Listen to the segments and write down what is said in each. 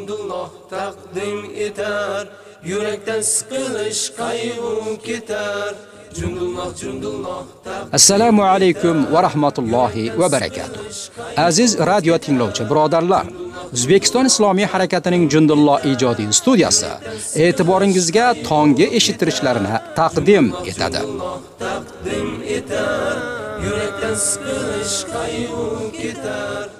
jundulloh taqdim etar. Yurakdan siqilish qayg'u ketar. Jundulloh jundulloh Assalomu alaykum va rahmatullohi va barakatuh. Aziz radio tinglovchi birodarlar, O'zbekiston Islomiy harakatining Jundulloh ijodiy studiyasi e'tiboringizga tongi eshittirishlarini taqdim etadi. taqdim etar. Yurakdan siqilish qayg'u ketar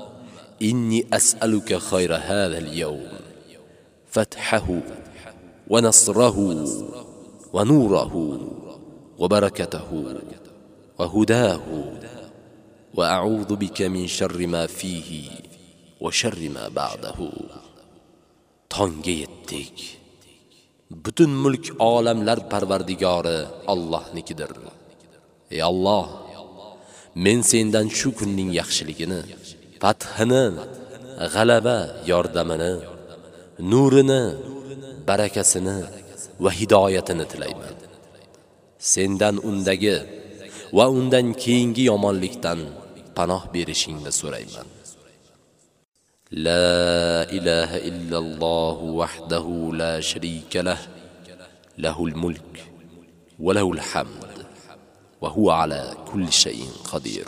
إني أسألك خير هذا اليوم. فتحه ونصره ونوره وبركته وهداه. وأعوذ بك من شر ما فيه وشر ما بعده. تانجي يتك بطن ملك عالم لرد پروردگار الله نكدر يا الله من سيندن شكرنين يخشلقنه fathini, g'alaba yordamini, nurini, barakasini va hidoyatini tilayman. Sendan undagi va undan keyingi yomonlikdan panoh berishingni so'rayman. la ilaha illalloh إلا la sharika lah lahul mulk va lahul hamd va huwa ala kulli shay'in qodir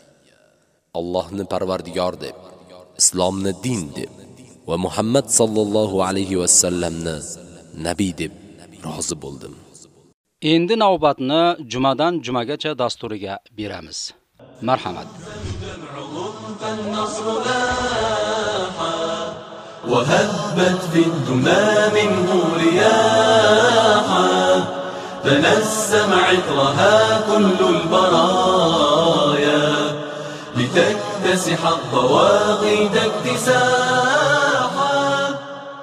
Allohni parvardigor deb, islomni din deb va Muhammad sallallohu alayhi va sallamni nabiy deb rozi bo'ldim. Endi navbatni jumadan jumagacha dasturiga beramiz. Marhamat. وهبت في الدمى منه رياحا تنسم عطرها كل البرايا لتكتسح الضواغي اكتساحا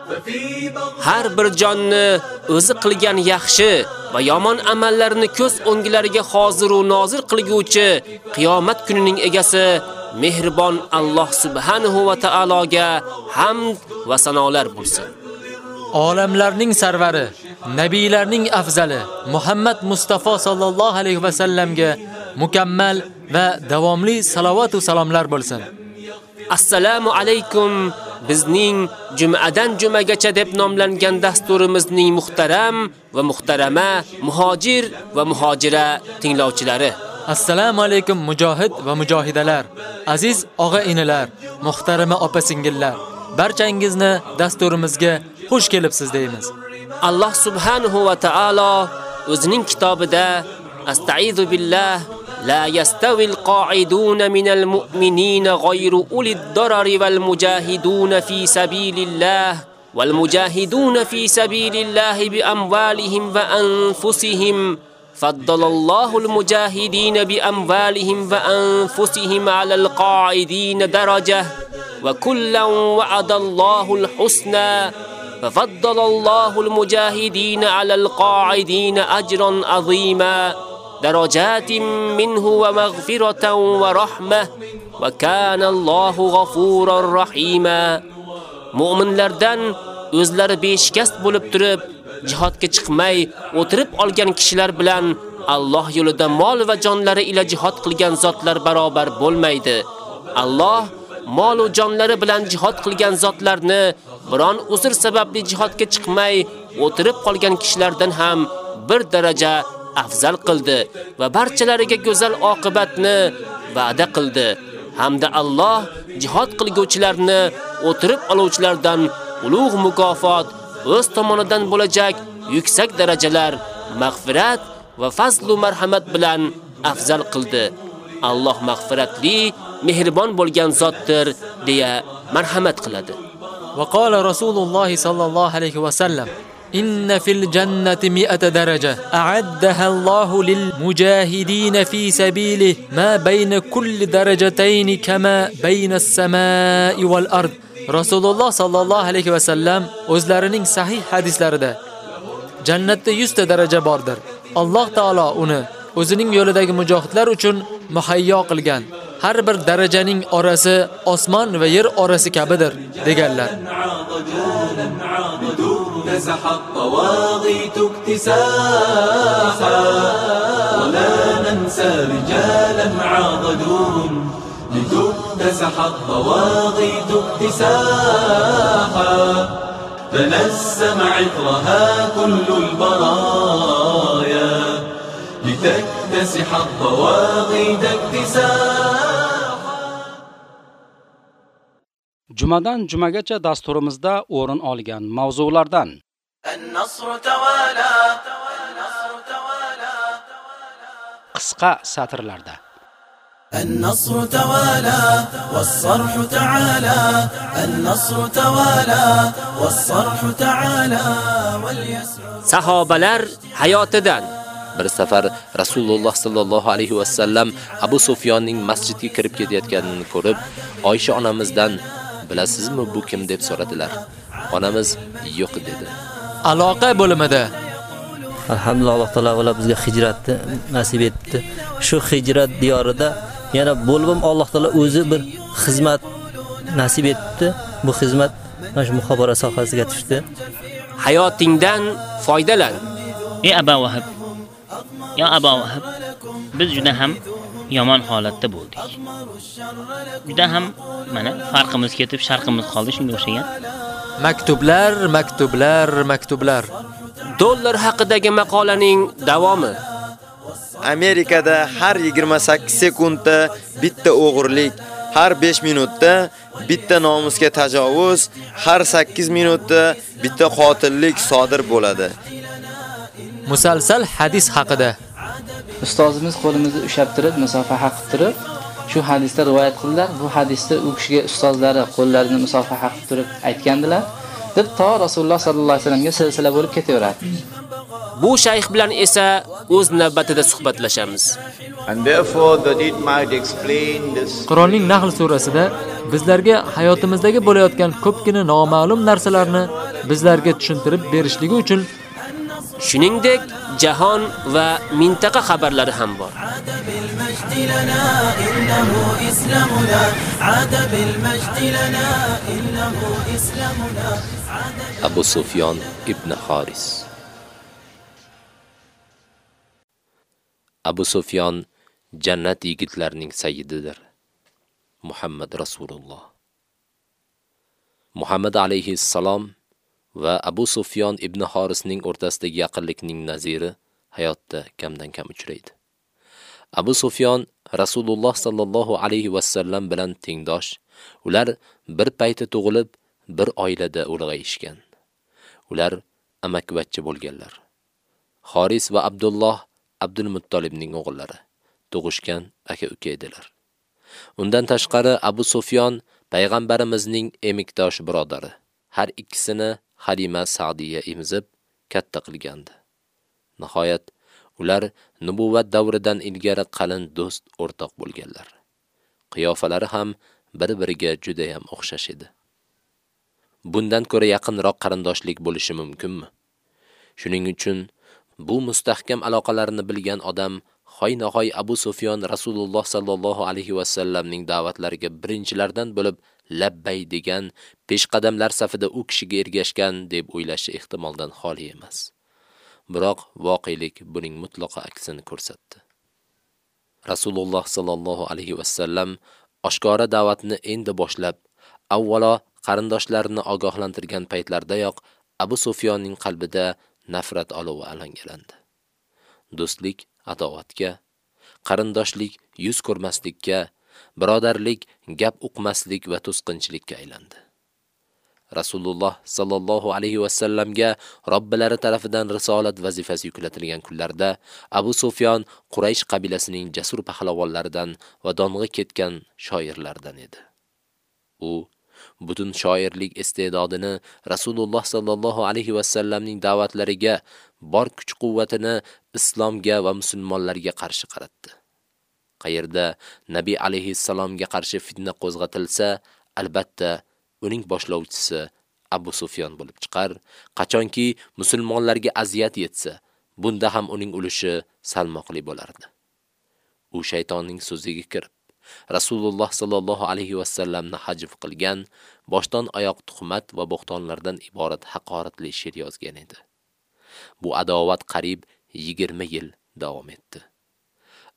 ففي بغض har bir jonni o'zi qilgan yaxshi va yomon amallarni ko'z o'ngilariga hozir va nozir qilguvchi qiyomat kunining egasi mehribon Alloh subhanahu va taologa hamd va sanolar bo'lsin. Olamlarning sarvari, nabiylarning afzali Muhammad Mustafa sallallohu alayhi va sallamga mukammal va davomli salovat va salomlar bo'lsin. Assalomu alaykum. Bizning jumadan jumagacha deb nomlangan dasturimizning muhtaram va muhtarama muhojir va muhojira tinglovchilari. Assalomu alaykum mujohid va mujohidalar, aziz og'a-inilar, muhtarama opa-singillar. Barchangizni dasturimizga xush kelibsiz deymiz. Alloh subhanahu va taolo o'zining kitobida Astaizu billah لا يستوي القاعدون من المؤمنين غير أولي الضرر والمجاهدون في سبيل الله والمجاهدون في سبيل الله بأموالهم وأنفسهم. فضل الله المجاهدين بأموالهم وأنفسهم على القاعدين درجة وكلا وعد الله الحسنى. ففضل الله المجاهدين على القاعدين أجرا عظيما. درجات منه ومغفرة ورحمة وكان الله غفورا رحيما مؤمنlardan o'zlari beshikast bo'lib turib, jihodga chiqmay o'tirib olgan kishilar bilan Alloh yo'lida mol va jonlari ila jihod qilgan zotlar barobar bo'lmaydi. Alloh mol va jonlari bilan jihod qilgan zotlarni biron uzr sababli jihodga chiqmay o'tirib qolgan kishilardan ham bir daraja afzal qildi va barchalariga go'zal oqibatni va'da qildi. Hamda Alloh jihad qilguvchilarni o'tirib oluvchilardan ulug' mukofot o'z tomonidan bo'lajak yuksak darajalar, mag'firat va fazl va marhamat bilan afzal qildi. Alloh mag'firatli, mehribon bo'lgan zotdir, deya marhamat qiladi. Va qala Rasululloh sallallohu alayhi va sallam إن في الجنة مئة درجة أعدها الله للمجاهدين في سبيله ما بين كل درجتين كما بين السماء والأرض Rasululloh sallallohu alayhi va sallam o'zlarining sahih hadislarida jannatda 100 ta daraja bordir. Alloh taolo uni o'zining yo'lidagi mujohidlar uchun muhayyo qilgan. Har bir darajaning orasi osmon va yer orasi kabidir deganlar. تزح الطواغيت اكتساحا ولا ننسى رجالا عاضدون. لتكتسح الطواغيت اكتساحا تنسم عطرها كل البرايا. لتكتسح الطواغيت اكتساحا Jumadan jumagacha dasturimizda o'rin olgan mavzulardan النصر توالى النصر توالى qisqa satrlarda النصر توالى والصرح تعالى النصر توالى والصرح تعالى واليسر Sahobalar hayotidan Bir safar Rasululloh sallallohu alayhi va sallam Abu Sufyonning masjidga kirib ketayotganini ko'rib, Oysha onamizdan bilasizmi bu kim deb so'radilar. Onamiz yo'q dedi. Aloqa bo'limida Alhamdulillah Alloh taolo ular bizga hijratni nasib etdi. Shu hijrat diyorida yana bo'lib Alloh taolo o'zi bir xizmat nasib etdi. Bu xizmat mana shu muxobara sohasiga tushdi. hayotingdan foydalan. ey aba vahab yo aba vahab biz juda ham yomon holatda bo'ldik juda ham mana farqimiz ketib sharqimiz qoldi shunga o'xshagan maktublar, maktublar, maktublar. Dollar haqidagi maqolaning davomi. Amerikada har 28 sekundda bitta o'g'irlik, har 5 minutda bitta nomusga tajovuz, har 8 minutda bitta qotillik sodir bo'ladi. Musalsal hadis haqida ustozimiz qo'limizni ushlab turib musofaha qilib turib shu hadisda rivoyat qildilar. Bu hadisda u kishiga ustozlari qo'llarini musofaha qilib turib aytgandilar. Deb to rasululloh sollallohu alayhi vasallamga silsila bo'lib ketaveradi. Bu shayx bilan esa o'z navbatida suhbatlashamiz. Qur'onning Nahl surasida bizlarga hayotimizdagi bo'layotgan ko'pgina noma'lum narsalarni bizlarga tushuntirib berishligi uchun Shuningdek, jahon va mintaqa xabarlari ham bor. Abu Sufyon ibn Xoris. Abu Sufyon jannat yigitlarining sayyididir. Muhammad Rasululloh Muhammad alayhi assalom va Abu Sufyon ibn Harisning o'rtasidagi yaqinlikning naziri hayotda kamdan kam uchraydi. Abu Sufyon Rasululloh sallallohu alayhi va sallam bilan tengdosh. Ular bir payti tug'ilib, bir oilada ulg'ayishgan. Ular amakivachcha bo'lganlar. Xoris va Abdulloh Abdul Muttolibning o'g'illari. Tug'ishgan aka-uka edilar. Undan tashqari Abu Sufyon payg'ambarimizning emikdosh birodari. Har ikkisini Halima Sa'diya emizib katta qilgandi. Nihoyat ular nubuvvat davridan ilgari qalin do'st o'rtoq bo'lganlar. Qiyofalari ham bir-biriga juda ham o'xshash edi. Bundan ko'ra yaqinroq qarindoshlik bo'lishi mumkinmi? Shuning uchun bu mustahkam aloqalarni bilgan odam Hoynahoy Abu Sufyon Rasululloh sallallohu alayhi va sallamning da'vatlariga birinchilardan bo'lib labbay degan peshqadamlar safida u kishiga ergashgan deb o'ylashi ehtimoldan xoli emas. Biroq voqelik buning mutlaqo aksini ko'rsatdi. Rasululloh sallallohu alayhi va sallam oshkora da'vatni endi boshlab, avvalo qarindoshlarini ogohlantirgan paytlardayoq Abu Sufyonning qalbida nafrat olovi alangalandi. Do'stlik adovatga, qarindoshlik yuz ko'rmaslikka, birodarlik gap uqmaslik va to'sqinchilikka aylandi. Rasululloh sallallohu alayhi va sallamga Robbilari tarafidan risolat vazifasi yuklatilgan kunlarda Abu Sufyon Quraysh qabilasining jasur pahlavonlaridan va dong'i ketgan shoirlardan edi. U butun shoirlik istedodini Rasululloh sallallohu alayhi va sallamning da'vatlariga, bor kuch-quvvatini islomga va musulmonlarga qarshi qaratdi. Qayerda Nabi alayhi salomga qarshi fitna qo'zg'atilsa, albatta uning boshlovchisi Abu Sufyon bo'lib chiqar, qachonki musulmonlarga aziyat yetsa, bunda ham uning ulushi salmoqli bo'lardi. U shaytonning so'ziga kirib, Rasululloh sallallohu alayhi va sallamni hajv qilgan, boshdan oyoq tuhmat va bo'xtonlardan iborat haqoratli she'r yozgan edi. Bu adovat qarib 20 yil davom etdi.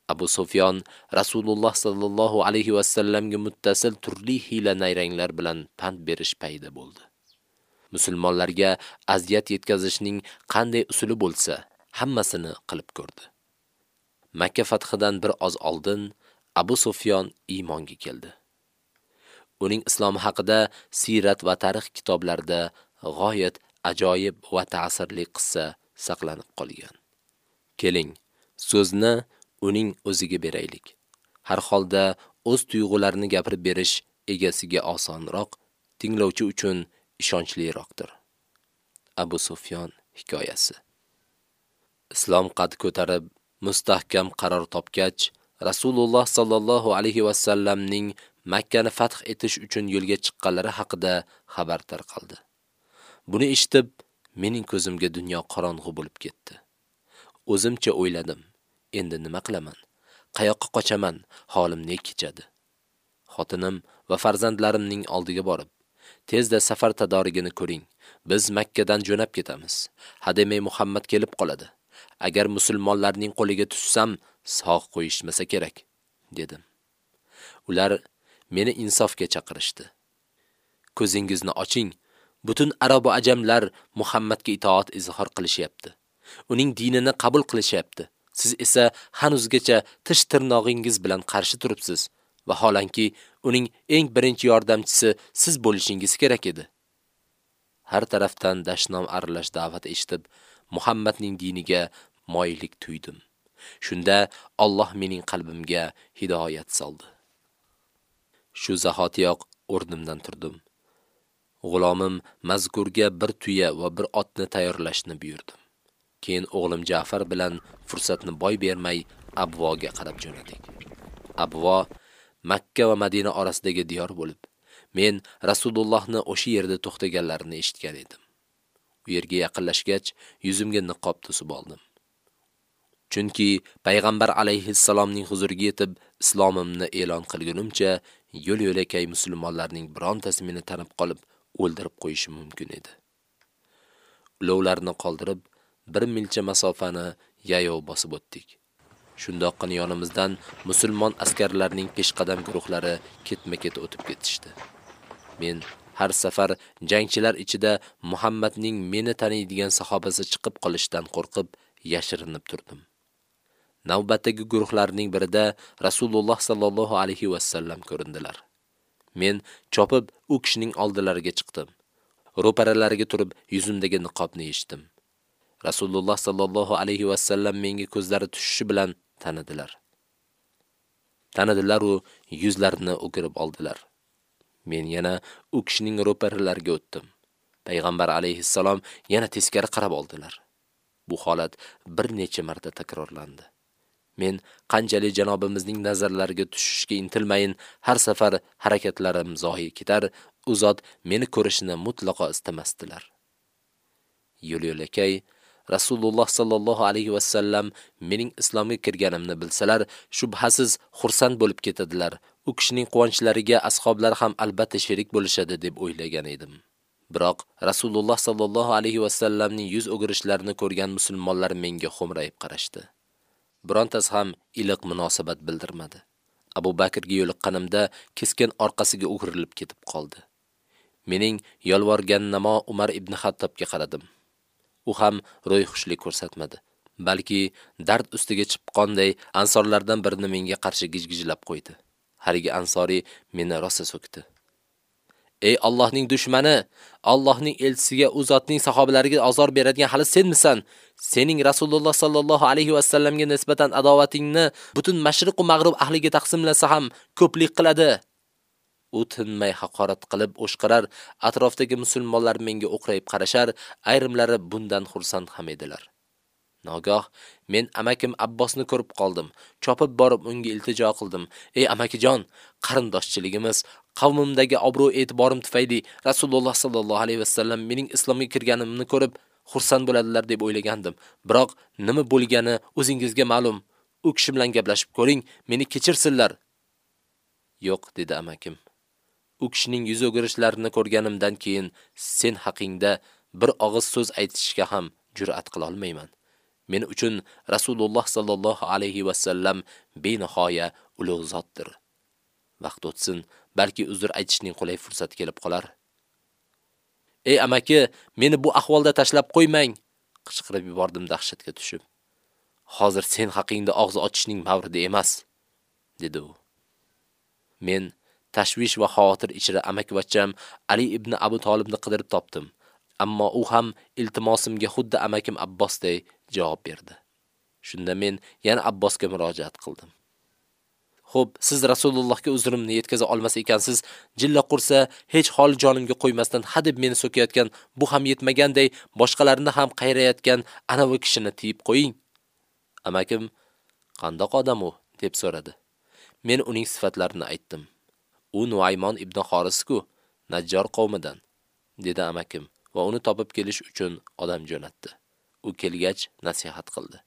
Abu Sufyon Rasululloh sallallohu alayhi va sallamga muttasil turli hila nayranglar bilan pand berish payida bo'ldi. Musulmonlarga aziyat yetkazishning qanday usuli bo'lsa, hammasini qilib ko'rdi. Makka fathidan bir oz oldin Abu Sufyon iymonga keldi. Uning islom haqida sirat va tarix kitoblarida g'oyat ajoyib va ta'sirli qissa saqlanib qolgan. Keling, so'zni uning o'ziga beraylik. Har holda o'z tuyg'ularini gapirib berish egasiga osonroq, tinglovchi uchun ishonchliroqdir. Abu Sufyon hikoyasi. Islom qad ko'tarib, mustahkam qaror topgach, Rasululloh sallallohu alayhi va sallamning Makkani fath etish uchun yo'lga chiqqanlari haqida xabar tarqaldi. Buni eshitib, mening ko'zimga dunyo qorong'u bo'lib ketdi. O'zimcha o'yladim. Endi nima qilaman? Qayoqqa qochaman? Holim ne kechadi? Xotinim va farzandlarimning oldiga borib, tezda safar tadorigini ko'ring. Biz Makkadan jo'nab ketamiz. Hademay Muhammad kelib qoladi. Agar musulmonlarning qo'liga tushsam, sog' qo'yishmasa kerak, dedim. Ular meni insofga chaqirishdi. Ko'zingizni oching. Butun arab va ajamlar Muhammadga itoat izhor qilishyapti. Uning dinini qabul qilishyapti. Siz esa hanuzgacha tish tirnog'ingiz bilan qarshi turibsiz va holanki uning eng birinchi yordamchisi siz bo'lishingiz kerak edi. Har tarafdan dashnom aralash da'vat eshitib, Muhammadning diniga moyillik tuydim. Shunda Alloh mening qalbimga hidoyat soldi. Shu zahotiyoq o'rnimdan turdim. G'ulomim mazkurga bir tuya va bir otni tayyorlashni buyurdim. Keyin o'g'lim Ja'far bilan fursatni boy bermay Abvoga qarab jo'nadik. Abvo Makka va Madina orasidagi diyor bo'lib, men Rasulullohni o'sha yerda to'xtaganlarini eshitgan edim. U yerga yaqinlashgach, yuzimga niqob to'sib oldim. Chunki payg'ambar alayhissalomning huzuriga yetib islomimni e'lon qilgunimcha yo'l-yo'lakay musulmonlarning birontasi meni tanib qolib o'ldirib qo'yishi mumkin edi. Ulovlarni qoldirib, bir milcha masofani yayov bosib o'tdik. Shundoqqina yonimizdan musulmon askarlarning peshqadam guruhlari ketma-ket o'tib ketishdi. Men har safar jangchilar ichida Muhammadning meni taniydigan sahobasi chiqib qolishdan qo'rqib yashirinib turdim. Navbatdagi guruhlarning birida Rasululloh sallallohu alayhi va sallam ko'rindilar. Men chopib u kishining oldilariga chiqdim. Ro'paralariga turib yuzimdagi niqobni yechdim. Rasululloh sallallohu alayhi va sallam menga ko'zlari tushishi bilan tanidilar. Tanidilar u yuzlarini o'girib oldilar. Men yana u kishining ro'paralariga o'tdim. Payg'ambar alayhissalom yana teskari qarab oldilar. Bu holat bir necha marta takrorlandi. Men qanchalik janobimizning nazarlariga tushishga intilmayin, har safar harakatlarim zoyi ketar, u zot meni ko'rishni mutlaqo istamasdilar. Yo'l-yo'lakay Rasululloh sallallohu alayhi va sallam mening islomga kirganimni bilsalar, shubhasiz xursand bo'lib ketadilar. U kishining quvonchlariga ashoblar ham albatta sherik bo'lishadi deb o'ylagan edim. Biroq Rasululloh sallallohu alayhi va sallamning yuz o'girishlarini ko'rgan musulmonlar menga xo'mrayib qarashdi. Birontasi ham iliq munosabat bildirmadi. Abu Bakrga yo'liqqanimda keskin orqasiga o'girilib ketib qoldi. Mening yolvorgan namo Umar ibn Xattobga qaradim. U ham ro'yxushlik ko'rsatmadi, balki dard ustiga chipqonday ansorlardan birini menga qarshi gijgijlab qo'ydi. Harigi ansoriy meni rosa so'kdi. Ey Allohning dushmani, Allohning elchisiga u zotning sahobalariga azor beradigan hali senmisan? Sening Rasululloh sallallohu alayhi va sallamga nisbatan adovatingni butun mashriq va mag'rib ahliga taqsimlasa ham ko'plik qiladi. U tinmay haqorat qilib o'shqirar, atrofdagi musulmonlar menga o'qrayib qarashar, ayrimlari bundan xursand ham edilar. Nogoh men amakim Abbosni ko'rib qoldim. Chopib borib unga iltijo qildim. Ey amakijon, qarindoshchiligimiz, qavmimdagi obro' e'tiborim tufayli Rasululloh sallallohu alayhi vasallam mening islomga kirganimni ko'rib xursand bo'ladilar deb o'ylagandim. Biroq nima bo'lgani o'zingizga ma'lum. U kishi bilan gaplashib ko'ring, meni kechirsinlar. Yo'q, dedi amakim. U kishining yuz o'girishlarini ko'rganimdan keyin sen haqingda bir og'iz so'z aytishga ham jur'at qila olmayman. Men uchun Rasululloh sallallohu alayhi va sallam benihoya ulug' zotdir. Vaqt o'tsin, balki uzr aytishning qulay fursati kelib qolar. Ey amaki, meni bu ahvolda tashlab qo'ymang, qichqirib yubordim dahshatga tushib. Hozir sen haqingda og'iz ochishning mavridi emas, dedi u. Men tashvish va xavotir ichida amakivachcham Ali ibn Abu Talibni qidirib topdim. Ammo u ham iltimosimga xuddi amakim Abbosday javob berdi. Shunda men yana Abbosga murojaat qildim. Xo'p, siz Rasulullohga uzrimni yetkaza olmas ekansiz, jilla qursa hech hol jonimga qo'ymasdan hadeb meni so'kayotgan, bu ham yetmaganday boshqalarini ham qayrayotgan ana bu kishini tiyib qo'ying. Amakim qandoq odam u deb so'radi. Men uning sifatlarini aytdim. U Nuaymon ibn Xorisku, Najjor qavmidan, dedi amakim va uni topib kelish uchun odam jo'natdi. U kelgach nasihat qildi.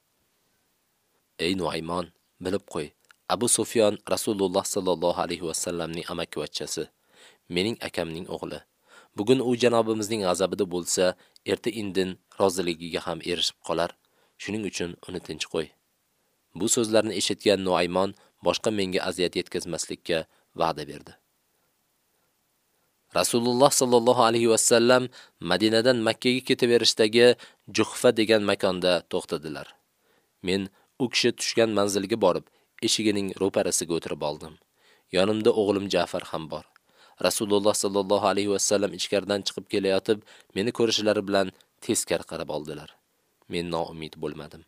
Ey Nuaymon, bilib qo'y, Abu Sufyon Rasululloh sallallohu alayhi va sallamning amakivachchasi, mening akamning o'g'li. Bugun u janobimizning g'azabida bo'lsa, erta indin roziligiga ham erishib qolar. Shuning uchun uni tinch qo'y. Bu so'zlarni eshitgan Nuaymon boshqa menga aziyat yetkazmaslikka va'da berdi. Rasululloh sallallohu alayhi va sallam Madinadan Makka ga ketaverishdagi Juhfa degan makonda to'xtadilar. Men u kishi tushgan manzilga borib, eshigining ro'parasiga o'tirib oldim. Yonimda o'g'lim Ja'far ham bor. Rasululloh sallallohu alayhi va sallam ichkaridan chiqib kelayotib, meni ko'rishlari bilan teskar qarab oldilar. Men noumid bo'lmadim.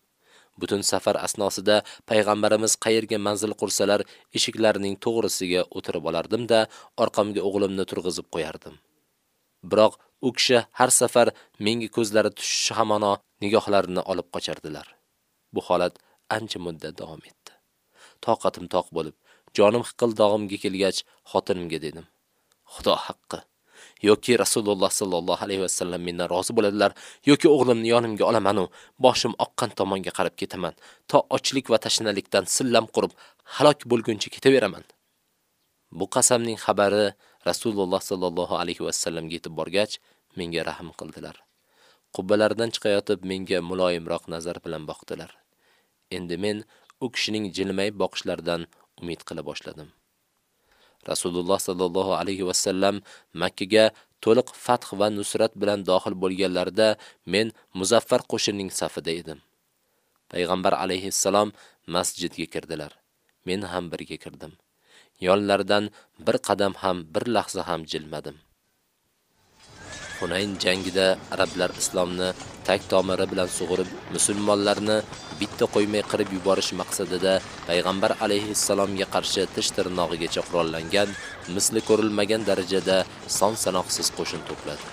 Butun safar asnosida payg'ambarimiz qayerga manzil qursalar, eshiklarining to'g'risiga o'tirib olardim-da, orqamga o'g'limni turg'izib qo'yardim. Biroq u kishi har safar menga ko'zlari tushishi hamono nigohlarini olib qochardilar. Bu holat ancha muddat davom etdi. Toqatim toq bo'lib, jonim hiqildog'imga kelgach, xotinimga dedim: "Xudo haqqi, yoki Rasululloh sallallohu alayhi vasallam mendan rozi bo'ladilar, yoki o'g'limni yonimga olaman u boshim oqqan tomonga qarab ketaman. To ochlik va tashnalikdan sillam qurib, halok bo'lguncha ketaveraman. Bu qasamning xabari Rasululloh sallallohu alayhi vasallamga yetib borgach, menga rahm qildilar. Qubbalardan chiqayotib menga muloyimroq nazar bilan boqdilar. Endi men u kishining jilmayib boqishlaridan umid qila boshladim. Rasululloh sallallohu alayhi va sallam Makka ga to'liq fath va nusrat bilan daxil bo'lganlarida men muzaffar qo'shinning safida edim. Payg'ambar alayhi salom masjidga kirdilar. Men ham birga kirdim. Yonlaridan bir qadam ham, bir lahza ham jilmadim. Hunayn jangida arablar islomni tak tomiri bilan sug'urib, musulmonlarni bitta qo'ymay qirib yuborish maqsadida payg'ambar alayhissalomga qarshi tish tirnog'igacha qurollangan, misli ko'rilmagan darajada son sanoqsiz qo'shin to'pladi.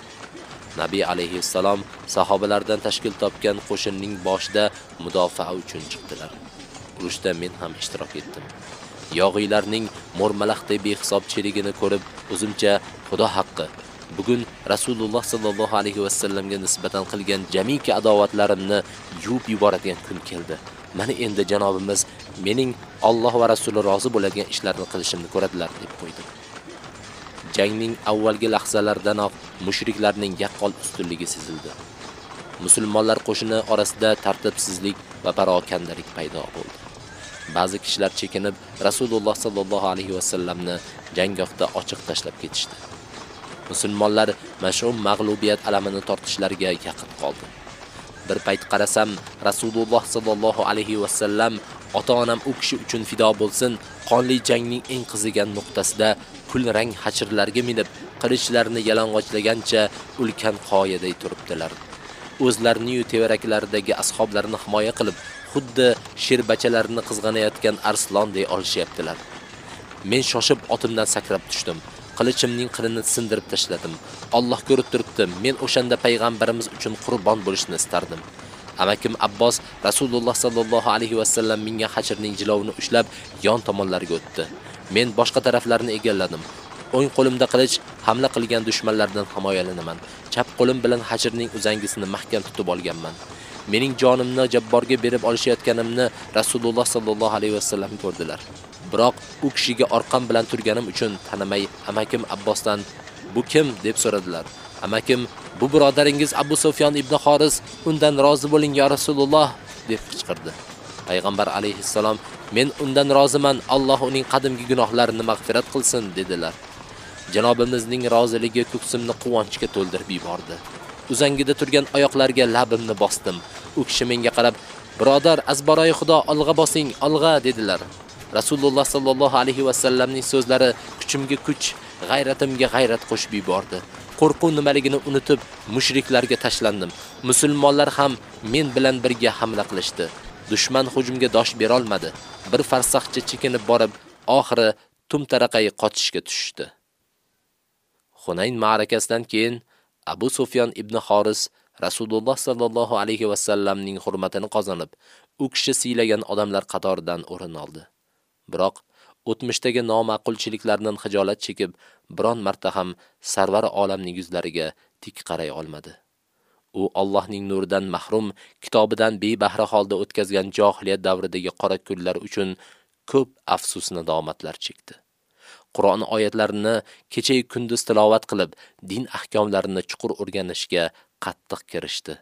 Nabiy alayhissalom sahobalardan tashkil topgan qo'shinning boshida mudofaa uchun chiqdilar. Urushda men ham ishtirok etdim. Yog'iylarning mo'rmalaxday behisob cherigini ko'rib, o'zimcha Xudo haqqi bugun Rasululloh sallallohu alayhi va sallamga nisbatan qilgan jamiki adovatlarimni yuvib yuboradigan kun keldi. Mana endi janobimiz mening Alloh va Rasuli rozi bo'ladigan ishlarni qilishimni ko'radilar deb qo'ydi. Jangning avvalgi lahzalardanoq mushriklarning yaqqol ustunligi sezildi. Musulmonlar qo'shini orasida tartibsizlik va parokandalik paydo bo'ldi. Ba'zi kishilar chekinib Rasululloh sallallohu alayhi va sallamni janggohda ochiq tashlab ketishdi. Musulmonlar mashhur mag'lubiyat alamini tortishlariga yaqin qoldi. Bir payt qarasam, Rasululloh sallallohu alayhi va sallam ota-onam u kishi uchun fido bo'lsin, qonli jangning eng qizigan nuqtasida kulrang hachirlarga minib, qilichlarini yalang'ochlagancha ulkan qoyaday turibdilar. O'zlarining tevaraklaridagi ashoblarini himoya qilib, xuddi sherbachalarini qizg'anayotgan arslonday olishyaptilar. Men shoshib otimdan sakrab tushdim. Qilichimning qirini sindirib tashladim. Alloh ko'rib turibdi, men o'shanda payg'ambarimiz uchun qurbon bo'lishni istardim. Amakim Abbos Rasululloh sallallohu alayhi va sallam menga hajrning jilovini ushlab yon tomonlarga o'tdi. Men boshqa taraflarni egalladim. O'ng qo'limda qilich hamla qilgan dushmanlardan himoyalanaman. Chap qo'lim bilan hajrning uzangisini mahkam tutib olganman. Mening jonimni jabborga berib olishayotganimni Rasululloh sallallohu alayhi va sallam ko'rdilar. Biroq u kishiga orqam bilan turganim uchun tanimay amakim Abbosdan "Bu kim?" deb so'radilar. Amakim "Bu birodaringiz Abu Sufyon ibn Xoris, undan rozi bo'ling ya Rasululloh" deb qichqirdi. Payg'ambar alayhissalom "Men undan roziman, Alloh uning qadimgi gunohlarini mag'firat qilsin" dedilar. Janobimizning roziligi ko'ksimni quvonchga to'ldirib yubordi. Uzangida turgan oyoqlarga labimni bosdim. U kishi menga qarab, "Birodar, azbaroyi Xudo, olg'a bosing, olg'a" dedilar. Rasululloh sallallohu alayhi va sallamning so'zlari kuchimga kuch, g'ayratimga g'ayrat qo'shib yubordi. Qo'rquv nimaligini unutib, mushriklarga tashlandim. Musulmonlar ham men bilan birga hamla qilishdi. Dushman hujumga dosh bera olmadi. Bir farsaxcha chekinib borib, oxiri tumtaraqay qochishga tushdi. Hunayn ma'rakasidan keyin Abu Sufyan ibn Xoris Rasululloh sallallohu alayhi va sallamning hurmatini qozonib, u kishi siylagan odamlar qatoridan o'rin oldi. Biroq o'tmishdagi noma'qulchiliklardan xijolat chekib, biron marta ham sarvar olamning yuzlariga tik qaray olmadi. U Allohning nuridan mahrum, kitobidan bebahra holda o'tkazgan johiliyat davridagi qora kunlar uchun ko'p afsus nadomatlar chekdi. Qur'on oyatlarini kecha kunduz tilovat qilib, din ahkomlarini chuqur o'rganishga qattiq kirishdi.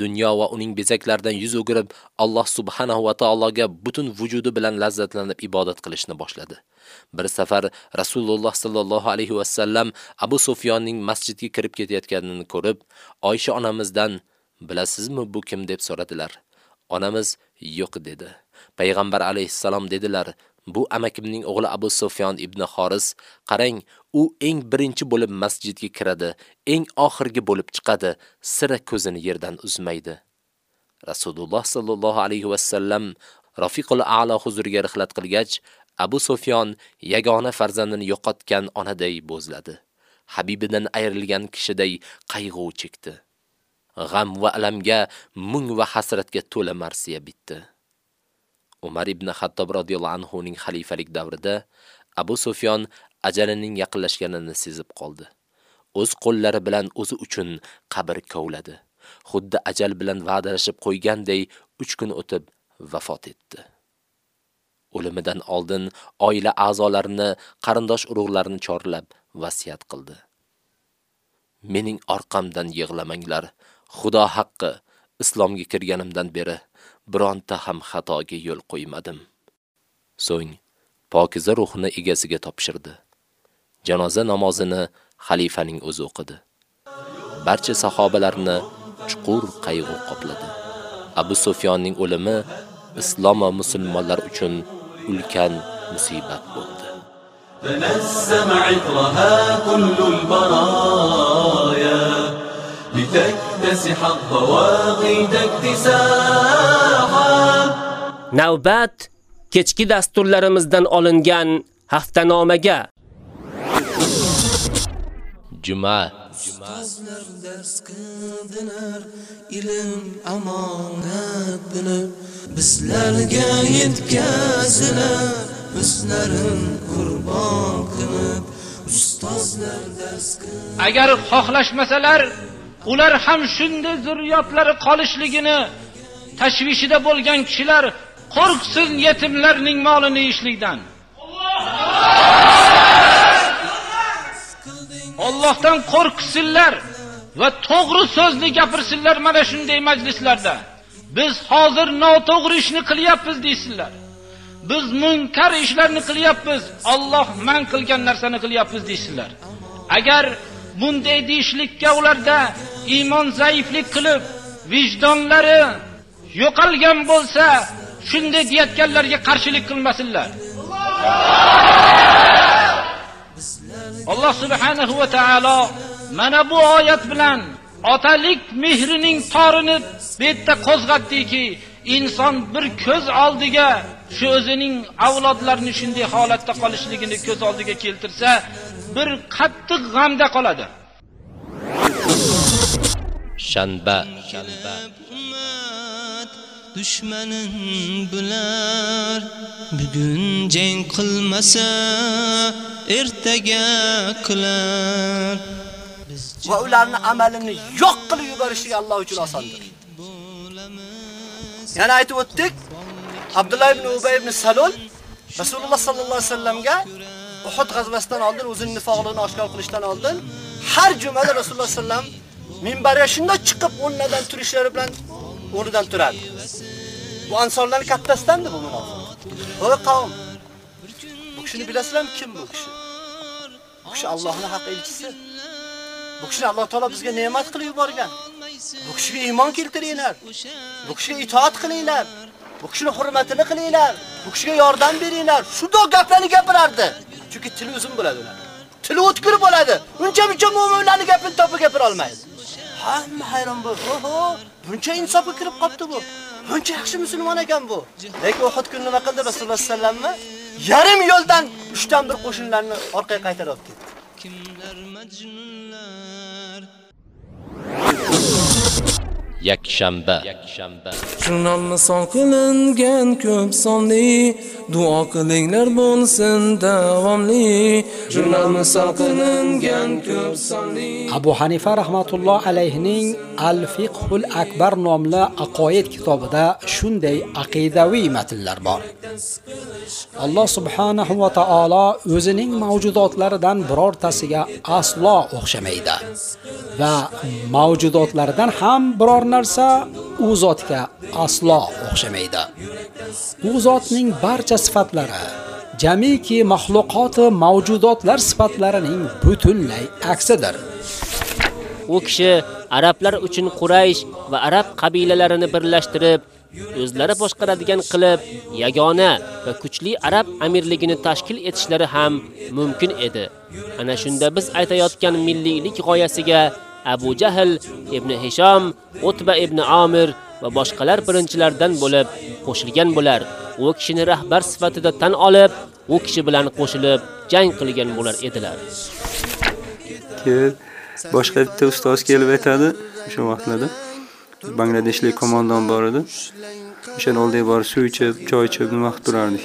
Dunyo va uning bezaklaridan yuz o'girib, Alloh subhanahu va taologa butun vujudi bilan lazzatlanib ibodat qilishni boshladi. Bir safar Rasululloh sallallohu alayhi va sallam Abu Sufyonning masjidga kirib ketayotganini ko'rib, Oysha onamizdan "Bilasizmi bu kim?" deb so'radilar. Onamiz "Yo'q" dedi. Payg'ambar alayhissalom dedilar: Bu amakimning o'g'li Abu Sufyon ibn Xoris, qarang, u eng birinchi bo'lib masjidga kiradi, eng oxirgi bo'lib chiqadi, sira ko'zini yerdan uzmaydi. Rasululloh sallallohu alayhi va sallam Rafiqul A'la huzuriga rihlat qilgach, Abu Sufyon yagona farzandini yo'qotgan onaday bo'zladi. Habibidan ayrilgan kishiday qayg'u chekdi. G'am va alamga, mung va hasratga to'la marsiya bitdi. Umar ibn Xattob radhiyallohu anhu ning xalifalik davrida Abu Sufyon ajalining yaqinlashganini sezib qoldi. O'z qo'llari bilan o'zi uchun qabr kovladi. Xuddi ajal bilan va'dalashib qo'yganday 3 kun o'tib vafot etdi. O'limidan oldin oila a'zolarini, qarindosh urug'larini chorlab vasiyat qildi. Mening orqamdan yig'lamanglar. Xudo haqqi, islomga kirganimdan beri bironta ham xatoga yo'l qo'ymadim. So'ng pokiza ruhni egasiga topshirdi. Janoza namozini xalifaning o'zi o'qidi. Barcha sahobalarni chuqur qayg'u qopladi. Abu Sufyonning o'limi islom va musulmonlar uchun ulkan musibat bo'ldi. تنسم عطرها كل البرايا لتكتسح الضواغد اكتساحا Navbat kechki dasturlarimizdan olingan haftanomaga. Juma Ustozlar dars qildilar ilm omonat bilib bizlarga yetkazilar o'zlarin qurbon qilib ustozlar dars agar xohlashmasalar ular ham shunday zurriyotlari qolishligini tashvishida bo'lgan kishilar qo'rqsin yetimlarning molini yeyishlikdan Allohdan qo'rqsinlar va to'g'ri so'zni gapirsinlar mana shunday majlislarda. Biz hozir noto'g'ri ishni qilyapmiz deysinlar. Biz munkar ishlarni qilyapmiz. Alloh man qilgan narsani qilyapmiz deysinlar. Agar bunday deyishlikka ularda iymon zaiflik qilib, vijdonlari yo'qolgan bo'lsa, shunday deyotganlarga qarshilik qilmasinlar. Alloh subhanahu va taolo mana bu oyat bilan otalik mehrining torini bu yerda qo'zg'atdiki, inson bir ko'z oldiga shu o'zining avlodlarini shunday holatda qolishligini ko'z oldiga keltirsa, bir qattiq g'amda qoladi. Shanba. Dushmanin bular. Bugun jang qilmasa ertaga qilar. Va ularni amalini yo'q qilib yuborishlik Alloh uchun osondir. Yana aytib o'tdik, Abdullah ibn Ubay ibn Salul Rasululloh sallallohu alayhi vasallamga Uhud g'azvasidan oldin o'zining nifoqligini oshkor qilishdan oldin har jumada Rasululloh sallam minbarga shunday chiqib o'rnidan turishlari bilan o'rnidan turadi. Bu ansorlarning kattasidan bu munofiq. Voy qavm. Bu kishini bilasizlarmi kim bu kishi? Bu kishi Allohning haq elchisi. Bu kishi Alloh taolo bizga ne'mat qilib yuborgan. Bu kishiga iymon keltiringlar. Bu kishiga itoat qilinglar. Bu kishining hurmatini qilinglar. Bu kishiga yordam beringlar. Shudo gaplarni gapirardi. Chunki tili uzun bo'ladi ular. Tili o'tkir bo'ladi. Uncha-buncha mu'minlarning gapini topib gapira olmaydi. Hamma hayron bo'ldi. Oho, buncha insofga kirib qopti bu. Buncha yaxshi musulmon ekan bu. Lekin Uhud kuni nima qildi Rasululloh sallallohu alayhi vasallamni? Yarim yo'ldan 3 dan 1 qo'shinlarni orqaga qaytarib ketdi. kimlar majnunlar yakshanba. Jurnal misol qilingan ko'p sonli duo qilinglar bo'lsin davomli. Jurnal misol qilingan ko'p sonli. Abu Hanifa rahmatulloh alayhining Al-Fiqhul Akbar nomli aqoid kitobida shunday aqidaviy matnlar bor. Alloh subhanahu va taolo o'zining mavjudotlaridan birortasiga aslo o'xshamaydi va mavjudotlardan ham biror narsa u zotga aslo o'xshamaydi. U zotning barcha sifatlari jamiki mahluqoti mavjudotlar sifatlarining butunlay aksidir. U kishi arablar uchun Quraysh va arab qabilalarini birlashtirib, o'zlari boshqaradigan qilib, yagona va kuchli arab amirligini tashkil etishlari ham mumkin edi. Ana shunda biz aytayotgan milliylik g'oyasiga Abu Jahl ibn Hisham, Utba ibn Amir va boshqalar birinchilardan bo'lib qo'shilgan bo'lar. U kishini rahbar sifatida tan olib, u kishi bilan qo'shilib jang qilgan bo'lar edilar. keyin boshqa bitta ustoz kelib aytadi o'sha vaqtlarda bangladeshlik komandon bor edi o'shani oldiga borib suv ichib choy ichib nima qilib turardik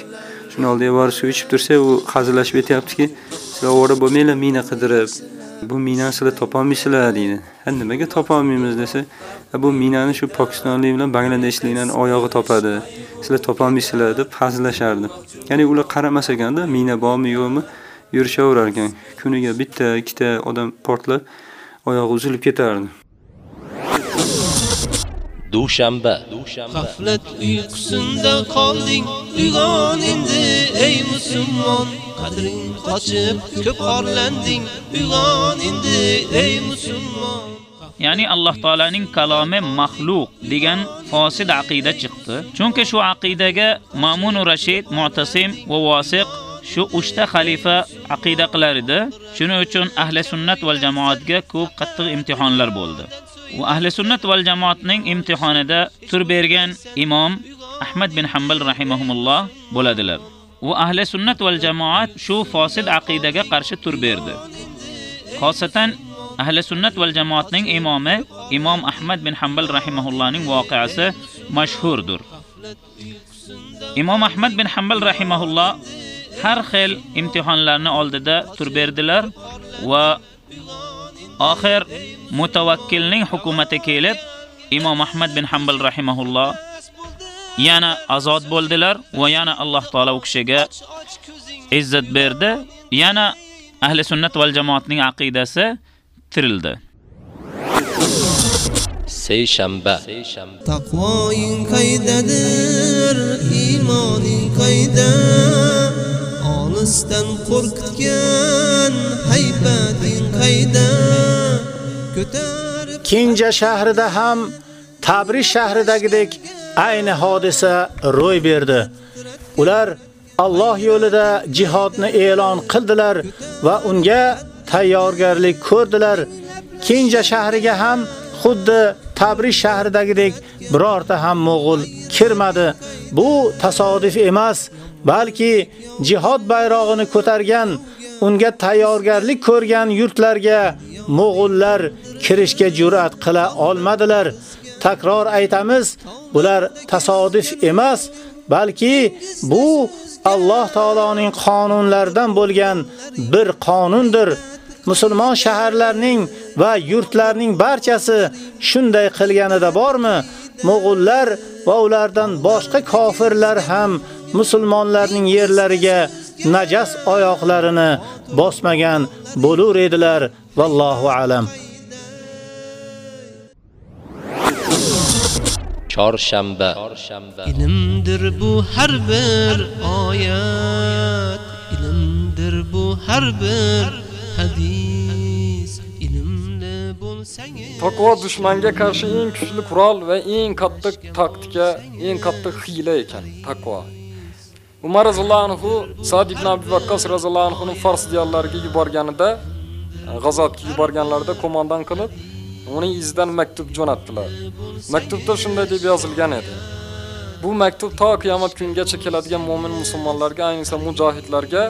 shuni oldiga borib suv ichib tursa u hazillashib aytayaptiki, sizlar ovora bo'lmanglar mina qidirib bu minani sizlar topolmaysizlar deydi. Ha nimaga topolmaymiz desa "Ha, bu minani shu pokistonlik bilan bangladeshliklarni oyog'i topadi. Sizlar topolmaysizlar deb hazillashardi. Ya'ni ular qaramas ekanda mina bormi yo'qmi yurishaverar ekan. Kuniga bitta ikkita odam portlab oyog'i uzilib ketardi. Dushanba. G'aflat uyqusinda qolding uyg'on endi ey musulmon qadring qochib ko'p orlanding uyg'on endi ey musulmon Ya'ni Alloh taolaning kalomi mahluq degan fosid aqida chiqdi. Chunki shu aqidaga Ma'mun Rashid, Mu'tasim va Wasiq shu 3 ta xalifa aqida qilar edi. Shuning uchun ahli sunnat val jamoatga ko'p qattiq imtihonlar bo'ldi. Va ahli sunnat val jamoatning imtihonida tur bergan imom Ahmad bin Hanbal rahimahumulloh bo'ladilar. Va ahli sunnat val jamoat shu fosil aqidaga qarshi tur berdi. Xosatan ahli sunnat val jamoatning imomi Imom Ahmad bin Hanbal rahimahullohning voqeasi mashhurdir. Imom Ahmad bin Hanbal rahimahulloh har xil imtihonlarni oldida tur berdilar va oxir mutawakkilning hukumati kelib Imom Ahmad bin Hanbal rahimahulloh yana azod bo'ldilar va yana Alloh taolo u kishiga izzat berdi. Yana ahli sunnat val jamoatning aqidasi tirildi. Seyshanba. Taqvoing qaydadir, iymoning qayda? Olisdan qo'rqitgan haybating qayda? Ko'tarib Kinja shahrida ham Tabriz shahridagidek ayni hodisa ro'y berdi. Ular Alloh yo'lida jihodni e'lon qildilar va unga tayyorgarlik ko'rdilar. Kinja shahriga ham xuddi Tabriz shahridagidek birorta ham mo'g'ul kirmadi. Bu tasodif emas, balki jihod bayrog'ini ko'targan, unga tayyorgarlik ko'rgan yurtlarga mo'g'ullar kirishga jur'at qila olmadilar. Takror aytamiz, bular tasodif emas, balki bu Alloh taoloning qonunlaridan bo'lgan bir qonundir. Musulmon shaharlarning va yurtlarning barchasi shunday qilganida bormi? Mo'g'ullar va ulardan boshqa kofirlar ham musulmonlarning yerlariga najas oyoqlarini bosmagan bo'lar edilar. Vallohu alam. Chorshanba. Ilmdir bu har bir oyat, ilmdir bu har bir hadis. Ilmli bo'lsangiz Taqvo dushmanga qarshi eng kuchli qurol va eng qattiq taktika, eng qattiq hiyla ekan taqvo. Umar roziyallohu anhu Sa'd ibn Abi Waqqas roziyallohu anhu Fars diyorlariga yuborganida, g'azotga yuborganlarida qo'mondan qilib, uning izidan maktub jo'natdilar. Maktubda shunday deb yozilgan edi. Bu maktub to qiyomat kungacha keladigan mu'min musulmonlarga, ayniqsa mujohidlarga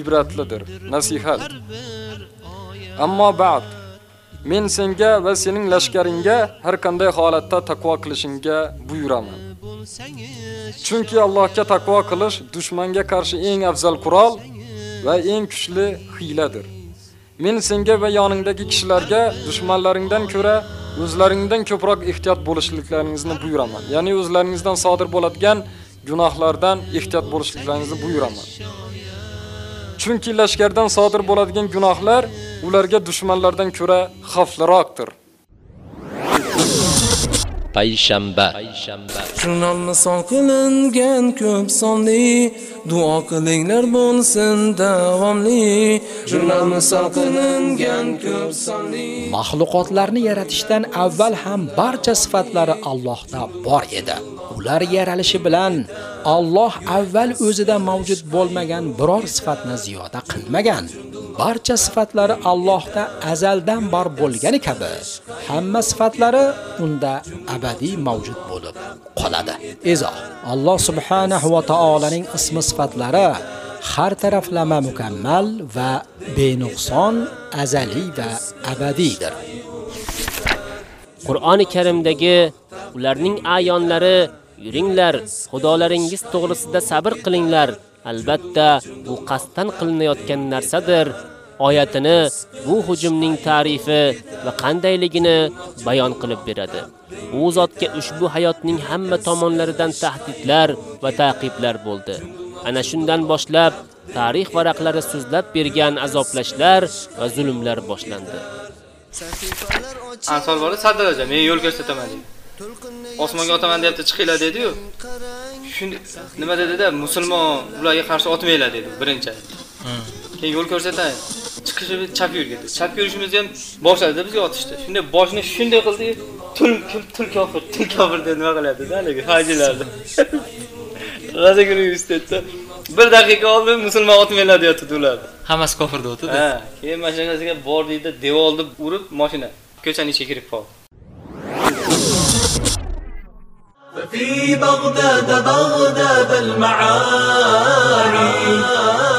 ibratlidir, nasihat. Ammo ba'd men senga va sening lashkaringga har qanday holatda taqvo qilishingga buyuraman. Chunki Allohga taqvo qilish dushmanga qarshi eng afzal qurol va eng kuchli hiyladir. Men senga va yoningdagi kishilarga dushmanlaringdan ko'ra o'zlaringdan ko'proq ehtiyot bo'lishliklaringizni buyuraman. Ya'ni o'zlaringizdan sodir bo'ladigan gunohlardan ehtiyot bo'lishliklaringizni buyuraman. Chunki lashkardan sodir bo'ladigan gunohlar ularga dushmanlardan ko'ra xavfliroqdir. Payshanba. Jurnalni son qilingan ko'p sonli duo qilinglar bo'lsin davomli. Jurnalni salqiningan ko'p sonli Mahluqotlarni yaratishdan avval ham barcha sifatlari Allohda bor edi. Ular yaralishi bilan Alloh avval o'zida mavjud bo'lmagan biror sifatni ziyoda qilmagan. Barcha sifatlari Allohda azaldan bor bo'lgani kabi, hamma sifatlari unda abadiy mavjud bo'lib qoladi. Izoh: Alloh subhanahu va taolaning ismi sifatlari har taraflama mukammal va benuqson, azaliy va abadiydir. Qur'oni Karimdagi ularning ayonlari yuringlar, xudolaringiz to'g'risida sabr qilinglar. Albatta, bu qasddan qilinayotgan narsadir. Oyatini bu hujumning ta'rifi va qandayligini bayon qilib beradi. U zotga ushbu hayotning hamma tomonlaridan tahdidlar va taqiblar bo'ldi. Ana shundan boshlab tarix varaqlari so'zlab bergan azoblashlar va zulmlar boshlandi. Ansor bola Saddar aka, men yo'l ko'rsataman dedi. Osmonga otaman deyapti, chiqinglar dedi-yu. Shunda nima dedi-da, musulmon ularga qarshi otmanglar dedi birinchi. Keyin yo'l ko'rsatay. Chiqishni chap yurgan. Chap yurishimizni ham boshladi bizga otishdi. Shunda boshni shunday qildi, tul tul kofir, tul kofir deb nima qiladi-da, haligi hajilarni. G'aza kuni yuztetdi. Bir daqiqa oldin musulmon otmanglar deyotdi ular. Hammasi kofir deyotdi. Ha, keyin mashinasiga bordikda devorni urib mashina ko'chaning ichiga kirib qoldi. في بغداد بغداد المعاني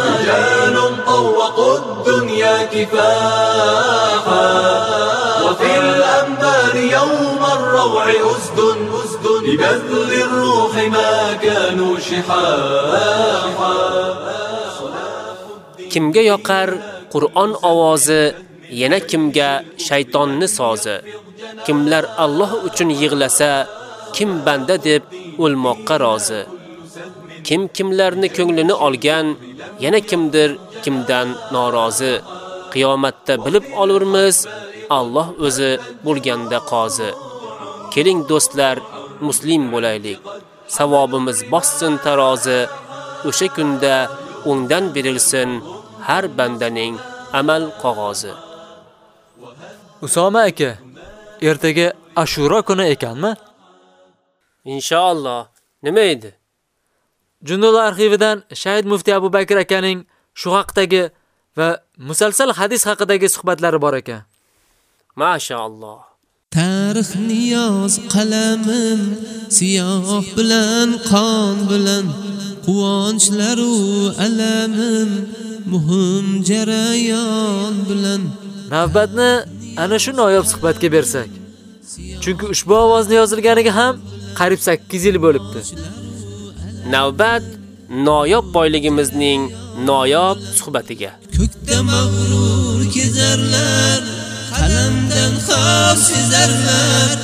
رجال طوقوا الدنيا كفاحا وفي الأنبار يوم الروع أسد أسد ببذل الروح ما كانوا شحاحا kimga yoqar Qur'on ovozi, yana kimga shaytonni sozi. Kimlar Alloh uchun yig'lasa, kim banda deb o'lmoqqa rozi. Kim kimlarni ko'nglini olgan, yana kimdir kimdan norozi. Qiyomatda bilib olurmiz, Alloh o'zi bo'lganda qozi. Keling do'stlar, muslim bo'laylik. Savobimiz bossin tarozi. O'sha kunda o'ngdan berilsin har bandaning amal qog'ozi. Usoma aka, ertaga Ashura kuni ekanmi? Inshaalloh. Nima edi? Jundul arxividan Shahid Mufti Abu Bakr akaning shu haqdagi va musalsal hadis haqidagi suhbatlari bor ekan. Mashaalloh. Tarix niyoz qalamim siyoh bilan qon bilan quvonchlar u alamim muhim jarayon bilan Navbatni ana shu noyob suhbatga bersak. Chunki ushbu ovozni yozilganiga ham qarib 8 yil bo'libdi. Navbat noyob boyligimizning noyob suhbatiga. ko'kda mag'rur kezarlar qalamdan xavf sezarlar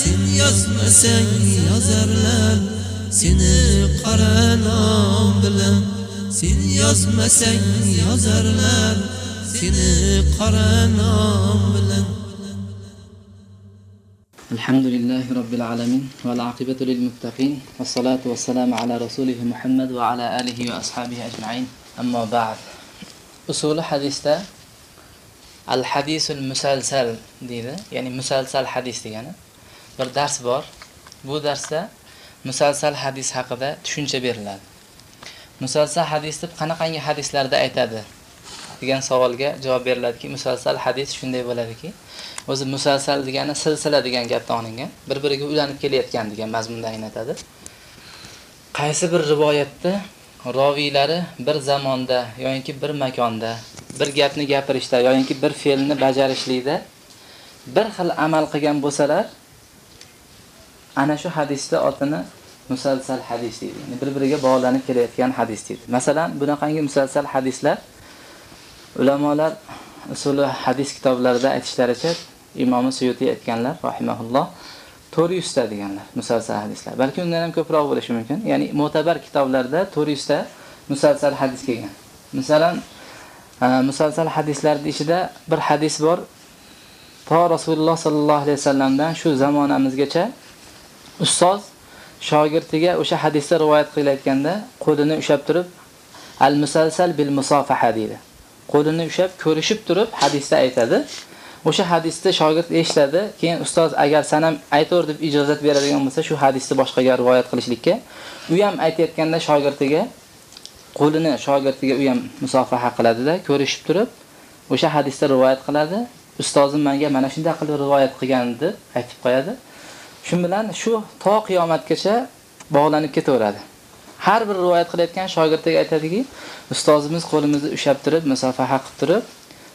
sen yozmasang yozarlar seni qora nom bilan sen yozmasang yozarlar seni qora nom bilan الحمد لله رب العالمين والعاقبة للمتقين والصلاة والسلام على رسوله محمد وعلى آله وأصحابه أجمعين. أما بعد أصول حديثة al hadisul musalsal deydi. Ya'ni musalsal hadis degani. Bir dars bor. Bu darsda musalsal hadis haqida tushuncha beriladi. Musalsal hadis deb qanaqangi hadislarda aytadi? degan savolga javob beriladiki musalsal hadis shunday bo'ladiki. O'zi musalsal degani silsila degan gapdan olingan. Bir biriga ulanib kelayotgan degan mazmunda anglatadi qaysi bir rivoyatda roviylari bir zamonda yoki bir makonda bir gapni gapirishda yoki bir fe'lni bajarishlikda bir xil amal qilgan bo'lsalar ana shu hadisda otini musalsal hadis deydi. Ya'ni bir-biriga bog'lanib kelayotgan hadis deydi. Masalan, bunaqangi musalsal hadislar ulamolar usuli hadis kitoblarida aytishlaricha Imom Suyuti aytganlar rahimahulloh 400 ta deganlar musalsal hadislar. Balki undan ham ko'proq bo'lishi mumkin. Ya'ni mo'tabar kitoblarda 400 ta musalsal hadis kelgan. Masalan, e, musalsal hadislarning ichida bir hadis bor. To Rasululloh sallallohu alayhi vasallamdan shu zamonamizgacha ustoz shogirdiga o'sha hadisni rivoyat qilayotganda qo'lini ushlab turib al-musalsal bil musafaha deydi. Qo'lini ushlab ko'rishib turib hadisda aytadi. O'sha hadisni shogird eshitadi, keyin ustoz agar sen ham aytaver deb ijozat beradigan bo'lsa, shu hadisni boshqaga rivoyat qilishlikka, u ham aytayotganda shogirdiga qo'lini shogirdiga u ham musofaha qiladida, ko'rishib turib, o'sha hadisni rivoyat qiladi. Ustozim menga mana shunday qilib rivoyat qilgan deb aytib qo'yadi. Shu bilan shu to qiyomatgacha bog'lanib ketaveradi. Har bir rivoyat qilayotgan shogirdiga aytadiki, ustozimiz qo'limizni ushlab turib, musofaha qilib turib,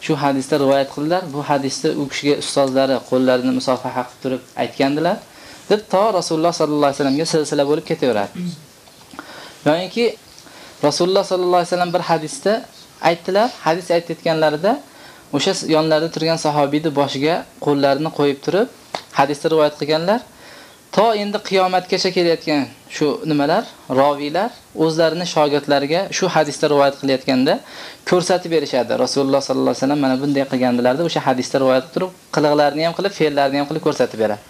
shu hadisda rivoyat qildilar. Bu hadisda u kishiga ustozlari qo'llarini musofaha qilib turib aytgandilar. deb to Rasululloh sallallohu alayhi vasallamga silsila bo'lib ketaveradi. Ya'niki Rasululloh sallallohu alayhi vasallam bir hadisda aytdilar, hadis aytayotganlarida o'sha yonlarida turgan sahobiyni boshiga qo'llarini qo'yib turib, hadisni rivoyat qilganlar. To endi qiyomatgacha kelayotgan shu nimalar, roviylar o'zlarini shogirdlariga shu hadisda rivoyat qilayotganda ko'rsatib berishadi. Rasululloh sallallohu alayhi vasallam mana bunday qilgandilarda o'sha hadisda rivoyat qilib, qiliqlarini ham qilib, fe'llarini ham qilib ko'rsatib beradi.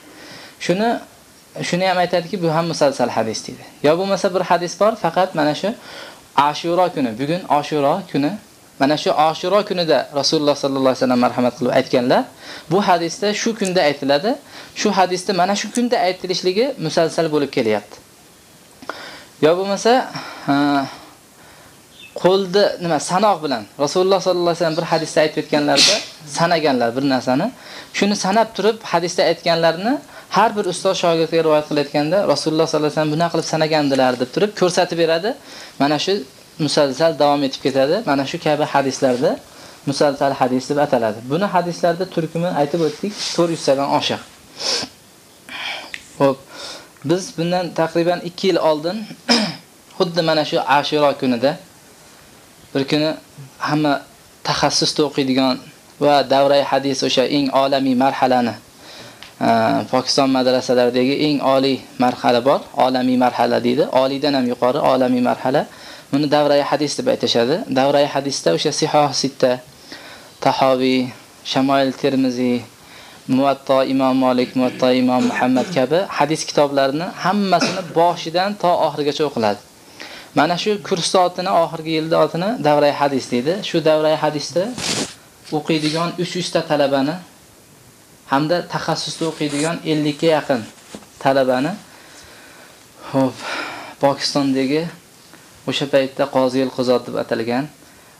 Shuni shuni ham aytadiki, bu ham musalsal hadis deydi. Yo bo'lmasa bir hadis bor, faqat mana shu ashuro kuni, bugun ashuro kuni Mana shu ashuro kunida Rasululloh sallallohu alayhi vasallam marhamat qilib aytganlar, bu hadisda shu kunda aytiladi. Shu hadisda mana shu kunda aytilishligi musalsal bo'lib kelyapti. Yo bo'lmasa, qo'lni nima sanoq bilan Rasululloh sallallohu alayhi vasallam bir hadisda aytib o'tganlarda sanaganlar bir narsani. Shuni sanab turib hadisda aytganlarini har bir ustoz shogirdiga rivoyat qilayotganda Rasululloh sallallohu alayhi vasallam buna qilib sanagandilar deb turib ko'rsatib beradi. Mana shu musalsal davom etib ketadi. Mana shu kabi hadislarda musalsal hadis deb ataladi. Buni hadislarda turkumi aytib o'tdik 400 dan oshiq. Xo'p, biz bundan taqriban 2 yil oldin xuddi mana shu Ashura kunida bir kuni hamma taxassusda o'qiydigan va davrai hadis o'sha eng olamiy marhalani e, Pokiston madrasalaridagi eng oliy marhala bor, olamiy marhala deydi. Oliydan ham yuqori olamiy marhala. Buni davrai hadis deb aytishadi. Davrai hadisda o'sha Sihoh sitta, Tahoviy, Shamoil Termiziy, Muvatta Imom Malik, Muvatta Imom Muhammad kabi hadis kitoblarini hammasini boshidan to oxirigacha o'qiladi. Mana shu kurs soatini oxirgi yilda otini davrai hadis deydi. Shu davrai hadisda o'qiydigan 300 ta talabani hamda taxassusda o'qiydigan 50 ga yaqin talabani hop Pokistondagi o'sha paytda Qozi Qozot deb atalgan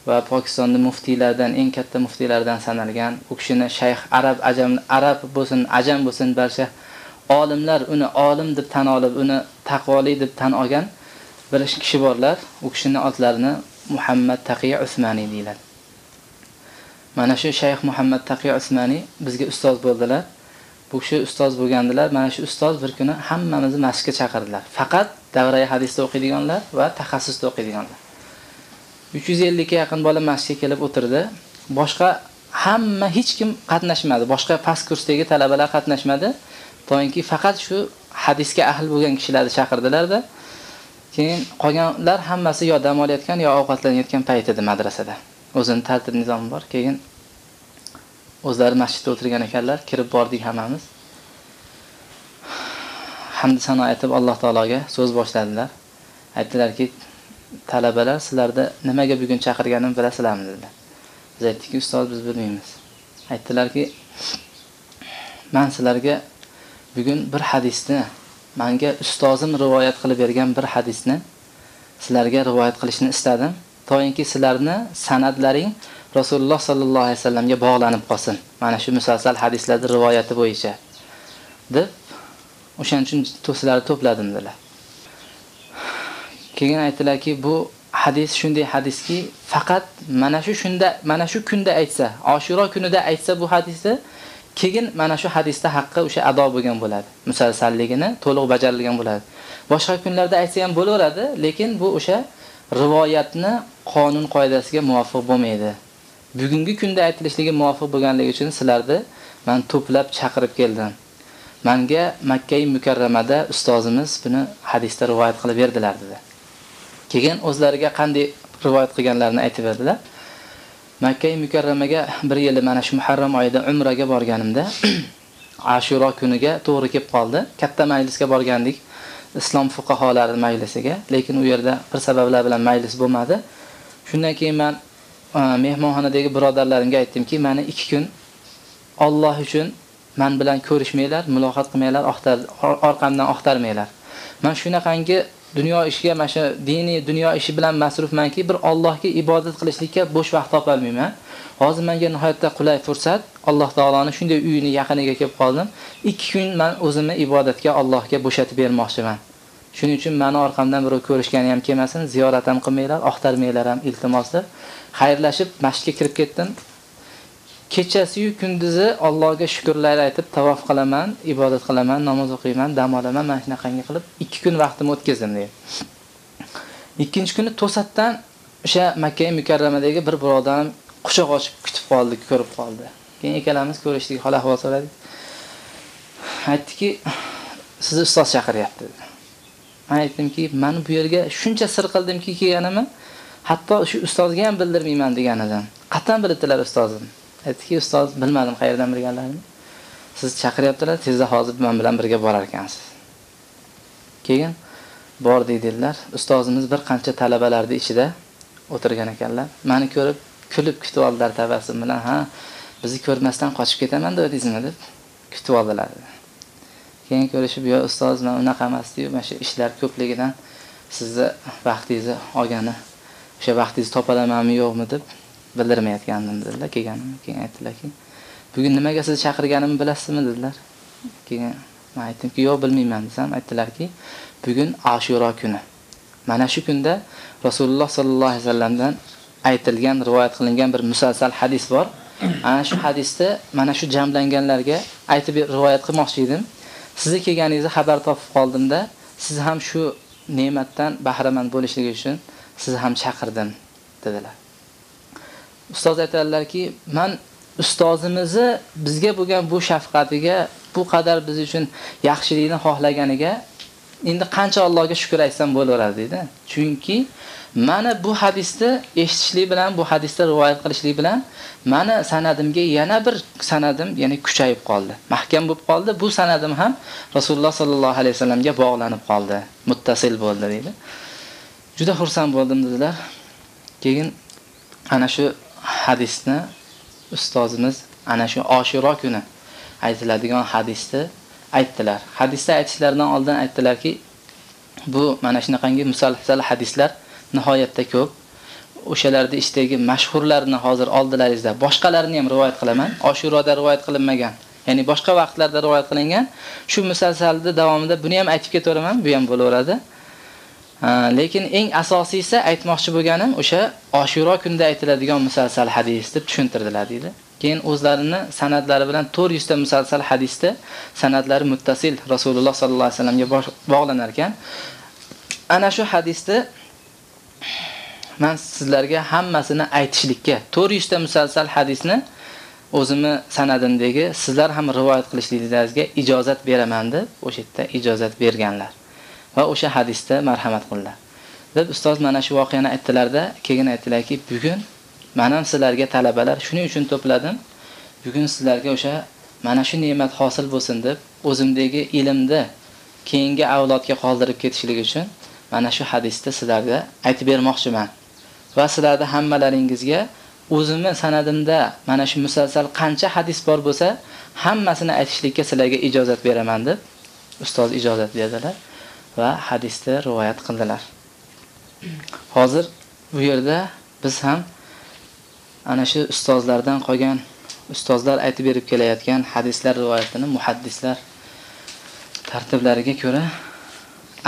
va Pokistonda muftiylardan eng katta muftiylardan sanalgan u kishini shayx arab ajam arab bo'lsin ajam bo'lsin barcha olimlar uni olim deb tan olib uni taqvoli deb tan olgan bir kishi borlar u kishini otlarini Muhammad Taqiy Usmani deyiladi Mana shu Shayx Muhammad Taqiy Usmani bizga ustoz bo'ldilar. Bu kishi ustoz bo'lgandilar. Mana shu ustoz bir kuni hammamizni masjidga chaqirdilar. Faqat davrai hadisda o'qiydiganlar va taxassusda o'qiydiganlar. 350 ga yaqin bola masjidga kelib o'tirdi. Boshqa hamma hech kim qatnashmadi. Boshqa past kursdagi talabalar qatnashmadi. To'yinki faqat shu hadisga ahl bo'lgan kishilarni chaqirdilar-da. Keyin qolganlar hammasi yo dam olayotgan yo ovqatlanayotgan payt edi madrasada. o'zini tartib nizomi bor. Keyin o'zlari masjidda o'tirgan ekanlar, kirib bordik hammamiz. Hamd sano aytib Alloh taologa so'z boshladilar. Aytdilarki, talabalar sizlarda nimaga bugun chaqirganimni bilasizlarmi dedi Biz aytdikki, ustoz biz bilmaymiz. Aytdilarki, men sizlarga bugun bir hadisni menga ustozim rivoyat qilib bergan bir hadisni sizlarga rivoyat qilishni istadim. to'yinki sizlarni sanadlaring Rasululloh sallallohu alayhi vasallamga bog'lanib qolsin. Mana shu musalsal hadislarning rivoyati bo'yicha deb o'shaning uchun sizlarni to'pladim dedilar. Keyin aytdilarki, bu hadis shunday hadiski, faqat mana shu shunda, mana shu kunda aytsa, oshiro kunida aytsa bu hadisni, keyin mana shu hadisda haqqi o'sha ado bo'lgan bo'ladi. Musalsalligini to'liq bajarilgan bo'ladi. Boshqa kunlarda aytsa ham bo'laveradi, lekin bu o'sha rivoyatni qonun qoidasiga muvofiq bo'lmaydi. Bugungi kunda aytilishligi muvofiq bo'lganligi uchun sizlarni men to'plab chaqirib keldim. manga Makka mukarramada ustozimiz buni hadisda rivoyat qilib berdilar dedi. Keyin o'zlariga qanday rivoyat qilganlarini aytib berdilar. Makka mukarramaga bir yil mana shu Muharram oyida umraga borganimda Ashura kuniga to'g'ri kelib qoldi. Katta majlisga borgandik. islom fuqaholari majlisiga, lekin u yerda bir sabablar bilan majlis bo'lmadi. Shundan keyin men e, mehmonxonadagi birodarlarimga aytdimki, meni 2 kun Alloh uchun men bilan ko'rishmanglar, muloqot qilmanglar, orqamdan oqtarmanglar. Men shunaqangi dunyo ishiga, mana shu diniy dunyo ishi bilan masrufmanki, bir Allohga ibodat qilishlikka bo'sh vaqt topa olmayman. Hozir menga nihoyatda qulay fursat, Alloh taoloni shunday uyini yaqiniga kelib qoldim. 2 kun men o'zimni ibodatga Allohga bo'shatib bermoqchiman. Shuning uchun meni orqamdan birov ko'rishgani ham kelmasin, ziyorat ham qilmanglar, oqtarmanglar ham iltimosdir. xayrlashib masjidga kirib ketdim. Kechasi-yu kunduzi Allohga shukrlar aytib tavof qilaman, ibodat qilaman, namoz o'qiyman, dam olaman, mana shunaqangi qilib 2 kun vaqtimni o'tkazdim deydi. Ikkinchi kuni to'satdan o'sha Makka mukarramadagi bir birodarim quchoq ochib kutib qoldi, ko'rib qoldi. Keyin ikkalamiz ko'rishdik, hol ahvol so'radik. Aytdiki, sizni ustoz chaqiryapti. Men aytdimki, men bu yerga shuncha sir qildimki kelganimni, hatto shu ustozga ham bildirmayman deganidan. Qattan bilibdilar ustozim. Aytdiki, ustoz bilmadim qayerdan bilganlarini. Siz chaqiryaptilar, tezda hozir men bilan birga borar ekansiz. Keyin bor dedilar. Ustozimiz bir qancha talabalarning ichida o'tirgan ekanlar. Meni ko'rib kulib kutib oldilar tabassum bilan. Ha, bizni ko'rmasdan qochib ketaman dedingizmi deb kutib oldilar. Keyin ko'rishib, "Yo ustoz, man unaqa emasdiyu mana shu ishlar ko'pligidan sizni vaqtingizni olgani, o'sha vaqtingizni topalamanmi yo'qmi deb bildirmayotgandim" dedilar. Kelganim keyin aytdilarki, "Bugun nimaga sizni chaqirganimni bilasizmi?" dedilar. Keyin men aytdimki, "Yo'q, bilmayman" desam, aytdilarki, "Bugun Ashura kuni. Mana shu kunda Rasululloh sallallohu alayhi vasallamdan aytilgan, rivoyat qilingan bir musalsal hadis bor. Ana shu hadisda mana shu jamlanganlarga aytib rivoyat qilmoqchi edim. Sizni kelganingizni xabar topib qoldimda, siz ham shu ne'matdan bahramand bo'lishligi uchun sizni ham chaqirdim, dedilar. Ustoz aytadilarki, "Men ustozimizni bizga bo'lgan bu shafqatiga, bu qadar biz uchun yaxshilikni xohlaganiga endi qancha Allohga shukr aytsam bo'laveradi" dedi. Chunki mana bu hadisni eshitishlik bilan, bu hadisda rivoyat qilishlik bilan mana sanadimga yana bir sanadim, ya'ni kuchayib qoldi. Mahkam bo'lib qoldi. Bu sanadim ham Rasululloh sallallohu alayhi vasallamga bog'lanib qoldi, muttasil bo'ldi dedi. Juda xursand bo'ldim dedilar. Keyin ana shu hadisni ustozimiz ana shu Oshiro kuni aytiladigan hadisni aytdilar. Hadisda aytishlaridan oldin aytdilarki, bu mana shunaqangi musalsal hadislar nihoyatda ko'p. O'shalarda ichidagi mashhurlarni hozir oldilaringizda, boshqalarini ham rivoyat qilaman. Oshuroda rivoyat qilinmagan. Ya'ni boshqa vaqtlarda rivoyat qilingan. Shu musalsalni davomida buni ham aytib ketaveraman, bu ham bo'laveradi. Lekin eng asosiysi aytmoqchi bo'lganim o'sha Ashura kunida aytiladigan musalsal hadis deb tushuntirdilar deydi. Keyin o'zlarini sanadlari bilan 400 ta musalsal hadisda sanadlari muttasil Rasululloh sallallohu alayhi vasallamga bog'lanar ekan. Ana shu hadisni men sizlarga hammasini aytishlikka 400 ta musalsal hadisni o'zimni sanadimdagi sizlar ham rivoyat qilishliklaringizga ijozat beraman deb o'sha yerda ijozat berganlar. Va o'sha hadisda marhamat qildilar. deb ustoz mana shu voqeani aytdilarda, keyin aytdilarki, bugun men ham sizlarga talabalar shuning uchun to'pladim. Bugun sizlarga o'sha mana shu ne'mat hosil bo'lsin deb o'zimdagi ilmni keyingi avlodga qoldirib ketishlik uchun mana shu hadisda sizlarga aytib bermoqchiman. Va sizlarga hammalaringizga o'zimni sanadimda mana shu musalsal qancha hadis bor bo'lsa, hammasini aytishlikka sizlarga ijozat beraman deb ustoz ijozat berdilar. Va hadisda rivoyat qildilar. Hozir bu yerda biz ham ana shu ustozlardan qolgan ustozlar aytib berib kelayotgan hadislar rivoyatini muhaddislar tartiblariga ko'ra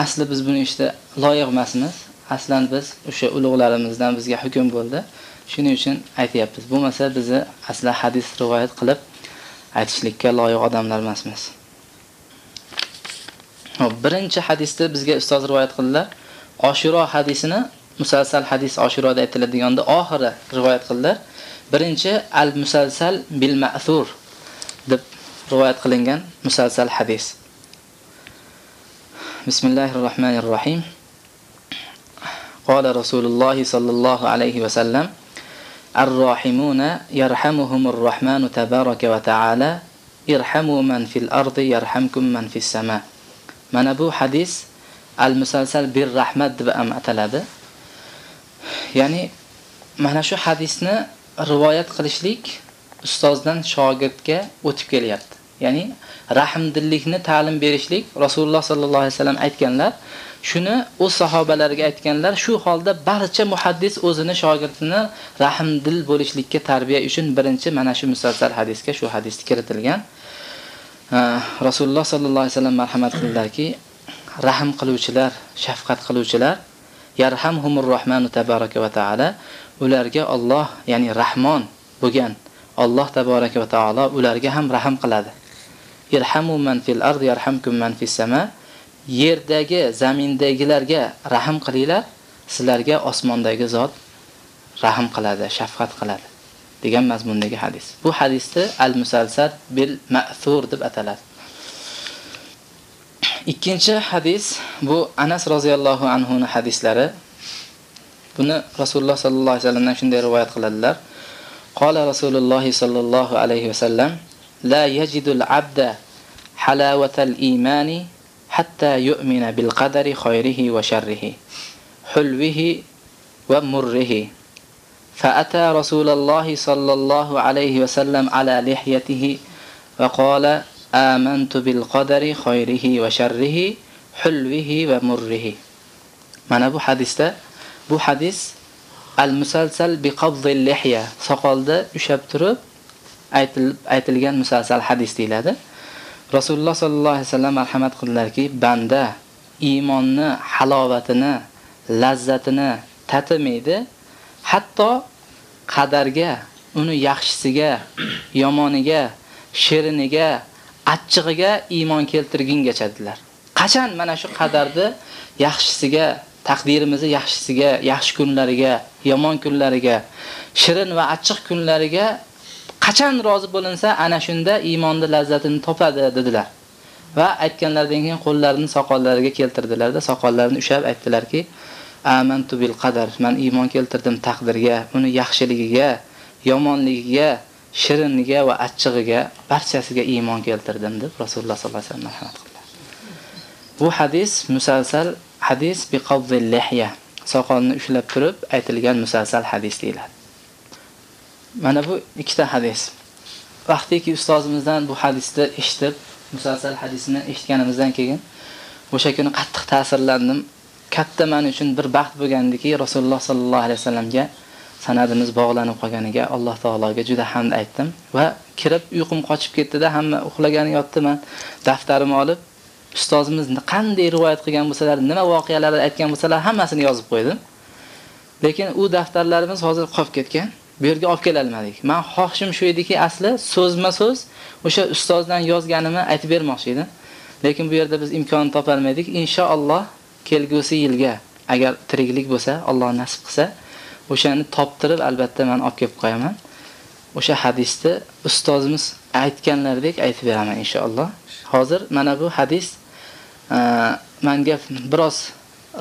asli biz buni ishda loyiq emasmiz. Aslan biz o'sha ulug'larimizdan bizga hukm bo'ldi. Shuning uchun aytyapmiz. Bo'lmasa bizni asla hadis rivoyat qilib aytishlikka loyiq odamlar emasmiz. Birinchi hadisda bizga ustoz rivoyat qildilar. Oshiro hadisini musalsal hadis Oshiroda aytiladiganda oxiri rivoyat qildilar. Birinchi al-musalsal bil ma'thur deb rivoyat qilingan musalsal hadis. Bismillahirrohmanirrohim. Qala Rasululloh sallallohu alayhi va sallam Ar-rahimuna yarhamuhumur rahmanu tabaraka va ta'ala irhamu man fil ardi yarhamkum man fis sama. Mana bu hadis al-musalsal bir rahmat deb ham ataladi. Ya'ni mana shu hadisni rivoyat qilishlik ustozdan shogirdga o'tib kelyapti. Ya'ni rahmdillikni ta'lim berishlik Rasululloh sallallohu alayhi vasallam aytganlar, shuni o'z sahobalariga aytganlar. Shu holda barcha muhaddis o'zini shogirdini rahmdil bo'lishlikka tarbiya uchun birinchi mana shu musalsal hadisga shu hadis kiritilgan. Rasululloh sallallohu alayhi vasallam marhamat qildilarki, rahm qiluvchilar, shafqat qiluvchilar yarhamhumur rohmanu tabaraka va taala ularga Alloh, ya'ni Rahmon bo'lgan Alloh tabaraka va taolo ularga ham rahm qiladi. Irhamu man fil ard yarhamkum man fis sama. Yerdagi, zamindagilarga rahm qilinglar, sizlarga osmondagi zot rahm qiladi, shafqat qiladi. Degan mazmundagi hadis. Bu hadisni al-musalsal bil ma'thur deb ataladi. Ikkinchi hadis bu Anas roziyallohu anhu ning hadislari. Buni Rasululloh sallallohu alayhi vasallamdan shunday rivoyat qiladilar. Qala Rasululloh sallallohu alayhi vasallam: "La yajidul abda halawatal imani hatta yu'mina bil qadari khayrihi va sharrihi, hulwihi va murrihi." فأتى رسول الله صلى الله عليه وسلم على لحيته وقال آمنت بالقدر خيره وشره حلوه ومره mana bu hadisda bu hadis al-musalsal bi qabdil lihya soqolda ushab turib aytilib aytilgan musalsal hadis deyiladi. Rasululloh sallallohu alayhi vasallam marhamat qildilarki, banda iymonni halovatini, lazzatini tatimaydi, hatto qadarga, uni yaxshisiga, yomoniga, shiriniga, achchig'iga iymon keltirgungacha dedilar. Qachon mana shu qadarni yaxshisiga, taqdirimizni yaxshisiga, yaxshi kunlariga, yomon kunlariga, shirin va achchiq kunlariga qachon rozi bo'linsa, ana shunda iymonning lazzatini topadi dedilar. Va aytganlaridan keyin qo'llarini soqollariga keltirdilarda, soqollarini ushab aytdilarki, amantu bil qadar. Men iymon keltirdim taqdirga, uni yaxshiligiga, yomonligiga, shiriniga va achchig'iga, barchasiga iymon keltirdim deb Rasululloh sollallohu alayhi vasallam marhamat qildilar. Bu hadis musalsal hadis bi qawdil lihya. Soqolni ushlab turib aytilgan musalsal hadis deyiladi. Mana bu ikkita hadis. Vaqtiki ustozimizdan bu hadisni eshitib, musalsal hadisni eshitganimizdan keyin o'sha kuni qattiq ta'sirlandim. Katta men uchun bir baxt bo'lgandiki, Rasululloh sallallohu alayhi vasallamga sanadimiz bog'lanib qolganiga Alloh taologa juda hamd aytdim va kirib uyqum qochib ketdi-da, hamma uxlagani yotdiman. Daftarimni olib ustozimiz qanday rivoyat qilgan bo'lsalar, nima voqealarni aytgan bo'lsalar, hammasini yozib qo'ydim. Lekin u daftarlarimiz hozir qolib ketgan. Bu yerga olib kela olmadik. Men xohishim shu ediki, asli so'zma-so'z o'sha ustozdan yozganimni aytib bermoqchi edim. Lekin bu yerda biz imkon topa olmadik. Inshaalloh kelgusi yilga agar tiriklik bo'lsa, Alloh nasib qilsa, o'shani toptirib albatta men olib kelib qo'yaman. O'sha hadisni ustozimiz aytganlaridek aytib beraman inshaalloh. Hozir mana bu hadis e, menga biroz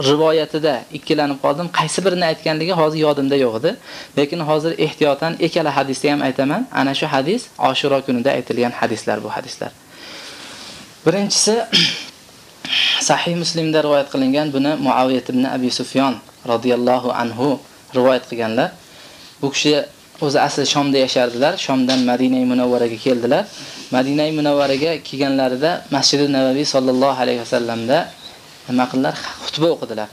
rivoyatida ikkilanib qoldim. Qaysi birini aytganligi hozir yodimda yo'q edi. Lekin hozir ehtiyotan ikkala hadisni ham aytaman. Ana shu hadis oshiro kunida aytilgan hadislar bu hadislar. Birinchisi Sahih Muslimda rivoyat qilingan buni Muaviyat ibn Abi Sufyon radhiyallohu anhu rivoyat qilganlar. Bu kishi o'zi asli Shomda yashardilar. Shomdan madina munavvaraga Munawvaraga keldilar. madina munavvaraga Munawvaraga kelganlarida masjidi Navaviy sallallohu alayhi vasallamda nima qildilar? Xutba o'qidilar.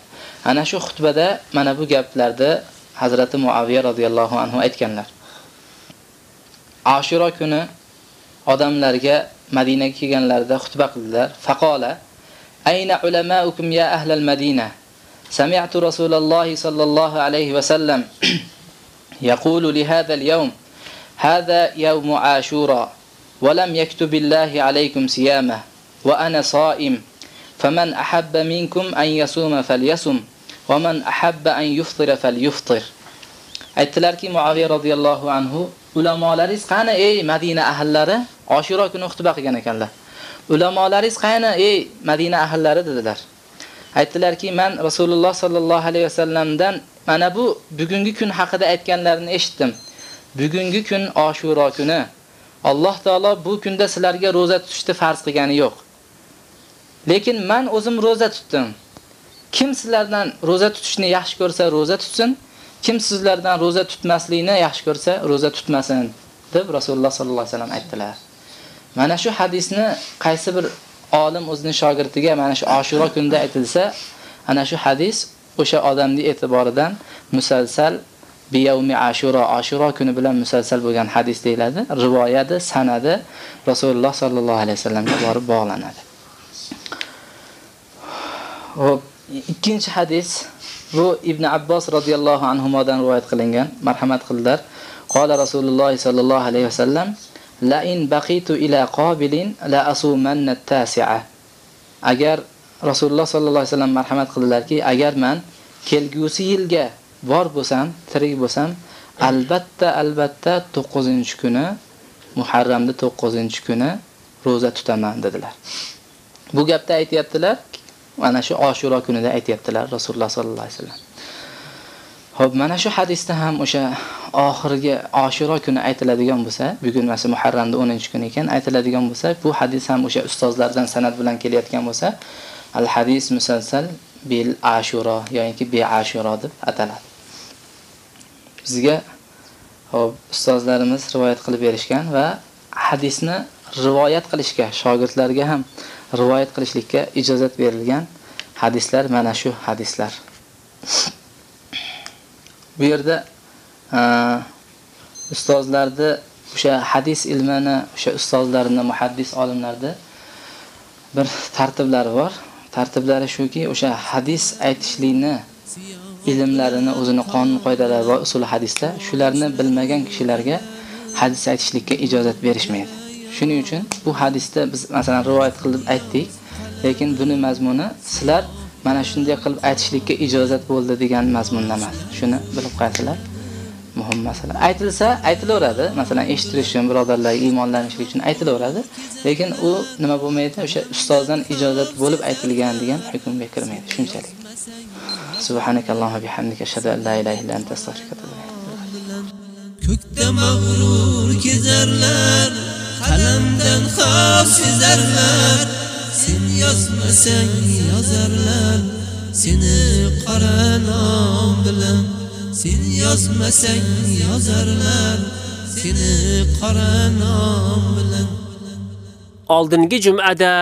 Ana shu xutbada mana bu gaplarni Hazrati Muaviya radhiyallohu anhu aytganlar. ashiro kuni odamlarga Madinaga kelganlarida xutba qildilar. Faqola: أين علماؤكم يا أهل المدينة؟ سمعت رسول الله صلى الله عليه وسلم يقول لهذا اليوم هذا يوم عاشورا ولم يكتب الله عليكم صيامه وأنا صائم فمن أحب منكم أن يصوم فليصم ومن أحب أن يفطر فليفطر. Aytdilarki muaviya roziyallohu anhu إيه qani ey madina ahllari oshiro kuni xutba qilgan ekanlar. Ulamolaringiz qani ey Madina ahllari dedilar. Aytdilarki men Rasululloh sallallohu alayhi vasallamdan mana bu bugungi kun haqida aytganlarini eshitdim. Bugungi kun Ashura kuni Alloh taolo bu kunda sizlarga roza tutishni farz qilgani yo'q. Lekin men o'zim roza tutdim. Kim sizlardan roza tutishni yaxshi ko'rsa, roza tutsin. Kim sizlardan roza tutmaslikni yaxshi ko'rsa, roza tutmasin, deb Rasululloh sallallohu alayhi vasallam aytdilar. Mana shu hadisni qaysi bir olim o'zining shogirdiga mana shu Ashura kunida aytilsa, ana shu hadis o'sha odamning e'tiboridan musalsal biyawmi Ashura, Ashura kuni bilan musalsal bo'lgan hadis deyiladi. Rivoyati, sanadi Rasululloh sallallohu alayhi vasallamga borib bog'lanadi. Hop, ikkinchi hadis bu Ibn Abbos radhiyallohu anhumodan rivoyat qilingan. Marhamat qildilar. Qala Rasululloh sallallohu alayhi vasallam: "La in baqitu ila qabilin la asumanna tasi'a Agar Rasululloh sallallohu alayhi vasallam marhamat qildilarki, agar men kelgusi yilga bor bo'lsam, tirik bo'lsam, albatta albatta 9-kuni Muharramda 9-kuni roza tutaman dedilar. Bu gapda aytayaptilar, mana shu Ashura kunida aytayaptilar Rasululloh sallallohu alayhi vasallam. Xo'p, mana shu hadisda ham o'sha oxirgi Ashura kuni aytiladigan bo'lsa, bugun mana Muharramda 10-kun ekan, aytiladigan bo'lsa, bu hadis ham o'sha ustozlardan sanad bilan kelayotgan bo'lsa, al hadis musalsal bil Ashura yoki bi Ashura deb ataladi. Bizga Xo'p, ustozlarimiz rivoyat qilib berishgan va hadisni rivoyat qilishga, shogirdlarga ham rivoyat qilishlikka ijozat berilgan hadislar mana shu hadislar. Bu yerda ustozlarni o'sha hadis ilmini, o'sha ustozlarini, muhaddis olimlarni bir tartiblari bor. Tartiblari shuki, o'sha hadis aytishlikni ilmlarini, o'zini qonun qoidalari va usul hadisda shularni bilmagan kishilarga hadis aytishlikka ijozat berishmaydi. Shuning uchun bu hadisda biz masalan rivoyat qilib aytdik, lekin buni mazmuni sizlar mana shunday qilib aytishlikka ijozat bo'ldi degan mazmunda emas. Shuni bilib qo'yasizlar. muhim masala. Aytilsa, aytilaveradi. Masalan, eshitish uchun birodarlar iymonlanish uchun aytilaveradi. Lekin u nima bo'lmaydi? O'sha ustozdan ijozat bo'lib aytilgan degan hukmga kirmaydi, shunchalik. Subhanakallohu bihamdika ashhadu an la ilaha illa anta astaghfiruka va atubu Ko'kda mag'rur kezarlar, qalamdan xavf sezarlar. Sen yozmasang yozarlar, seni qora nom bilan sen yozmasang yozarlar seni qora nom bilan Oldingi jumada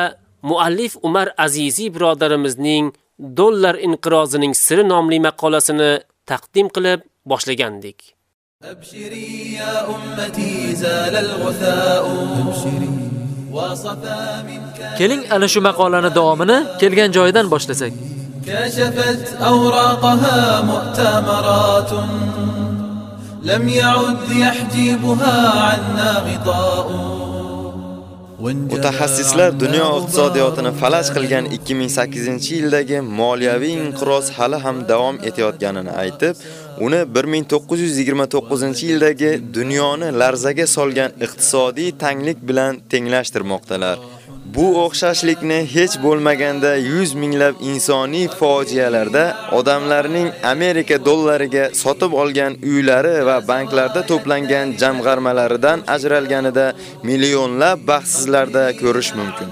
muallif Umar Azizi birodarimizning dollar inqirozining siri nomli maqolasini taqdim qilib boshlagandik. أبشري يا أمتي زال الغثاء أبشري وصفى منك Keling ana shu maqolani davomini kelgan joyidan boshlasak. كشفت أوراقها مؤتمرات لم يعد يحجبها عنا غطاء Mutaxassislar dunyo iqtisodiyotini falaj qilgan 2008-yildagi moliyaviy inqiroz hali ham davom etayotganini aytib, uni 1929-yildagi dunyoni larzaga solgan iqtisodiy tanglik bilan tenglashtirmoqdalar. Bu o'xshashlikni hech bo'lmaganda 100 minglab insoniy fojialarda odamlarning Amerika dollariga sotib olgan uylari va banklarda to'plangan jamg'armalaridan ajralganida millionlab baxtsizlarda ko'rish mumkin.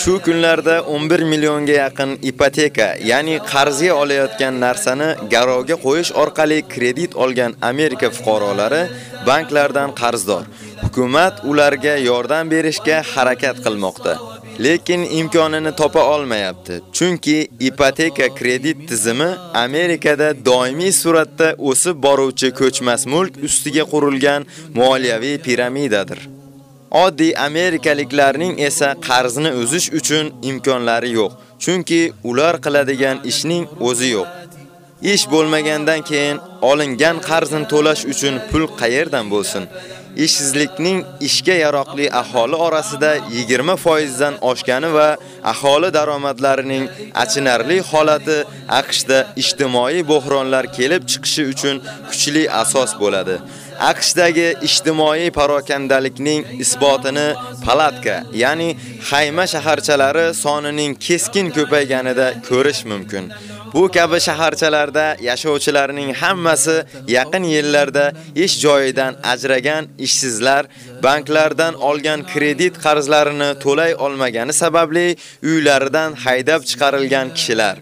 Shu kunlarda 11 millionga yaqin ipoteka, ya'ni qarzga olayotgan narsani garovga qo'yish orqali kredit olgan Amerika fuqarolari banklardan qarzdor. Hukumat ularga yordam berishga harakat qilmoqda. Lekin imkonini topa olmayapti. Chunki ipoteka kredit tizimi Amerikada doimiy suratda o'sib boruvchi ko'chmas mulk ustiga qurilgan moliyaviy piramidadir. Oddiy amerikaliklarning esa qarzni uzish uchun imkonlari yo'q. Chunki ular qiladigan ishning o'zi yo'q. Ish bo'lmagandan keyin olingan qarzni to'lash uchun pul qayerdan bo'lsin? Ishsizlikning ishga yaroqli aholi orasida 20% dan oshgani va aholi daromadlarining achinarli holati AQShda ijtimoiy bo'hronlar kelib chiqishi uchun kuchli asos bo'ladi. AQShdagi ijtimoiy parokandalikning isbotini palatka, ya'ni xayma shaharchalari sonining keskin ko'payganida ko'rish mumkin. Bu kabi shaharchalarda yashovchilarning hammasi yaqin yillarda ish joyidan ajragan ishsizlar banklardan olgan kredit qarzlarini to'lay olmagani sababli uylaridan haydab chiqarilgan kishilar.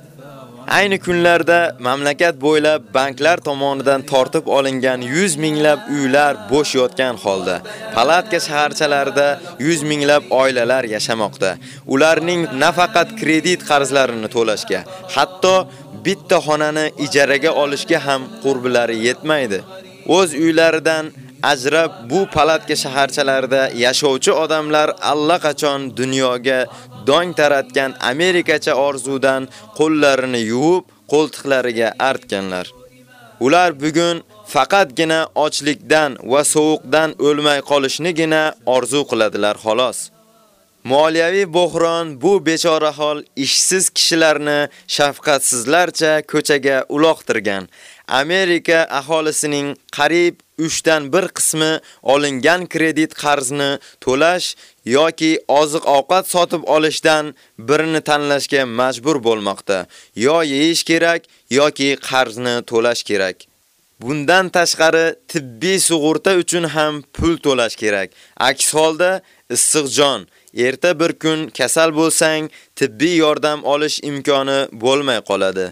Ayni kunlarda mamlakat bo'ylab banklar tomonidan tortib olingan 100 minglab uylar bo'sh yotgan holda. Palatka shaharchalarida 100 minglab oilalar yashamoqda. Ularning nafaqat kredit qarzlarini to'lashga, hatto bitta xonani ijaraga olishga ham qurbilari yetmaydi. O'z uylaridan ajrab bu palatka shaharchalarida yashovchi odamlar allaqachon dunyoga dong taratgan Amerikacha orzudan qo'llarini yuvib, qo'ltiqlariga artganlar. Ular bugun faqatgina ochlikdan va sovuqdan o'lmay qolishnigina orzu qiladilar xolos. Moliyaviy bo'hron bu bechora hol ishsiz kishilarni shafqatsizlarcha ko'chaga uloqtirgan. Amerika aholisining qariyb 3 dan 1 qismi olingan kredit qarzni to'lash yoki oziq-ovqat sotib olishdan birini tanlashga majbur bo'lmoqda. Yo yeyish kerak yoki qarzni to'lash kerak. Bundan tashqari tibbiy sug'urta uchun ham pul to'lash kerak. Aks holda issiq jon erta bir kun kasal bo'lsang, tibbiy yordam olish imkoni bo'lmay qoladi.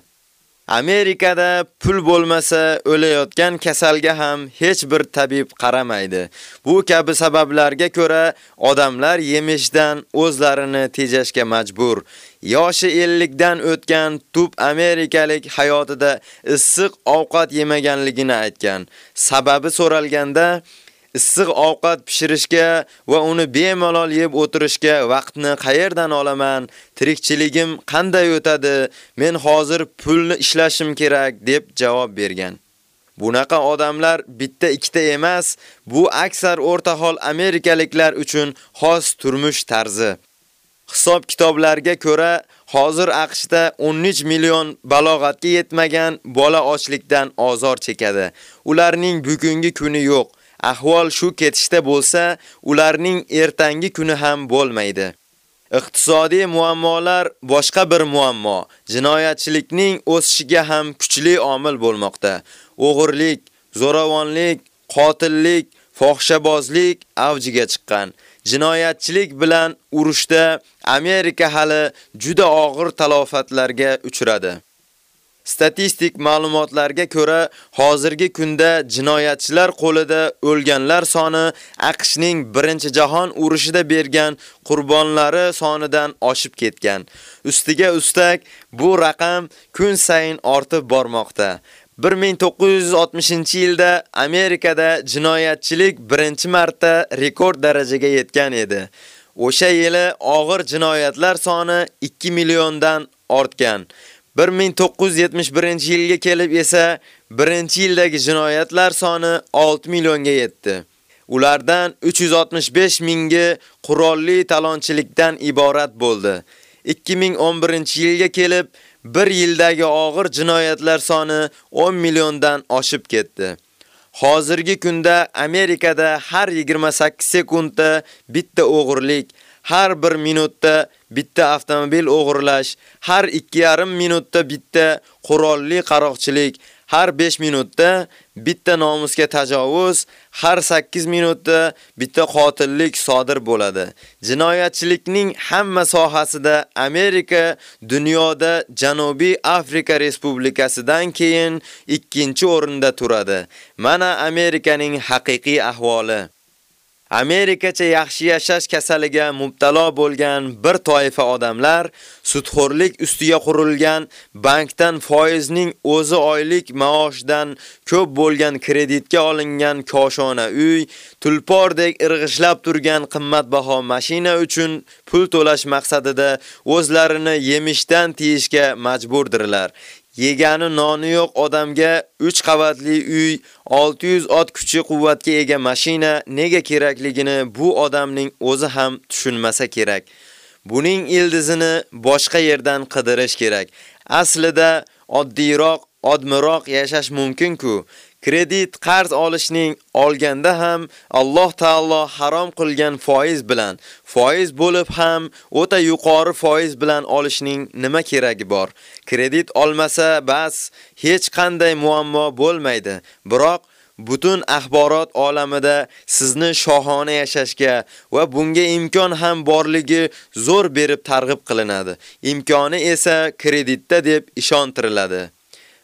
Amerikada pul bo'lmasa o'layotgan kasalga ham hech bir tabib qaramaydi. Bu kabi sabablarga ko'ra odamlar yemishdan o'zlarini tejashga majbur. Yoshi 50 dan o'tgan tub amerikalik hayotida issiq ovqat yemaganligini aytgan. Sababi so'ralganda issiq ovqat pishirishga va uni bemalol yeb o'tirishga vaqtni qayerdan olaman? Tirikchiligim qanday o'tadi? Men hozir pulni ishlashim kerak deb javob bergan. Bunaqa odamlar bitta ikkita emas, bu aksar o'rtahol amerikaliklar uchun xos turmush tarzi. Hisob kitoblarga ko'ra, Hozir AQShda 13 million balog'atga yetmagan bola ochlikdan azob chekadi. Ularning bugungi kuni yo'q. Ahvol shu ketishda bo'lsa, ularning ertangi kuni ham bo'lmaydi. Iqtisodiy muammolar boshqa bir muammo. Jinoyatchilikning o'sishiga ham kuchli omil bo'lmoqda. O'g'irlik, zo'ravonlik, qotillik, fohishabozlik avjiga chiqqan. Jinoyatchilik bilan urushda Amerika hali juda og'ir talofatlarga uchradi. Statistik ma'lumotlarga ko'ra, hozirgi kunda jinoyatchilar qo'lida o'lganlar soni AQShning 1-jahon urushida bergan qurbonlari sonidan oshib ketgan. Ustiga ustak, bu raqam kun sayin ortib bormoqda. 1960-yilda Amerikada jinoyatchilik birinchi marta rekord darajaga yetgan edi. O'sha yili og'ir jinoyatlar soni 2 milliondan ortgan. 1971-yilga kelib esa 1-yildagi jinoyatlar soni 6 millionga yetdi. Ulardan 365 mingi qurolli talonchilikdan iborat bo'ldi. 2011-yilga kelib 1 yildagi og'ir jinoyatlar soni 10 milliondan oshib ketdi. Hozirgi kunda Amerikada har 28 sekundda bitta o'g'irlik, har 1 minutda bitta avtomobil o'g'irlash, har 2,5 minutda bitta qurolli qaroqchilik, har 5 minutda bitta nomusga tajovuz, har 8 minutda bitta qotillik sodir bo'ladi. Jinoyatchilikning hamma sohasida Amerika dunyoda Janubiy Afrika Respublikasidan keyin ikkinchi o'rinda turadi. Mana Amerikaning haqiqiy ahvoli. Amerikacha yaxshi yashash kasaliga mubtalo bo'lgan bir toifa odamlar sudxo'rlik ustiga qurilgan bankdan foizning o'zi oylik maoshdan ko'p bo'lgan kreditga olingan koshona uy, tulpordek irg'ishlab turgan qimmatbaho mashina uchun pul to'lash maqsadida o'zlarini yemishdan tiyishga majburdirlar. Yegani noni yo'q odamga 3 qavatli uy, 600 ot kuchi quvvatga ega mashina nega kerakligini bu odamning o'zi ham tushunmasa kerak. Buning ildizini boshqa yerdan qidirish kerak. Aslida oddiyroq, odmiroq yashash mumkin-ku. Kredit qarz olishning olganda ham Alloh taolo harom qilgan foiz bilan, foiz bo'lib ham o'ta yuqori foiz bilan olishning nima keragi bor? Kredit olmasa bas hech qanday muammo bo'lmaydi. Biroq butun axborot olamida sizni shohona yashashga va bunga imkon ham borligi zo'r berib targ'ib qilinadi. Imkoni esa kreditda deb ishontiriladi.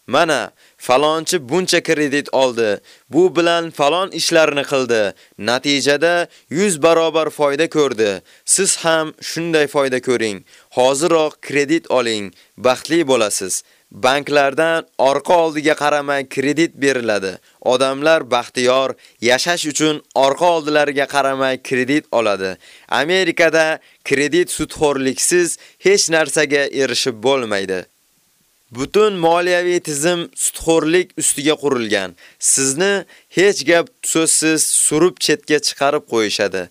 Mana falonchi buncha kredit oldi, bu bilan falon ishlarni qildi, natijada 100 barobar foyda ko'rdi. Siz ham shunday foyda ko'ring. Hoziroq kredit oling, baxtli bo'lasiz. Banklardan orqa oldiga qaramay kredit beriladi. Odamlar baxtiyor, yashash uchun orqa oldilariga qaramay kredit oladi. Amerikada kredit sudxo'rliksiz hech narsaga erishib bo'lmaydi. Butun moliyaviy tizim sudxo'rlik ustiga qurilgan. Sizni hech gap so'zsiz surib chetga chiqarib qo'yishadi.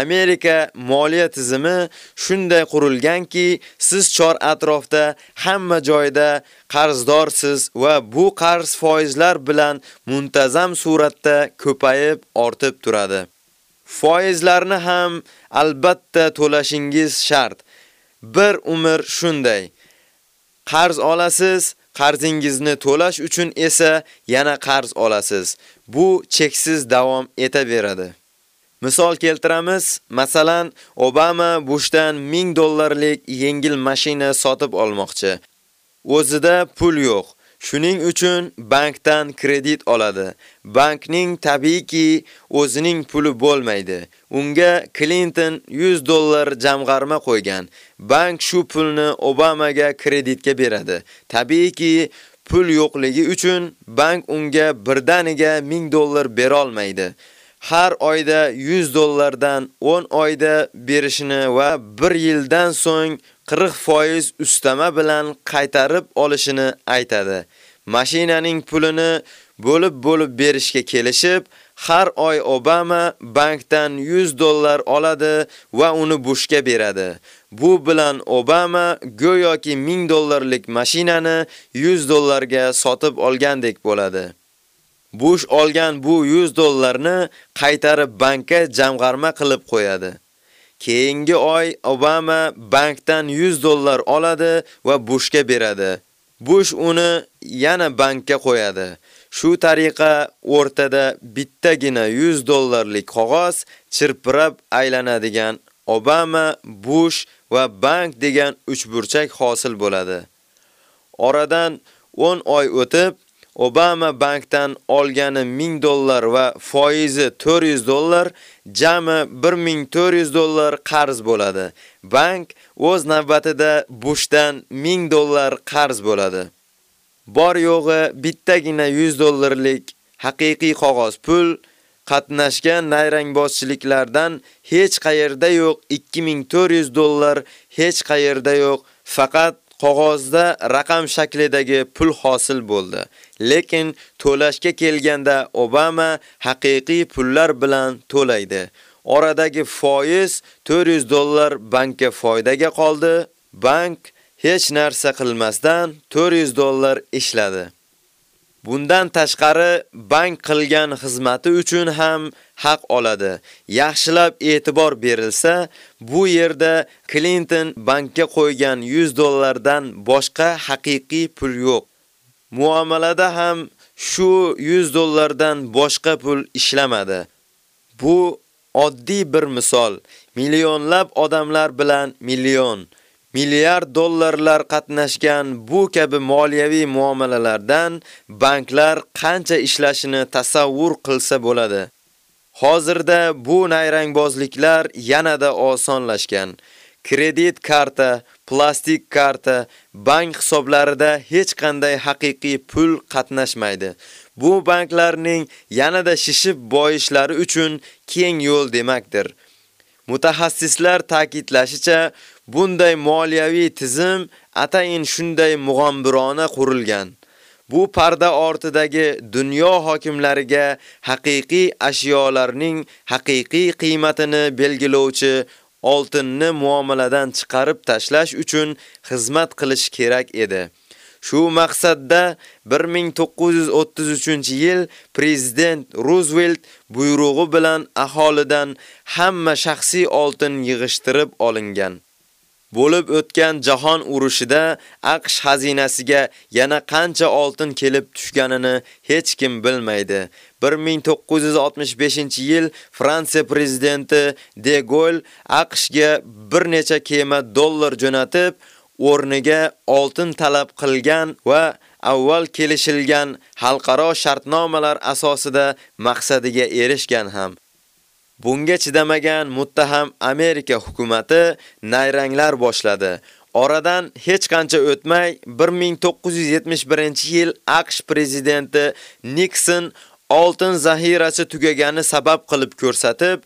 Amerika moliya tizimi shunday qurilganki, siz chor atrofda hamma joyda qarzdorsiz va bu qarz foizlar bilan muntazam suratda ko'payib ortib turadi. Foizlarni ham albatta to'lashingiz shart. Bir umr shunday. Qarz olasiz, qarzingizni to'lash uchun esa yana qarz olasiz. Bu cheksiz davom etaveradi. Misol keltiramiz, masalan, Obama Bushdan 1000 dollarlik yengil mashina sotib olmoqchi. O'zida pul yo'q. Shuning uchun bankdan kredit oladi. Bankning tabiiyki o'zining puli bo'lmaydi. Unga Clinton 100 dollar jamg'arma qo'ygan. Bank shu pulni Obamaga kreditga beradi. Tabiiyki pul yo'qligi uchun bank unga birdaniga 1000 dollar bera olmaydi. Har oyda 100 dollardan 10 oyda berishini va 1 yildan so'ng 40% ustama bilan qaytarib olishini aytadi. Mashinaning pulini bo'lib-bo'lib berishga kelishib, har oy Obama bankdan 100 dollar oladi va uni Bushga beradi. Bu bilan Obama go'yoki 1000 dollarlik mashinani 100 dollarga sotib olgandek bo'ladi. Bo'sh olgan bu 100 dollarni qaytarib bankka jamg'arma qilib qo'yadi. Keyingi oy Obama bankdan 100 dollar oladi va Bushga beradi. Bush uni yana bankka qo'yadi. Shu tariqa o'rtada bittagina 100 dollarlik qog'oz chirpirab aylanadigan Obama, Bush va bank degan uchburchak hosil bo'ladi. Oradan 10 oy o'tib, Obama bankdan olgani 1000 dollar va foizi 400 dollar, jami 1400 dollar qarz bo'ladi. Bank o'z navbatida Bushdan 1000 dollar qarz bo'ladi. Bor yo'g'i bittagina 100 dollarlik haqiqiy qog'oz pul qatnashgan nayrangbozchiliklardan hech qayerda yo'q 2400 dollar hech qayerda yo'q faqat qog'ozda raqam shaklidagi pul hosil bo'ldi. Lekin to'lashga kelganda Obama haqiqiy pullar bilan to'laydi. Oradagi foiz 400 dollar bankka foydaga qoldi. Bank hech narsa qilmasdan 400 dollar ishladi. Bundan tashqari bank qilgan xizmati uchun ham haq oladi. Yaxshilab e'tibor berilsa, bu yerda Clinton bankka qo'ygan 100 dollardan boshqa haqiqiy pul yo'q. Muomalada ham shu 100 dollardan boshqa pul ishlamadi. Bu oddiy bir misol. Millionlab odamlar bilan million milliard dollarlar qatnashgan bu kabi moliyaviy muomalalardan banklar qancha ishlashini tasavvur qilsa bo'ladi. Hozirda bu nayrangbozliklar yanada osonlashgan. Kredit karta, plastik karta, bank hisoblarida hech qanday haqiqiy pul qatnashmaydi. Bu banklarning yanada shishib boyishlari uchun keng yo'l demakdir. Mutaxassislar ta'kidlashicha, bunday moliyaviy tizim atayin shunday mug'ambirona qurilgan. Bu parda ortidagi dunyo hokimlariga haqiqiy ashyolarning haqiqiy qiymatini belgilovchi oltinni muomaladan chiqarib tashlash uchun xizmat qilish kerak edi. Shu maqsadda 1933-yil prezident Roosevelt buyrug'i bilan aholidan hamma shaxsiy oltin yig'ishtirib olingan. Bo'lib o'tgan jahon urushida AQSh xazinasiga yana qancha oltin kelib tushganini hech kim bilmaydi. 1965-yil Fransiya prezidenti De Gaulle AQShga bir necha kema dollar jo'natib, o'rniga oltin talab qilgan va avval kelishilgan xalqaro shartnomalar asosida maqsadiga erishgan ham. Bunga chidamagan muttaham Amerika hukumatı nayranglar boshladi. Oradan hech qancha o'tmay 1971-yil AQSh prezidenti Nixon oltin zaxirasi tugagani sabab qilib ko'rsatib,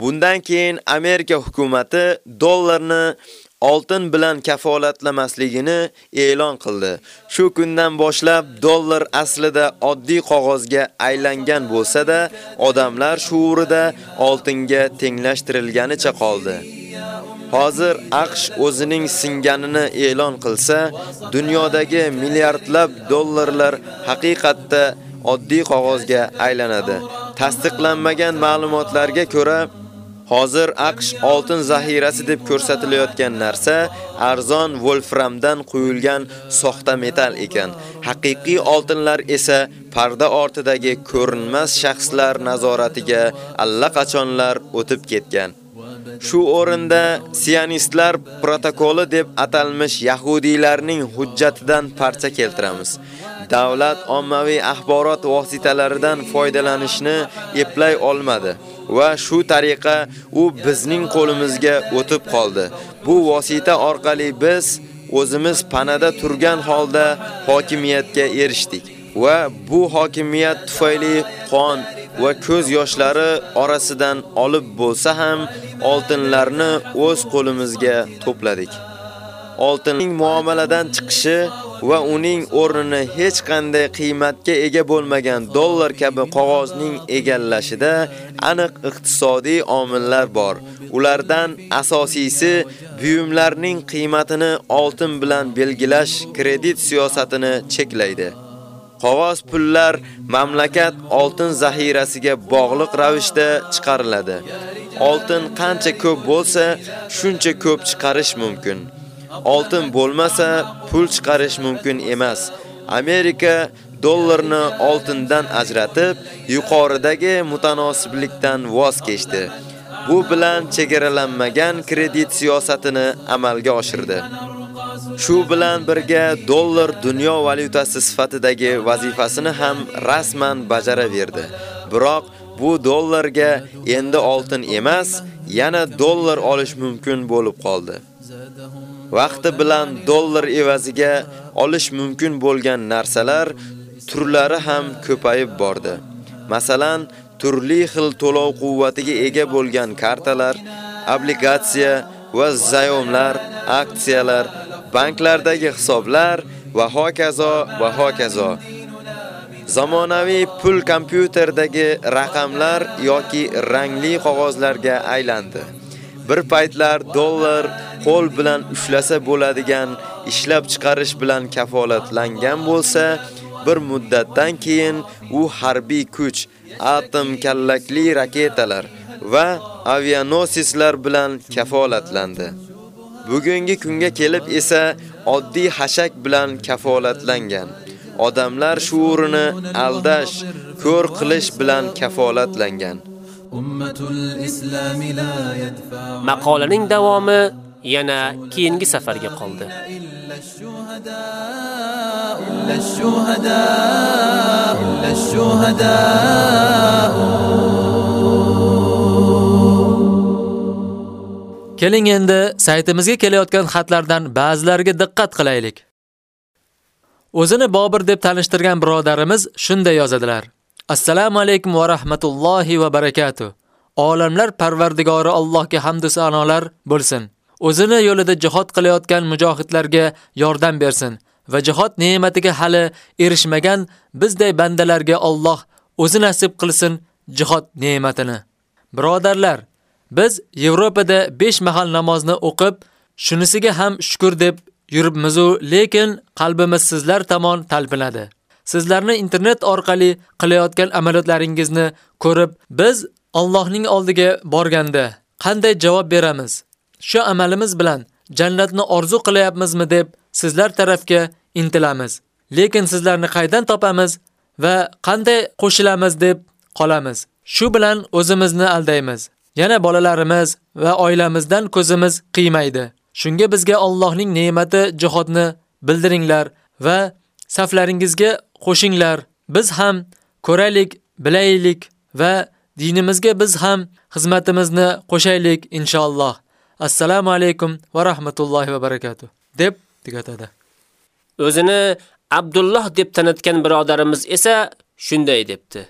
bundan keyin Amerika hukumatı dollarni oltin bilan kafolatlamasligini e'lon qildi. Shu kundan boshlab dollar aslida oddiy qog'ozga aylangan bo'lsa-da, odamlar shuurida oltinga tenglashtirilganicha qoldi. Hozir AQSh o'zining singanini e'lon qilsa, dunyodagi milliardlab dollarlar haqiqatda oddiy qog'ozga aylanadi. Tasdiqlanmagan ma'lumotlarga ko'ra, Hozir AQSh oltin zaxirasi deb ko'rsatilayotgan narsa arzon wolframdan quyilgan soxta metal ekan. Haqiqiy oltinlar esa parda ortidagi ko'rinmas shaxslar nazoratiga allaqachonlar o'tib ketgan. Shu o'rinda sionistlar protokoli deb atalmish yahudiylarning hujjatidan parcha keltiramiz. Davlat ommaviy axborot vositalaridan foydalanishni eplay olmadi. va shu tariqa u bizning qo'limizga o'tib qoldi. Bu vosita orqali biz o'zimiz panada turgan holda hokimiyatga erishdik va bu hokimiyat tufayli qon va ko'z yoshlari orasidan olib bo'lsa ham oltinlarni o'z qo'limizga to'pladik. Oltinning muomaladan chiqishi va uning o'rnini hech qanday qiymatga ega bo'lmagan dollar kabi qog'ozning egallashida aniq iqtisodiy omillar bor. Ulardan asosiysi buyumlarning qiymatini oltin bilan belgilash kredit siyosatini cheklaydi. Qog'oz pullar mamlakat oltin zaxirasiga bog'liq ravishda chiqariladi. Oltin qancha ko'p bo'lsa, shuncha ko'p chiqarish mumkin. Oltin bo'lmasa, pul chiqarish mumkin emas. Amerika dollarni oltindan ajratib, yuqoridagi mutanosiblikdan voz kechdi. Bu bilan chegaralanmagan kredit siyosatini amalga oshirdi. Shu bilan birga dollar dunyo valyutasi sifatidagi vazifasini ham rasman bajaraverdi. Biroq bu dollarga endi oltin emas, yana dollar olish mumkin bo'lib qoldi. Vaqti bilan dollar evaziga olish mumkin bo'lgan narsalar turlari ham ko'payib bordi. Masalan, turli xil to'lov quvvatiga ega bo'lgan kartalar, obligatsiya va zayomlar, aksiyalar, banklardagi hisoblar va hokazo va hokazo. Zamonaviy pul kompyuterdagi raqamlar yoki rangli qog'ozlarga aylandi. Bir paytlar dollar qo'l bilan ushlasa bo'ladigan ishlab chiqarish bilan kafolatlangan bo'lsa, bir muddatdan keyin u harbiy kuch, atom kallakli raketalar va avianosislar bilan kafolatlandi. Bugungi kunga kelib esa oddiy hashak bilan kafolatlangan. Odamlar shuurini aldash, ko'r qilish bilan kafolatlangan. Maqolaning davomi yana keyingi safarga qoldi. Keling endi saytimizga kelayotgan xatlardan ba'zilariga diqqat qilaylik. O'zini Bobir deb tanishtirgan birodarimiz shunday yozadilar: Assalomu alaykum va rahmatullohi va barakatuh. Olamlar Parvardigori Allohga hamd va sanolar bo'lsin. O'zini yo'lida jihad qilayotgan mujohidlarga yordam bersin va jihad ne'matiga hali erishmagan bizday bandalarga Alloh o'zi nasib qilsin jihad ne'matini. Birodarlar, biz Yevropada 5 mahal namozni o'qib, shunisiga ham shukr deb yuribmiz, lekin qalbimiz sizlar tomon talpinadi. Sizlarni internet orqali qilayotgan amaliyotlaringizni ko'rib, biz Allohning oldiga borganda qanday javob beramiz? Shu amalimiz bilan jannatni orzu qilyapmizmi deb sizlar tarafga intilamiz. Lekin sizlarni qaydan topamiz va qanday qo'shilamiz deb qolamiz. Shu bilan o'zimizni aldaymiz. Yana bolalarimiz va oilamizdan ko'zimiz qiymaydi. Shunga bizga Allohning ne'mati jihodni bildiringlar va saflaringizga qo'shinglar. Biz ham ko'raylik, bilaylik va dinimizga biz ham xizmatimizni qo'shaylik inshaalloh. Assalomu alaykum va rahmatullohi va barakatuh deb tugatadi. O'zini Abdulloh deb tanitgan birodarimiz esa shunday debdi.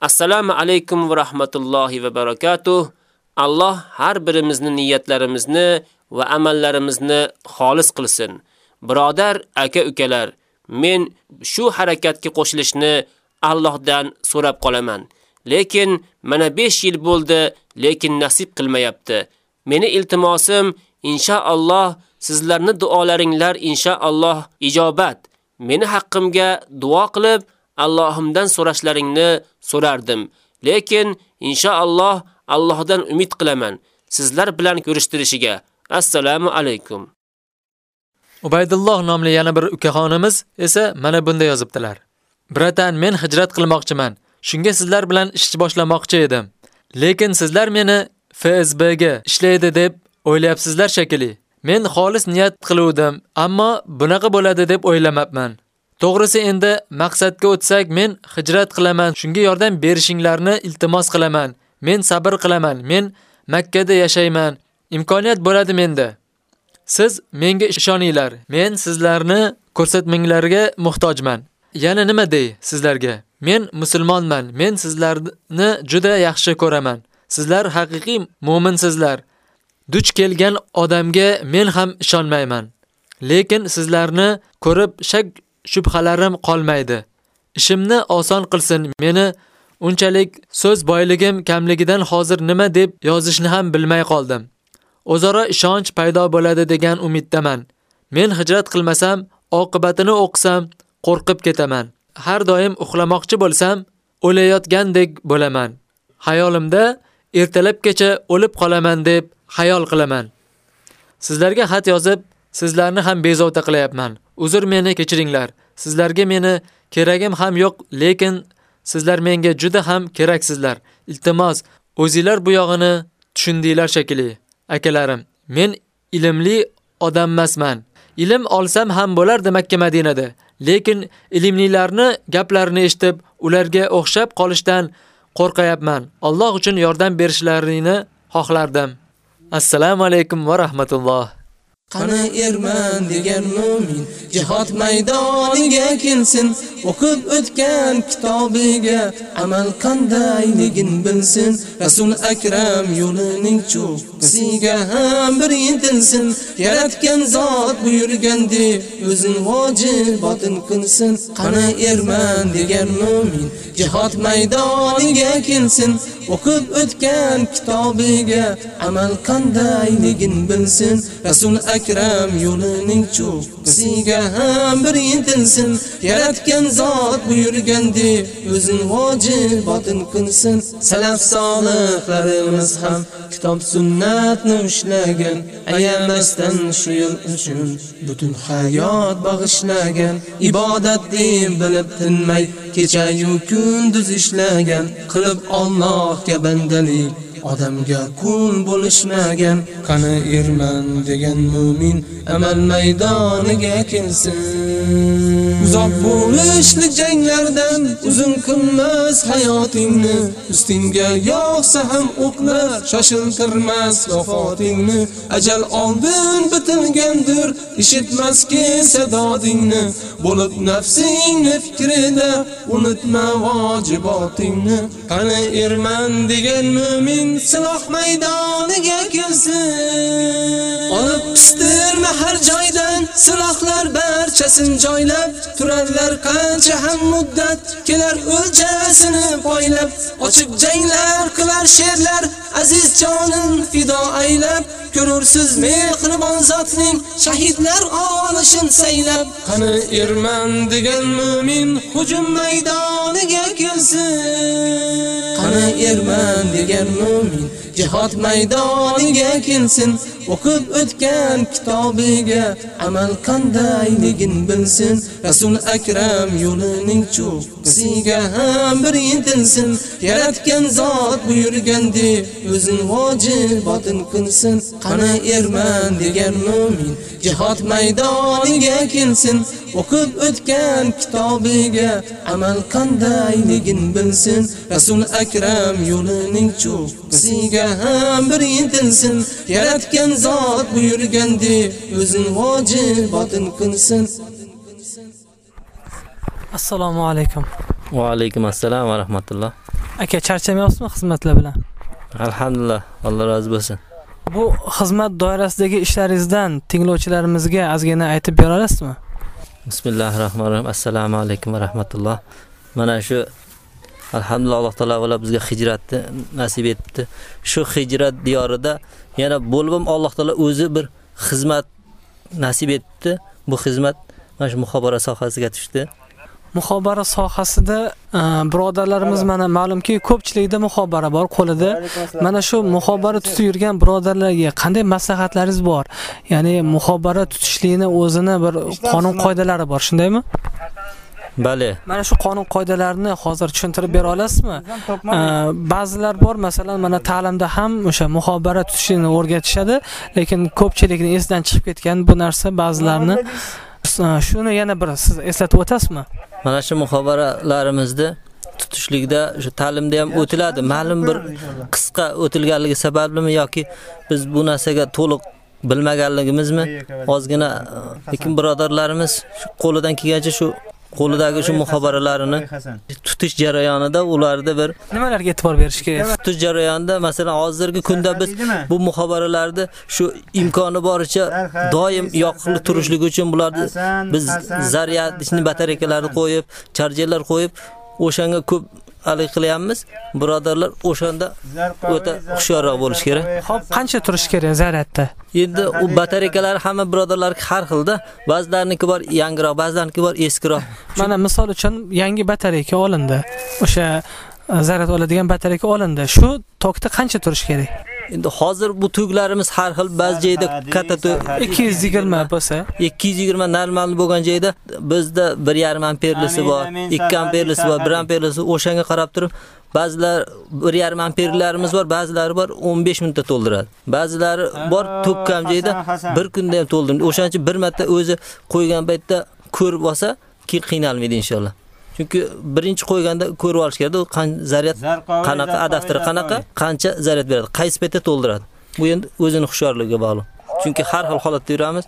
Assalomu alaykum va rahmatullohi va barakatuh. Alloh har birimizni niyatlarimizni va amallarimizni xolis qilsin. Birodar, aka-ukalar, men shu harakatga qo'shilishni Allohdan so'rab qolaman. Lekin mana 5 yil bo'ldi, lekin nasib qilmayapti. Meni iltimosim inshaalloh sizlarning duolaringlar inshaalloh ijobat. Meni haqqimga duo qilib Allohimdan so'rashlaringni so'rardim. Lekin inshaalloh Allohdan umid qilaman sizlar bilan ko'rishtirishiga. Assalomu alaykum. Ubaydulloh nomli yana bir ukaxonimiz esa mana bunda yozibdilar. Bratan, men hijrat qilmoqchiman. Shunga sizlar bilan ish boshlamoqchi edim. Lekin sizlar meni FSB ga ishlaydi deb o'ylayapsizlar shekilli. Men xolis niyat qiluvdim, ammo bunaqa bo'ladi deb o'ylamabman. To'g'risi endi maqsadga o'tsak, men hijrat qilaman. Shunga yordam berishinglarni iltimos qilaman. Men sabr qilaman. Men Makka da yashayman. Imkoniyat bo'ladi menda. Siz menga ishoninglar. Men sizlarni ko'rsatmanglarga muhtojman. Yana nima dey sizlarga? Men musulmonman. Men sizlarni juda yaxshi ko'raman. Sizlar haqiqiy mu'minsizlar. Duch kelgan odamga men ham ishonmayman. lekin sizlarni ko'rib shak shubhalarim qolmaydi. Ishimni oson qilsin. Meni unchalik so'z boyligim kamligidan hozir nima deb yozishni ham bilmay qoldim. O'zaro ishonch paydo bo'ladi degan umiddaman. Men hijrat qilmasam, oqibatini o'qsam, qo'rqib ketaman. Har doim uxlamoqchi bo'lsam, o'layotgandek bo'laman. Hayolimda ertalabgacha o'lib qolaman deb xayol qilaman. Sizlarga xat yozib, sizlarni ham bezovta qilyapman. Uzr meni kechiringlar. Sizlarga meni keragim ham yo'q, lekin sizlar menga juda ham keraksizlar. Iltimos, o'zingizlar bu yog'ini tushundinglar shekilli. Akalarim, men ilmli odam emasman. Ilm olsam ham bo'lardi Makka Madinada. Lekin ilmlilarni gaplarini eshitib, ularga o'xshab qolishdan qo'rqayapman. Alloh uchun yordam berishlarini xohlardim. Assalomu alaykum va rahmatulloh. Qani erman degan mu'min jihad maydoniga kelsin o'qib o'tgan kitobiga amal qandayligin bilsin. Rasul akram yo'lining cho'qqisiga ham bir intilsin yaratgan zot buyurgandek o'zin vojibotin qilsin. Qani erman degan mu'min jihad maydoniga kelsin o'qib o'tgan kitobiga amal qandayligin bilsin. Rasul akram yo'lining cho'qqisiga ham bir intilsin yaratgan zot buyurgandek o'zin vojibotin qilsin. Salaf solihlarimiz ham kitob sunnatni ushlagan. Ayamasdan shu yo'l uchun butun hayot bag'ishlagan. Ibodat deb bilib tinmay kecha-yu kunduz ishlagan. Qilib Allohga bandalik odamga kun bo'lishmagan qani erman degan mu'min amal maydoniga kelsin. Uzoq bo'lishlik janglardan uzun qilmas hayotingni ustingga yog'sa ham o'qlar shoshiltirmas vafotingni. Ajal oldin bitilgandir eshitmaski sadodingni bo'lib nafsingni fikrida unutma vojibotingni. Qani erman degan mu'min siloh maydoniga kelsin. Olib pistirma har joydan. Silohlar barchasin joylab turarlar qancha ham muddat. Kelar o'ljasini poylab ochib janglar qilar sherlar. Aziz jonin fido aylab. Ko'rursiz mehribon zotning shahidlar olishin saylab qani erman degan mu'min hujum maydoniga kelsin. Qani erman degan mu'min jihad maydoniga kelsin o'qib o'tgan kitobiga amal qandayligin bilsin. Rasul akram yo'lining cho'qqisiga ham bir intilsin yaratgan zot buyurgandek o'zin vojibotin qilsin. Qani erman degan mu'min jihad maydoniga kelsin. O'qib o'tgan kitobiga amal qandayligin bilsin. Rasul akram yo'lining cho'qqisiga ham bir intilsin yaratgan zot buyurgandek o'zin vojibotin qilsin. Assalomu alaykum. Va alaykum assalom va rahmatulloh. Aka charchamayapsizmi xizmatlar bilan? Alhamdulillah alloh rozi bo'lsin. Bu xizmat doirasidagi ishlaringizdan tinglovchilarimizga ozgina aytib bera olasizmi? Bismillahi rohmanir rohim assalomu alaykum va rahmatulloh. Mana shu alhamdulillah alloh taolo bizga hijratni nasib etdi. Shu hijrat diyorida yana bo'lib ham alloh taolo o'zi bir xizmat nasib etdi. Bu xizmat mana shu muxobara sohasiga tushdi. Muxobara sohasida e, birodarlarimiz mana ma'lumki ko'pchilikda muxobara bor qo'lida. Mana shu muxobara tutib yurgan birodarlarga qanday maslahatlaringiz bor? Ya'ni muxobara tutishlikni o'zini bir qonun qoidalari bor shundaymi Bali. Mana shu qonun qoidalarini hozir tushuntirib bera olasizmi? Ba'zilar bor, masalan, mana ta'limda ham o'sha muxobara tutishni o'rgatishadi, lekin ko'pchilikning esidan chiqib ketgan bu narsa ba'zilarni shuni yana bir siz eslatib o'tasizmi? Mana shu muxobaralarimizda tutishlikda shu ta'limda ham o'tiladi. Ma'lum bir qisqa o'tilganligi sabablimi yoki biz bu narsaga to'liq bilmaganligimizmi ozgina lekin birodarlarimiz qo'lidan kelgancha shu qo'lidagi shu muhobaralarini tutish jarayonida ularda bir Nimalarga e'tibor berish kerak? tutish jarayonida masalan hozirgi kunda biz bu muhobarlarni shu imkoni boricha doim yoqilib turishligi uchun bularni biz zaryadni batareyalarni qo'yib, charjerlar qo'yib o'shanga ko'p hali qilyapmiz. Birodarlar o'shanda o'ta hushyorroq bo'lish kerak. Xo'p, qancha turish kerak zaryadda? Endi u batareyalar hamma birodarlarga har xilda. Ba'zilariniki bor yangiroq, ba'zilariniki bor eskiroq. Mana misol uchun yangi batareyka olindi. O'sha e, zaryad oladigan batareyka olindi. Shu tokda qancha turish kerak? Endi hozir bu tuglarimiz har xil, ba'zi joyda katta tug 220 bo'lsa, 220 normal bo'lgan joyda bizda 1.5 amperlisi bor, 2 amperlisi bor, 1 amperlisi o'shanga qarab turib Ba'zilar 1.5 amperlarimiz bor, ba'zilari bor 15 minutda to'ldiradi. Ba'zilari bor to'kkam joyda bir kunda ham to'ldiradi. O'shaning uchun bir marta o'zi qo'ygan paytda ko'rib olsa, keyin qiynalmaydi inshaalloh. Chunki birinchi qo'yganda ko'rib olish kerak, u zaryad qanaqa, adapter qanaqa, qancha zaryad beradi, qaysi paytda to'ldiradi. Bu endi o'zini hushyorligiga bog'liq. Chunki har xil holatda yuramiz,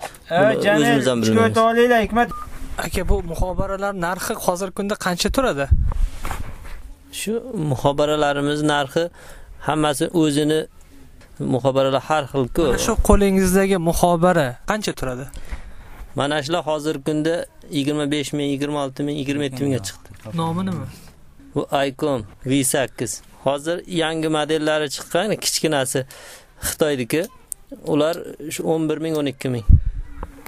o'zimiz ham bilmaymiz. Aka, bu muhobaralar narxi hozirgi kunda qancha turadi? Shu muhobaralarimiz narxi hammasi o'zini muhobaralar har xil-ku. Shu qo'lingizdagi muhobara qancha turadi? Mana shular hozirgi kunda 25 ming, 26 ming, 27 mingga chiqdi. Nomi nima? Bu Icon V8. Hozir yangi modellari chiqqan, kichkinasi Xitoyniki. Ular shu 11 ming, 12 ming.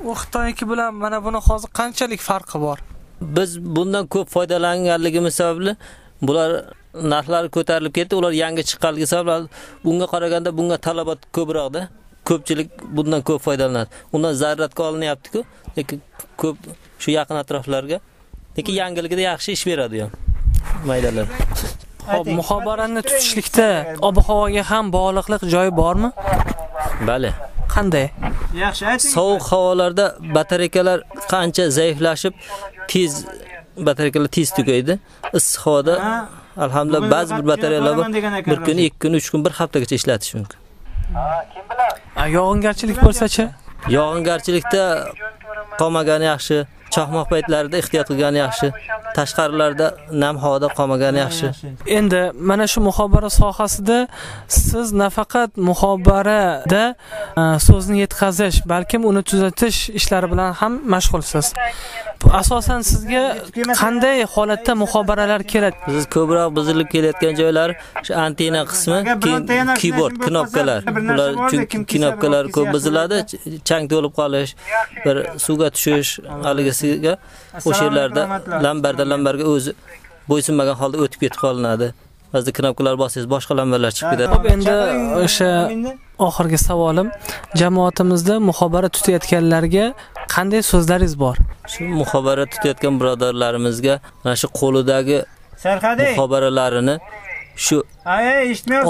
U Xitoyniki bilan mana buni hozir qanchalik farqi bor? Biz bundan ko'p foydalanganligimiz sababli bular narxlari ko'tarilib ketdi. Ular yangi chiqqanligi sababli bunga qaraganda bunga talabot ko'proqda. Ko'pchilik bundan ko'p foydalanadi. Undan zarratga olinyapti-ku, lekin ko'p shu yaqin atroflarga. Lekin yangiligida yaxshi ish beradi ham. Maydalar. Xo'p, muhobarani tutishlikda ob-havoga ham bog'liqlik joyi bormi? Bali. Qanday? Yaxshi ayting. Sovuq havolarda batareykalar qancha zaiflashib, tez batareykalar tez tugaydi. Issiq havoda alhamdulillah ba'zi bir batareyalar. Bir kun, ikki kun, uch kun, bir haftaga ishlatish mumkin. Yog'ingarchilik bo'lsa-chi? Yog'ingarchilikda qolmagani yaxshi, chaqmoq paytlarida ehtiyot qilgani yaxshi, tashqarilarda nam havoda qolmagani yaxshi. Endi mana shu muhobara sohasida siz nafaqat muhobarada so'zni yetkazish, balkim uni tuzatish ishlari bilan ham mashg'ulsiz. Asosan sizga qanday holatda muhobaralar kerak? Biz ko'proq buzilib kelayotgan joylar shu antena qismi, keyin keyboard, knopkalar. Ular chunki knopkalar ko'p buziladi, chang to'lib qolish, bir suvga tushish, haligisiga o'sha yerlarda lambarda lambarga o'zi bo'ysunmagan holda o'tib ketib qolinadi. Ba'zi knopkalar bosangiz boshqa lambalar chiqib ketadi. Xo'p, endi o'sha oxirgi savolim, jamoatimizda muhobara tutayotganlarga qanday so'zlaringiz bor? Shu muhobara tutayotgan birodarlarimizga mana shu qo'lidagi muhobaralarini shu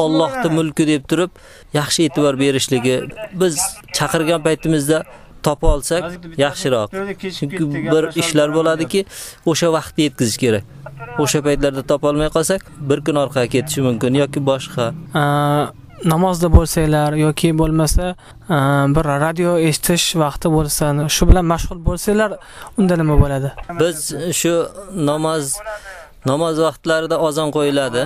Allohning mulki deb turib yaxshi e'tibor berishligi, biz chaqirgan paytimizda topa olsak yaxshiroq. Chunki bir ishlar bo'ladiki, o'sha vaqtda yetkazish kerak. O'sha paytlarda topa olmay qolsak, bir kun orqaga ketishi mumkin yoki boshqa. namozda bo'lsanglar yoki bo'lmasa bir radio eshitish vaqti bo'lsa, shu bilan mashg'ul bo'lsanglar, unda nima bo'ladi? Biz shu namoz namoz vaqtlarida azon qo'yiladi.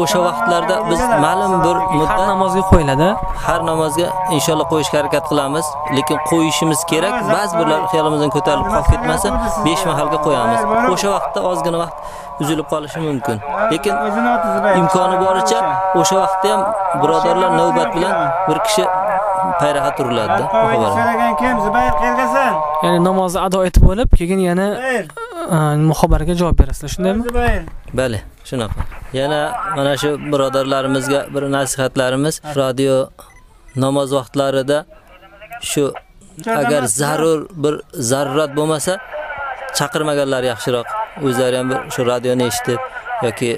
O'sha vaqtlarda biz ma'lum bir muddat namozga qo'yiladi. Har namozga inshaalloh qo'yishga harakat qilamiz, lekin qo'yishimiz kerak. Ba'zi birlar xiyolimizdan ko'tarilib qolib ketmasa, 5 mahalga qo'yamiz. O'sha vaqtda ozgina vaqt uzilib qolishi mumkin. Lekin imkoni boricha o'sha vaqtda ham birodarlar navbat bilan bir kishi payraha turiladi. Ya'ni namozni ado etib bo'lib, keyin yana muhobaraga javob berasizlar, shundaymi? Bali, shunaqa. Yana mana shu birodarlarimizga bir nasihatlarimiz radio namoz vaqtlarida shu agar zarur bir zarurat bo'lmasa chaqirmaganlar yaxshiroq. O'zlari ham bir shu radioni eshitib yoki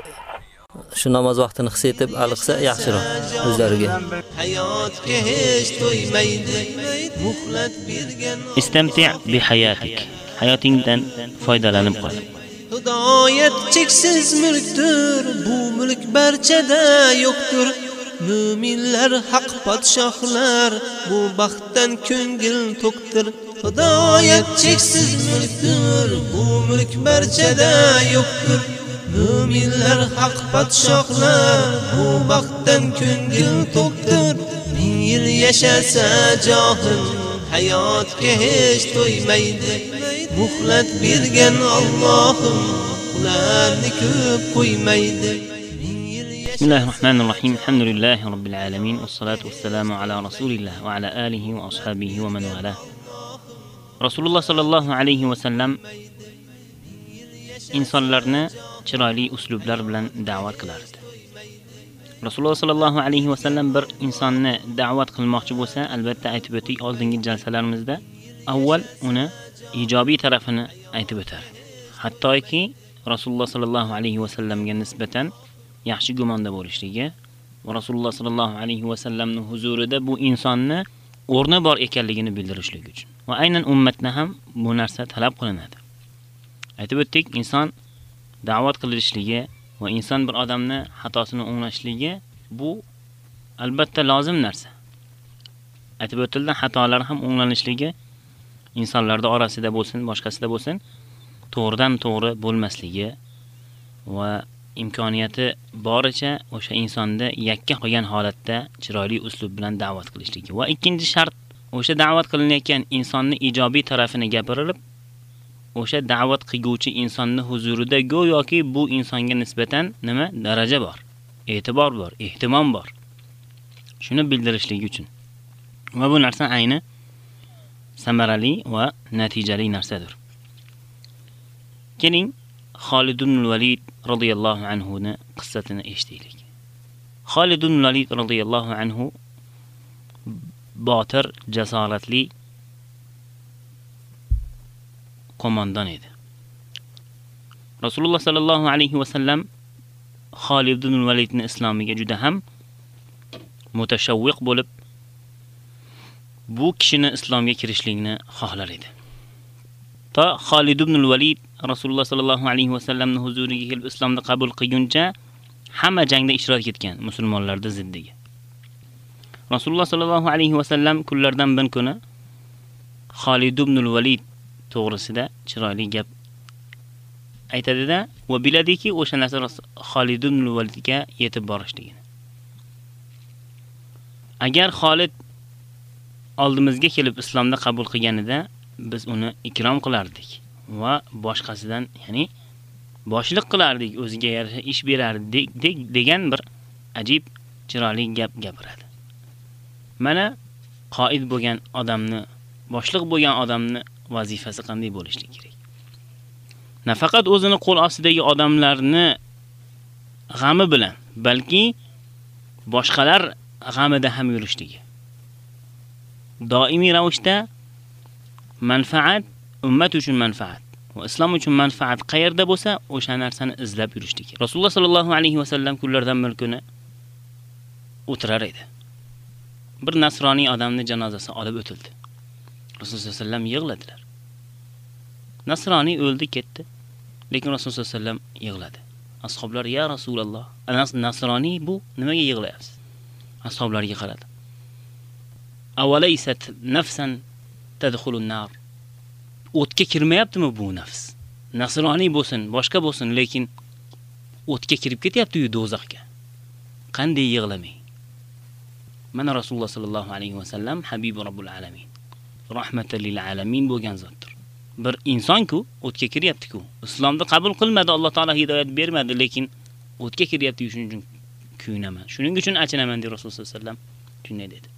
shu namoz vaqtini his etib alqsa yaxshiroq o'zlariga. Hayotga hech to'ymaydi, muhlat bergan Istamti' bi hayatik. Hayotingdan foydalanib qol. Hidoyat cheksiz mulkdir, bu mulk barchada yo'qdir. Mu'minlar haq podshohlar, bu baxtdan ko'ngil to'ktir. hidoyat cheksiz mulkdir bu mulk barchada yo'qdir Mu'minlar haq podshohlar bu baxtdan ko'ngil to'qdir ming yil yashasa johil hayotga hech to'ymaydi muhlat bergan Allohim ularni ko'p qo'ymaydi بسم الله الرحمن الرحيم الحمد لله رب العالمين والصلاة والسلام على رسول الله وعلى آله وأصحابه ومن والاه رسول الله صلى الله عليه وسلم insonlarni chiroyli uslublar bilan da'vat qilardi. Rasululloh sallallohu alayhi va sallam bir insonni da'vat qilmoqchi bo'lsa, albatta aytib o'tdik oldingi jalsalarimizda, avval uni ijobiy tarafini aytib o'tar. Hattoki Rasululloh sallallohu alayhi va sallamga nisbatan yaxshi gumonda bo'lishligi va Rasululloh sallallohu alayhi va sallamning huzurida bu insonni o'rni bor ekanligini bildirishligi uchun. Va aynan ummatni ham bu narsa talab qilinadi. Aytib o'tdik, inson da'vat qilishligi va inson bir odamni xatosini o'nglashligi bu albatta lozim narsa. Aytib o'tilgan xatolar ham o'nglanishligi insonlarda orasida bo'lsin, boshqasida bo'lsin, to'g'ridan to'g'ri bo'lmasligi va imkoniyati boricha o'sha insonda yakka qolgan holatda chiroyli uslub bilan da'vat qilishligi va ikkinchi shart o'sha da'vat qilinayotgan insonni ijobiy tarafini gapirilib o'sha da'vat qilguvchi insonni huzurida go'yoki bu insonga nisbatan nima daraja bor, e'tibor bor, ehtimom bor. Shuni bildirishligi uchun. Va bu narsa ayni samarali va natijali narsadir. Keling, Xolid ibn Valid radhiyallohu anhu ni qissasini eshitaylik. Xolid ibn Valid radhiyallohu anhu botir, jasoratli qo'mondon edi. Rasululloh sallallohu alayhi va sallam Xolid ibn Validni islomiga juda ham mutashawwiq bo'lib bu kishini islomga kirishlikni xohlar edi. To Xolid ibn Valid Rasululloh sallallohu alayhi va sallamning huzuriga kelib islomni qabul qilguncha hamma jangda ishtirok etgan musulmonlarning ziddiga. Rasululloh sallallohu alayhi va sallam kunlardan bir kuni Xolid ibn Valid to'g'risida chiroyli gap aytadida va biladiki o'sha narsa Xolid ibn Validga yetib borishligini. Agar Xolid oldimizga kelib islomni qabul qilganida biz uni ikrom qilardik va boshqasidan, ya'ni boshliq qilardik, o'ziga yarasha ish berardik degan bir ajib chiroyli gap gapiradi. Mana qoid bo'lgan odamni, boshliq bo'lgan odamni vazifasi qanday bo'lishi kerak? Nafaqat o'zini qo'l ostidagi odamlarni g'ami bilan, balki boshqalar g'amida ham yurishligi. Doimiy ravishda manfaat ummat uchun manfaat va islom uchun manfaat qayerda bo'lsa, o'sha narsani izlab yurishligi. Rasululloh sallallohu alayhi va sallam kunlardan bir kuni o'tirar edi. Bir nasroniy odamning janozasi olib o'tildi. Rasululloh sallallohu alayhi yig'ladilar. Nasroniy o'ldi, ketdi. Lekin Rasululloh sallallohu alayhi yig'ladi. Ashoblar: "Ya Rasululloh, anas nasroniy bu, nimaga yig'layapsiz?" Ashoblarga qaradi. Avalaysat nafsan tadkhulun nar. O'tga kirmayaptimi bu nafs? Nasroniy bo'lsin, boshqa bo'lsin, lekin o'tga kirib ketyapti-yu do'zaxga. Qanday yig'lamay? Mana Rasululloh sallallohu alayhi va sallam Habibi Rabbul alamin. Rahmatan lil alamin bo'lgan zotdir. Bir inson-ku o'tga kiryapti-ku. Islomni qabul qilmadi, Alloh taolo hidoyat bermadi, lekin o'tga kiryapti shuning uchun kuyunaman. Shuning uchun achinaman deb Rasululloh sallallohu alayhi vasallam shunday dedi.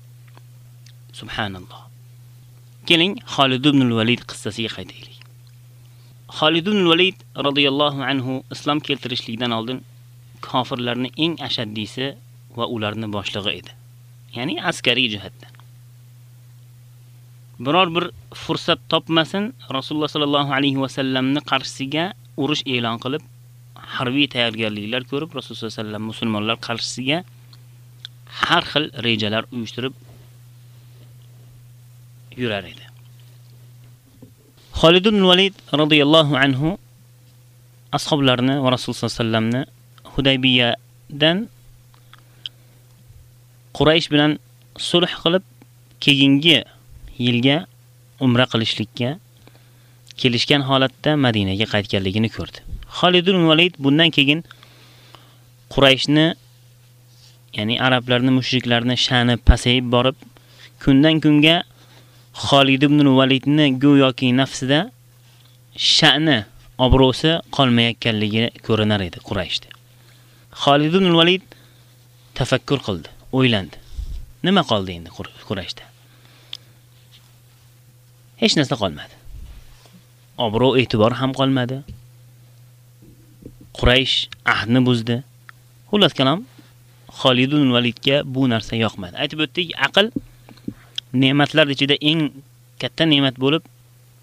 Subhanalloh. Keling, Xolid ibn al-Valid qissasiga qaytaylik. Xolid ibn al-Valid radhiyallohu anhu islom keltirishlikdan oldin kofirlarning eng ashaddisi va ularni boshlig'i edi. Ya'ni askariy jihatdan. Biror bir fursat topmasin, Rasululloh sallallohu alayhi va sallamni qarshisiga urush e'lon qilib, harbiy tayyorgarliklar ko'rib, Rasululloh sallallohu musulmonlar qarshisiga har xil rejalar uyushtirib yurar edi. Xolid ibn Valid radhiyallohu anhu ashoblarni va Rasululloh sallallohu Hudaybiyadan Quraysh bilan sulh qilib, keyingi yilga umra qilishlikka kelishgan holatda Madinaga qaytganligini ko'rdi. Xolid ibn Valid bundan keyin Qurayshni ya'ni arablarni mushriklarni sha'ni pasayib borib, kundan kunga Xolid ibn Validni go'yoki nafsida sha'ni, obro'si qolmayotganligi ko'rinar edi Qurayshda. Xolid ibn Valid tafakkur qildi, o'ylandi. Nima qoldi endi Qurayshda? Hech narsa qolmadi. Obro' e'tibor ham qolmadi. Quraysh ahdni buzdi. Xullas kalom Xolid ibn Validga bu narsa yoqmadi. Aytib o'tdik, aql ne'matlar ichida eng katta ne'mat bo'lib,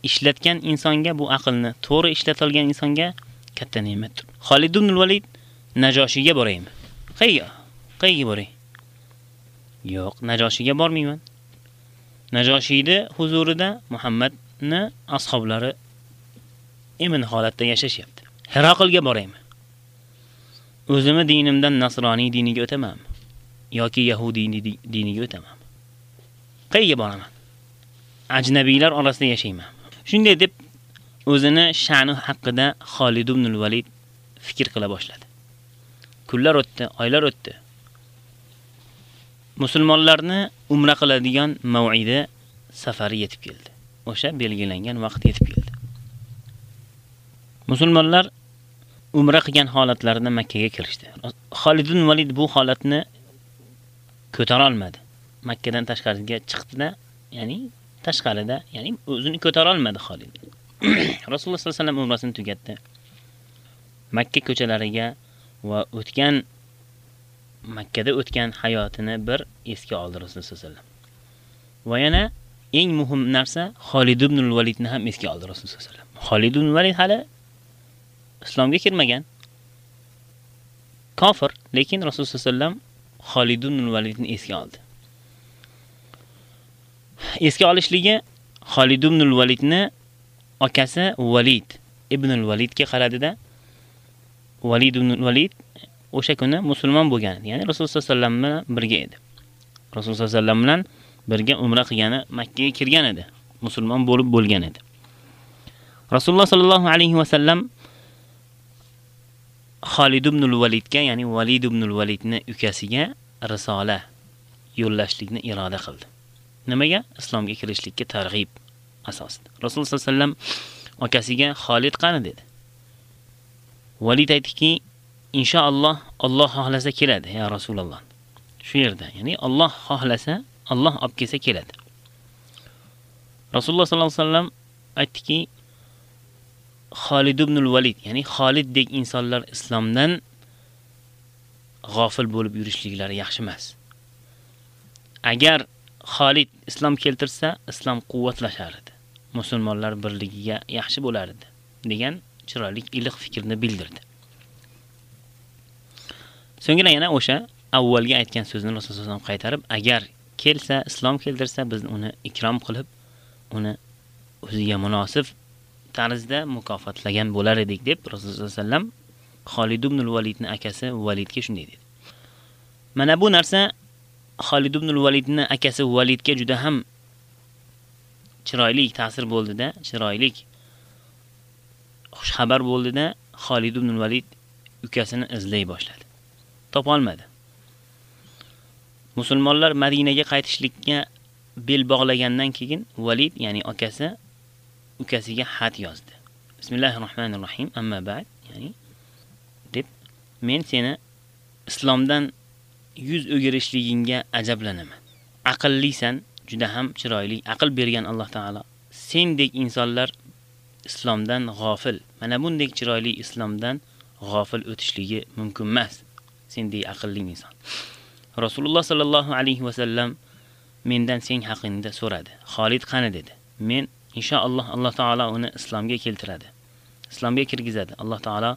ishlatgan insonga bu aqlni to'g'ri ishlatilgan insonga katta ne'matdir. Xolid ibn Valid Najoshiga boraymi? Qayga? Qayga boray? Yo'q, Najoshiga bormayman. Najoshiyni huzurida Muhammadni ashablari emin holatda yashashyapti. Heroqilga boraymi? O'zimni dinimdan nasroniy diniga o'tamanmi yoki yahudiy diniga o'tamanmi? Qayga boraman? Ajnabiylar orasida yashayman. Shunday deb o'zini sha'ni haqida Xolid ibn al-Valid fikr qila boshladi. Kunlar o'tdi, oylar o'tdi. Musulmonlarni umra qiladigan mav'ida safari yetib keldi. O'sha belgilangan vaqt yetib keldi. Musulmonlar umra qilgan holatlarida Makka ga kirishdi. Xolid ibn Valid bu holatni ko'tara olmadi. Makka dan tashqariga chiqdi-da, ya'ni tashqarida, ya'ni o'zini ko'tara olmadi Xolid. Rasululloh sollallohu alayhi vasallam umrasini tugatdi. Makka ko'chalariga va o'tgan Makkada o'tgan hayotini bir esga oldi Rasululloh sollallohu alayhi vasallam. Va yana eng muhim narsa Xolid ibn al-Validni ham esga oldi Rasululloh sollallohu alayhi vasallam. Xolid ibn Valid hali islomga kirmagan. Kofir, lekin Rasululloh sollallohu alayhi vasallam Xolid ibn al-Validni esga oldi. Esga olishligi Xolid ibn al-Validni akasi Valid ibn al-Validga qaradida Valid ibn al-Valid o'sha kuni musulmon bo'lgan, ya'ni Rasululloh sollallohu alayhi vasallam bilan birga edi. Rasululloh sollallohu alayhi vasallam bilan birga umra qilgani Makka ga kirgan edi. Musulmon bo'lib bo'lgan edi. Rasululloh sollallohu alayhi vasallam Xolid ibn al-Validga, ya'ni Valid ibn al-Validni ukasiga risola yo'llashlikni iroda qildi. Nimaga? Islomga kirishlikka targ'ib asosida. Rasululloh sollallohu alayhi vasallam akasiga Xolid qani dedi. Valid aytdiki, inshaalloh Alloh xohlasa keladi, ya Rasululloh. Shu yerda, ya'ni Alloh xohlasa, Alloh olib kelsa keladi. Rasululloh sallallohu alayhi vasallam aytdiki, Xolid ibn al-Valid, ya'ni Xoliddek insonlar islomdan g'ofil bo'lib yurishliklari yaxshi emas. Agar Xolid islom keltirsa, islom quvvatlashar edi. Musulmonlar birligiga yaxshi bo'lar edi, degan chiroyli iliq fikrni bildirdi. So'ngra yana o'sha avvalgi aytgan so'zni Rasululloh sollallohu alayhi vasallam qaytarib, agar kelsa, islom keltirsa, biz uni ikrom qilib, uni o'ziga munosib tarzda mukofotlagan bo'lar edik deb Rasululloh sollallohu alayhi vasallam Xolid ibn al-Validni akasi Validga shunday dedi. Mana bu narsa Xolid ibn al-Validni akasi Validga juda ham chiroyli ta'sir bo'ldida, chiroyli xush xabar bo'ldida, Xolid ibn al-Valid ukasini izlay boshladi. Topolmadi. Musulmonlar Madinaga qaytishlikka bel bog'lagandan keyin Valid, ya'ni akasi ukasiga xat yozdi. Bismillahirrohmanirrohim. Amma ba'd, ya'ni deb men seni islomdan yuz o'girishligingga ajablanaman. Aqllisan, juda ham chiroyli aql bergan Alloh taolo. Sendek insonlar islomdan g'ofil. Mana bundek chiroyli islomdan g'ofil o'tishligi mumkin emas. Sendek aqlli inson. Rasululloh sallallohu alayhi va sallam mendan sen haqingda so'radi. Xolid qani dedi. Men inshaalloh Alloh taolo uni islomga keltiradi. Islomga kirgizadi. Alloh taolo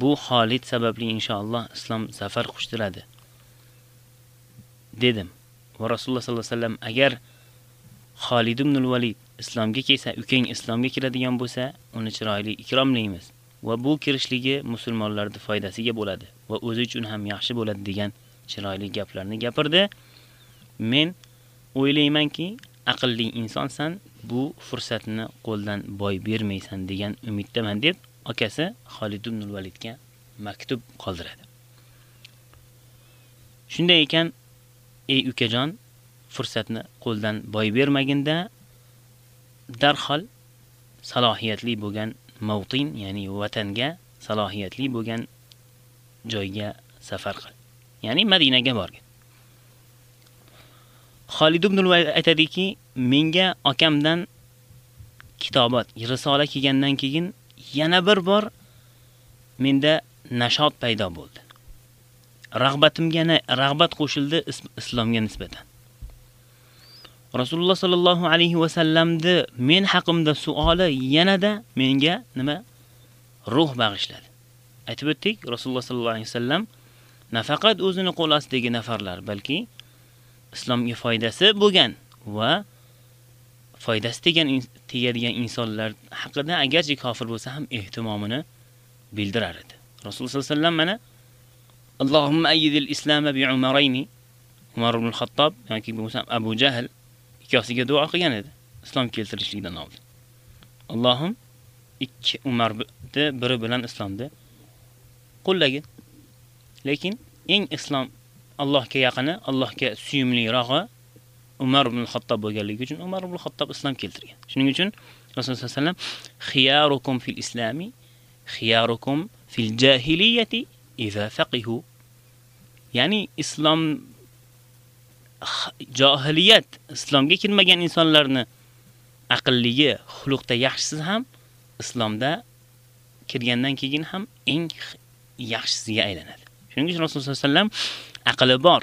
bu Xolid sababli inshaalloh islom zafar qushtiradi. dedim. Va Rasululloh sallallohu alayhi vasallam agar Xolid ibn al-Valid islomga kelsa, ukang islomga kiradigan bo'lsa, uni chiroyli ikromlaymiz va bu kirishligi musulmonlarning foydasiga bo'ladi va o'zi uchun ham yaxshi bo'ladi degan chiroyli gaplarni gapirdi. Men o'ylaymanki, aqlli insonsan, bu fursatni qo'ldan boy bermaysan degan umiddaman deb akasi Xolid ibn Validga maktub qoldiradi. Shunday ekan, ey ukajon, fursatni qo'ldan boy bermaginda darhol salohiyatli bo'lgan mavtin, ya'ni vatanga salohiyatli bo'lgan joyga safar qil. Ya'ni Madinaga borgan. Xolid ibn al-Valid aytadiki, menga akamdan kitobat, risola kelgandan keyin yana bir bor menda nashot paydo bo'ldi. Rag'batimga rag'bat qo'shildi islomga nisbatan. Rasululloh sallallohu alayhi va sallamni men haqimda suoli yanada menga nima ruh bag'ishladi. Aytib o'tdik, Rasululloh sallallohu alayhi vasallam nafaqat o'zini qo'l ostidagi nafarlar, balki islomga foydasi bo'lgan va foydasi tegan tegadigan insonlar haqida agarchi kofir bo'lsa ham ehtimomini bildirar edi. Rasululloh sallallohu alayhi vasallam mana Allohumma ayyidil islama bi Umarayni Umar ibn al-Xattob yoki bo'lmasa Abu Jahl ikkosiga duo qilgan edi islom keltirishlikdan oldin. Allohim ikki Umarni biri bilan islomni qo'llagin. Lekin eng islom Allohga yaqini, Allohga suyumlirog'i Umar ibn Xattob bo'lganligi uchun Umar ibn Xattob islom keltirgan. Shuning uchun Rasululloh sollallohu alayhi vasallam xiyarukum fil islami xiyarukum fil jahiliyati iza faqihu. Ya'ni islom jahiliyat islomga kirmagan insonlarni aqlligi, xuluqda yaxshisi ham islomda kirgandan keyin ham eng yaxshisiga aylanadi. Shuning uchun Rasululloh sollallohu alayhi vasallam aqli bor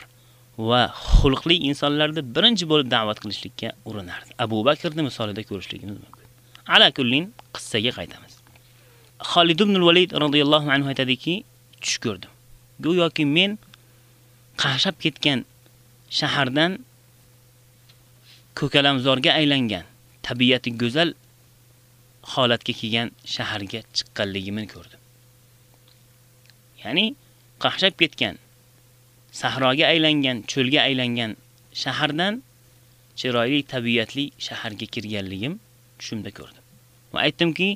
va xulqli insonlarni birinchi bo'lib da'vat qilishlikka urinardi. Abu Bakrni misolida ko'rishligimiz mumkin. Ala kullin qissaga qaytamiz. Xolid ibn al-Valid radhiyallohu anhu aytadiki, tush ko'rdim. Go'yoki men qashab ketgan shahardan ko'kalamzorga aylangan, tabiati go'zal holatga kelgan shaharga chiqqanligimni ko'rdim. Ya'ni qahshab ketgan, sahroga aylangan, cho'lga aylangan shahardan chiroyli tabiatli shaharga kirganligim tushimda ko'rdim. Va aytdimki,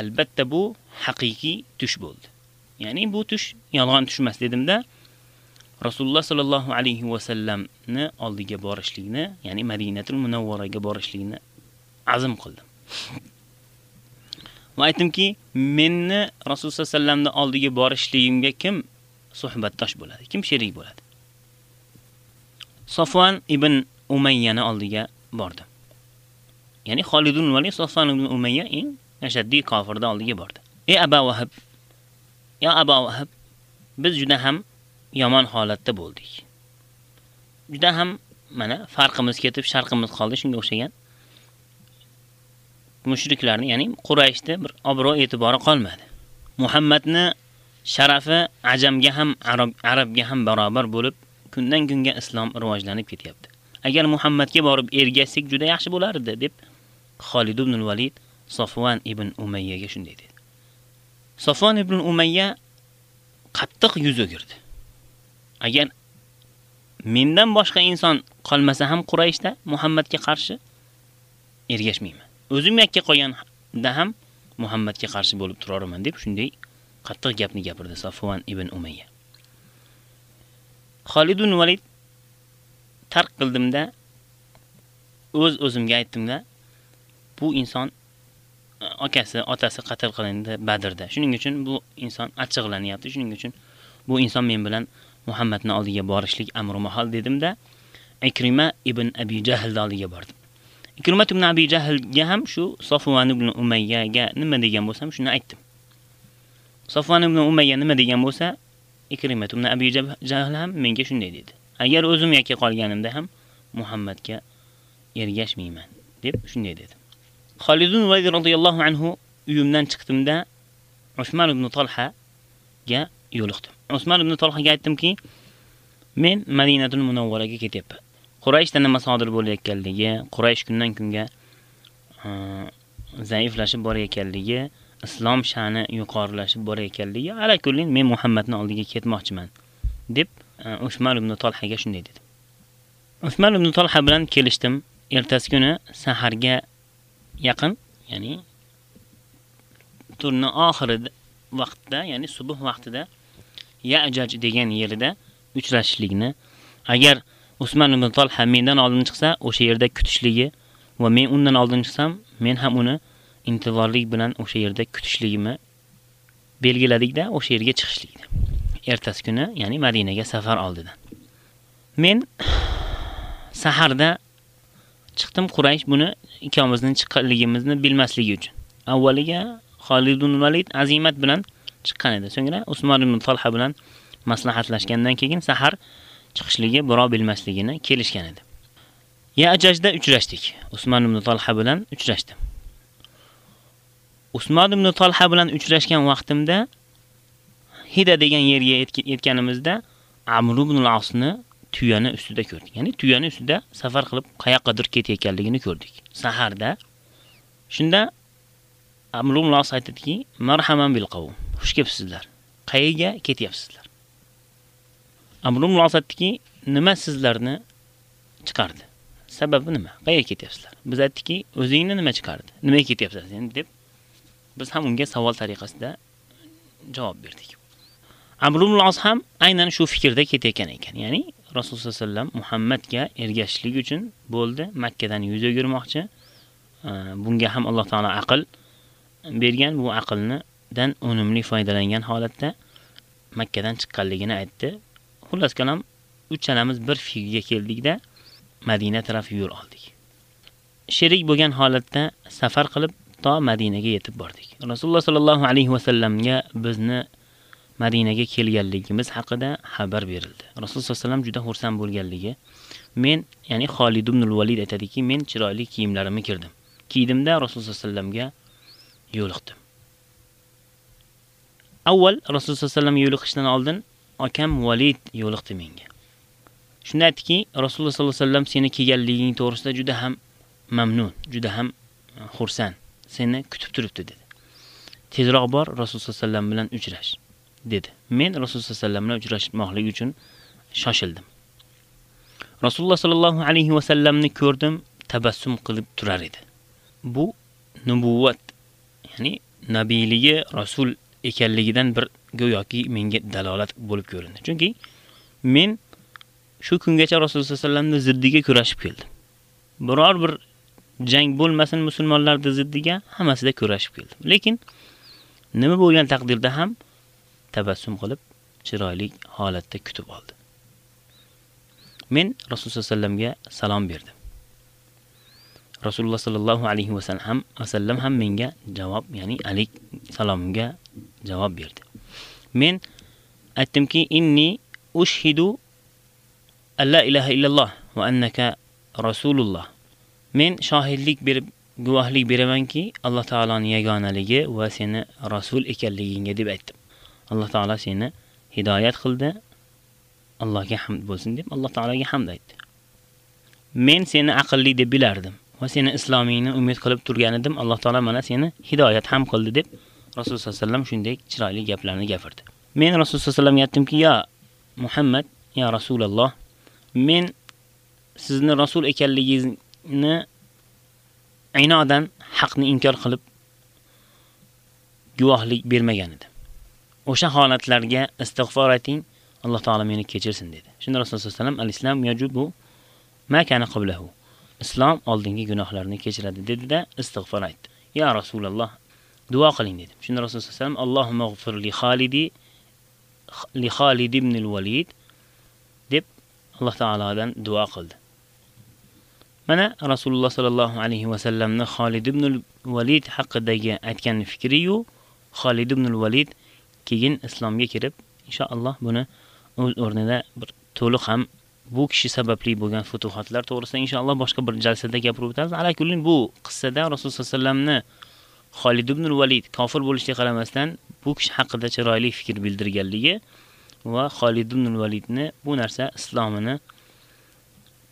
albatta bu haqiqiy tush bo'ldi. Ya'ni bu tush yolg'on tush emas dedimda, Rasululloh sallallohu alayhi va sallamni oldiga borishlikni, ya'ni Madinatul Munawvaraga borishlikni azm qildim. Va aytdimki, menni Rasululloh sallallohu alayhi vasallamning oldiga borishligimga kim suhbatdosh bo'ladi, kim sherik bo'ladi? Safwan ibn Umayyani oldiga bordim. Ya'ni Khalid ibn Walid Safwan ibn Umayya eng ashaddiy kofirdan oldiga bordi. Ey Abu Wahab, ya Abu Wahab, biz juda ham yomon holatda bo'ldik. Juda ham mana farqimiz ketib, sharqimiz qoldi, shunga o'xshagan. Mushriklarni, ya'ni Qurayshda bir obro' e'tibori qolmadi. Muhammadni sharafi ajamga ham, arab, arabga ham barobar bo'lib, kundan kunga islom rivojlanib ketyapti. Agar Muhammadga borib ergashsak juda yaxshi bo'lardi deb Xolid ibn Valid Safwan ibn Umayyaga shunday dedi. Safwan ibn Umayya qattiq yuz o'girdi. Agar mendan boshqa inson qolmasa ham Qurayshda Muhammadga qarshi ergashmayman. O'zim yakka qolganda ham Muhammadga qarshi bo'lib turarman deb shunday qattiq gapni gapirdi Safwan ibn Umayya. Xolid ibn Valid tark qildimda o'z o'zimga aytdimda bu inson e, akasi, otasi qatl qilindi Badrda. Shuning uchun bu inson achchiqlanyapti. Shuning uchun bu inson men bilan Muhammadning oldiga borishlik amri mahol dedimda Ikrima ibn Abi Jahl oldiga bordim. Ikrimat ibn Abi Jahlga ham shu Safwan ibn Umayyaga nima degan bo'lsam, shuni aytdim. Safwan ibn Umayya nima degan bo'lsa, Ikrimat ibn Abi Jahl ham menga shunday dedi. Agar o'zim yakka qolganimda ham Muhammadga ergashmayman deb shunday dedi. Khalid ibn Walid radhiyallohu anhu uyimdan chiqdimda Usmon ibn Talha ga yo'liqdim. Usmon ibn Talhaga aytdimki, men Madinatul Munawvaraga ketyapman. Qurayshda nima sodir bo'layotganligi, Quraysh kundan kunga e, zaiflashib borayotganligi, islom sha'ni yuqorilashib borayotganligi, ala kullin men Muhammadning oldiga ketmoqchiman deb e, Usmon ibn Talhaga shunday dedi. Usmon ibn Talha bilan kelishdim. ertasi kuni saharga yaqin, ya'ni turni oxiri vaqtda, ya'ni subh vaqtida Ya'jaj degan yerida uchrashishlikni agar Usmon ibn Talha mendan oldin chiqsa, o'sha yerda kutishligi va men undan oldin chiqsam, men ham uni intizorlik bilan o'sha yerda kutishligimni belgiladikda o'sha yerga chiqishlikni. Ertasi kuni, ya'ni Madinaga safar oldidan. Men saharda chiqdim Quraysh buni ikkamizning chiqqanligimizni bilmasligi uchun. Avvaliga Xolid ibn Valid azimat bilan chiqqan edi. So'ngra Usmon ibn Talha bilan maslahatlashgandan keyin sahar chiqishligi biroq bilmasligini kelishgan edi. Ya'jajda uchrashdik. Usmon ibn Talha bilan uchrashdim. Usmon ibn Talha bilan uchrashgan vaqtimda Hida degan yerga yetganimizda Amr ibn al-Asni tuyani ustida ko'rdik. Ya'ni tuyani ustida safar qilib qayoqqadir ketayotganligini ko'rdik. Saharda shunda Amr ibn al-As aytadiki: "Marhaman bil qavm." Xush kelibsizlar. Qayerga ketyapsizlar? Amrum ibn "Nima sizlarni chiqardi? Sababi nima? Qayerga ketyapsizlar?" Biz aytdikki, "O'zingni nima chiqardi? Nimaga ketyapsan sen?" deb biz ham unga savol tariqasida javob berdik. Amrum ibn ham aynan shu fikrda ketayotgan ekan. Ya'ni Rasululloh sollallohu alayhi vasallam Muhammadga ergashishlik uchun bo'ldi, Makka dan yuz o'girmoqchi. Bunga ham Alloh taolo aql bergan, bu aqlni dan unumli foydalangan holatda Makka dan chiqqanligini aytdi. Xullas kalom, uchalamiz bir fikrga keldikda Madina taraf yo'l oldik. Sherik bo'lgan holatda safar qilib to Madinaga yetib bordik. Rasululloh sallallohu alayhi va sallamga bizni Madinaga kelganligimiz haqida xabar berildi. Rasululloh sallallohu alayhi vasallam juda xursand bo'lganligi. Men, ya'ni Xolid ibn al-Valid aytadiki, men chiroyli kiyimlarimni kirdim. Kiydimda Rasululloh sallallohu alayhi vasallamga yo'liqdim. Avval Rasululloh sallallohu alayhi vasallam yo'liqishdan oldin akam Valid yo'liqdi menga. Shunda aytdiki, Rasululloh sallallohu alayhi vasallam seni kelganliging to'g'risida juda ham mamnun, juda ham e, xursand. Seni kutib turibdi dedi. Tezroq bor Rasululloh sallallohu alayhi vasallam bilan uchrash dedi. Men Rasululloh sallallohu alayhi vasallam bilan uchrashmoqlik uchun shoshildim. Rasululloh sallallohu alayhi vasallamni ko'rdim, tabassum qilib turar edi. Bu nubuvvat, ya'ni nabiyligi rasul ekanligidan bir go'yoki menga dalolat bo'lib ko'rindi. Chunki men shu kungacha Rasululloh sollallohu alayhi vasallamning ziddiga kurashib keldim. Biror bir jang bo'lmasin musulmonlarning ziddiga hammasida kurashib keldim. Lekin nima bo'lgan taqdirda ham tabassum qilib chiroyli holatda kutib oldi. Men Rasululloh sollallohu alayhi vasallamga salom berdim. Rasululloh sallallohu alayhi vasallam vasallam ham menga javob, ya'ni alik salomga javob berdi. Men aytdimki, inni ushhidu alla ilaha illalloh va annaka rasululloh. Men shohidlik berib guvohlik beramanki, Alloh taoloning yagonaligi va seni rasul ekanligingga deb aytdim. Alloh taolo seni hidoyat qildi. Allohga hamd bo'lsin deb Alloh taologa hamd aytdi. Men seni aqlli deb bilardim va seni islomingni umid qilib turgan edim. Alloh taolo mana seni hidoyat ham qildi deb Rasululloh sollallohu alayhi vasallam shunday chiroyli gaplarni gapirdi. Men Rasululloh sollallohu alayhi aytdimki, "Ya Muhammad, ya Rasululloh, men sizni rasul ekanligingizni inodan haqni inkor qilib guvohlik bermagan edim. O'sha holatlarga istig'for ayting, Alloh taolo meni kechirsin dedi. Shunda Rasululloh sollallohu alayhi vasallam al-Islam yajubu ma kana qablahu. Islom oldingi gunohlarni kechiradi dedi-da istig'for aytdi. Ya Rasululloh, duo qiling dedim. Shunda Rasululloh sollallohu alayhi vasallam Allohumma g'fir li Xolidi li Xalid ibn al-Walid deb Alloh taolodan duo qildi. Mana Rasululloh sallallohu alayhi va sallamni Xolid ibn al-Walid haqidagi aytgan fikri-yu Xolid ibn al-Walid keyin islomga kirib, inshaalloh buni o'z o'rnida bir to'liq ham bu kishi sababli bo'lgan futuhatlar to'g'risida inshaalloh boshqa bir jalsada gapirib o'tamiz. Alakullin bu qissada Rasululloh sallallohu alayhi vasallamni Xolid ibn al-Walid kofir bo'lishiga qaramasdan bu kishi haqida chiroyli fikr bildirganligi va Xolid ibn al-Walidni bu narsa islomini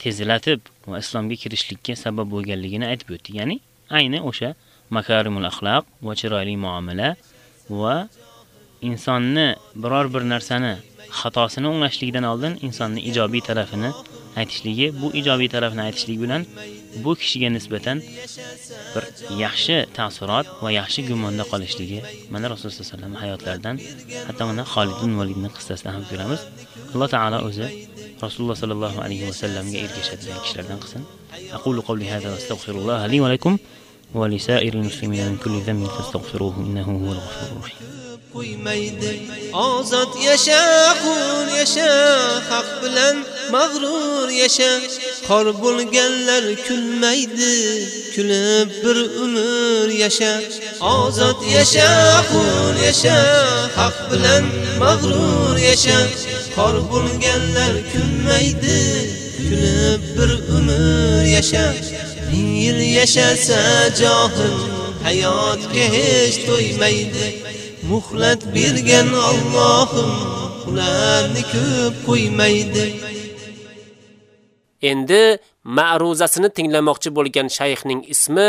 tezlatib va islomga kirishlikka sabab bo'lganligini aytib o'tdi. Ya'ni ayni o'sha makarimul axloq va chiroyli muomala va insonni biror bir narsani xatosini o'nglashlikdan oldin insonni ijobiy tarafini aytishligi, bu ijobiy tarafni aytishlik bilan bu kishiga nisbatan bir yaxshi ta'sirot va yaxshi gumonda qolishligi mana Rasululloh sollallohu alayhi vasallam hayotlaridan hatto mana Xolid ibn Validning qissasidan ham ko'ramiz. Alloh taolo o'zi Rasululloh sollallohu alayhi vasallamga ergashadigan kishilardan qilsin. Aqulu qawli hada va astaghfirulloh li va lakum va li sa'iril muslimina min kulli dhanbin fastaghfiruhu innahu huval ghafurur rahim. Qo'ymaydi. Ozod yasha qul yasha haq bilan mag'rur yasha. Qor bo'lganlar kulmaydi kulib bir umr yasha. Ozod yasha qul yasha haq bilan mag'rur yasha. Qor bo'lganlar kulmaydi kulib bir umr yasha. Ming yil yashasa johil hayotga hech to'ymaydi. Muhlat bergan Allohim ularni ko'p qo'ymaydi. Endi ma'ruzasini tinglamoqchi bo'lgan shayxning ismi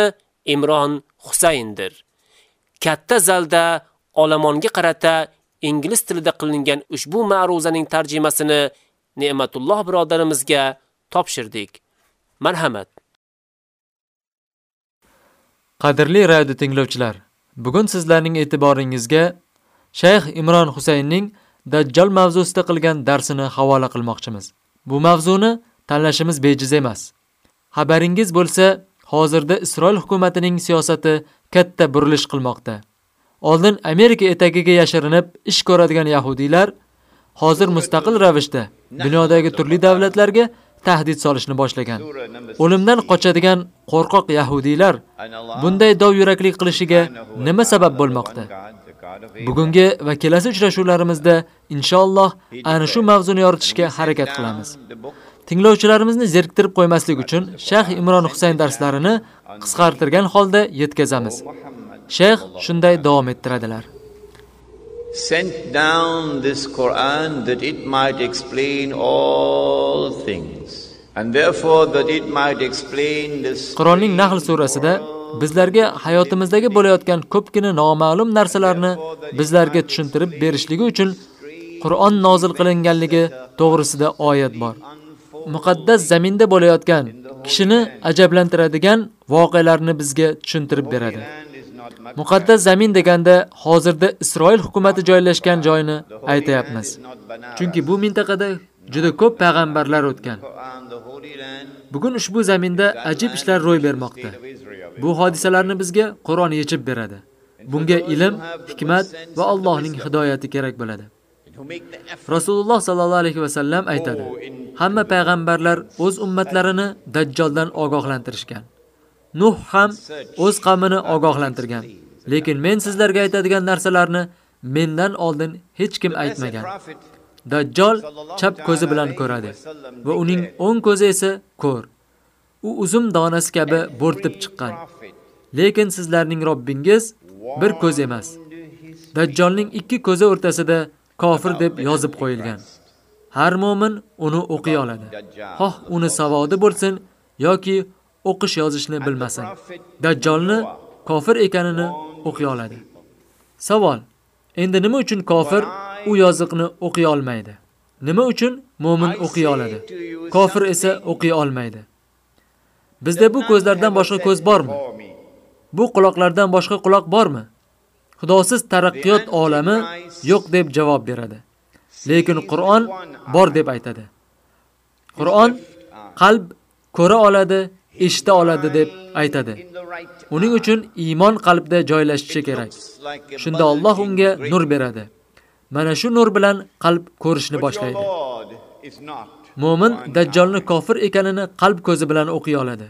Imron Husayndir. Katta zalda olomonga qarata ingliz tilida qilingan ushbu ma'ruzaning tarjimasini Ne'matulloh birodarimizga topshirdik. Marhamat. Qadrli radio tinglovchilar, Bugun sizlarning e'tiboringizga Shayx Imron Husaynning Dajjal mavzusida qilgan darsini havola qilmoqchimiz. Bu mavzuni tanlashimiz bejiz emas. Xabaringiz bo'lsa, hozirda Isroil hukumatining siyosati katta burilish qilmoqda. Oldin Amerika etagiga yashirinib ish ko'radigan yahudiylar hozir mustaqil ravishda dunyodagi turli davlatlarga tahdid solishni boshlagan. O'limdan qochadigan qo'rqoq yahudiylar bunday dov yuraklik qilishiga nima sabab bo'lmoqda? Bugungi va kelasi uchrashuvlarimizda inshaalloh ana shu mavzuni yoritishga harakat qilamiz. Tinglovchilarimizni zeriktirib qo'ymaslik uchun Shayx Imron Husayn darslarini qisqartirgan holda yetkazamiz. Shayx shunday davom ettiradilar. Sent down this Quran that it might explain all things. And therefore that it might explain this Qur'onning Nahl surasida bizlarga hayotimizdagi bo'layotgan ko'pgina noma'lum narsalarni bizlarga tushuntirib berishligi uchun Qur'on nozil qilinganligi to'g'risida oyat bor. Muqaddas zaminda bo'layotgan kishini ajablantiradigan voqealarni bizga tushuntirib beradi. Muqaddas zamin deganda hozirda Isroil hukumati joylashgan joyni aytayapmiz. Chunki bu mintaqada juda ko'p payg'ambarlar o'tgan. Bugun ushbu zaminda ajib ishlar ro'y bermoqda. Bu hodisalarni bizga Qur'on yechib beradi. Bunga ilm, hikmat va Allohning hidoyati kerak bo'ladi. Rasululloh sallallohu alayhi va sallam aytadi: Hamma payg'ambarlar o'z ummatlarini dajjoldan ogohlantirishgan. Nuh ham o'z qavmini ogohlantirgan. Lekin men sizlarga aytadigan narsalarni mendan oldin hech kim aytmagan. Dajjal chap ko'zi bilan ko'radi va uning o'ng ko'zi esa ko'r. U uzum donasi kabi bo'rtib chiqqan. Lekin sizlarning Robbingiz bir ko'z emas. Dajjalning ikki ko'zi o'rtasida kofir deb yozib qo'yilgan. Har mu'min uni o'qiy oladi. Xoh uni savodi bo'lsin yoki o'qish yozishni bilmasin. Dajjolni kofir ekanini o'qiy oladi. Savol: Endi nima uchun kofir u yoziqni o'qiy olmaydi? Nima uchun mu'min o'qiy oladi? Kofir esa o'qiy olmaydi. Bizda bu ko'zlardan boshqa ko'z bormi? Bu quloqlardan boshqa quloq bormi? Xudosiz taraqqiyot olami yo'q deb javob beradi. Lekin Qur'on bor deb aytadi. Qur'on qalb ko'ra oladi, eshita oladi deb aytadi. Uning uchun iymon qalbda joylashishi kerak. Shunda Alloh unga nur beradi. Mana shu nur bilan qalb ko'rishni boshlaydi. Mo'min dajjolni kofir ekanini qalb ko'zi bilan o'qiy oladi.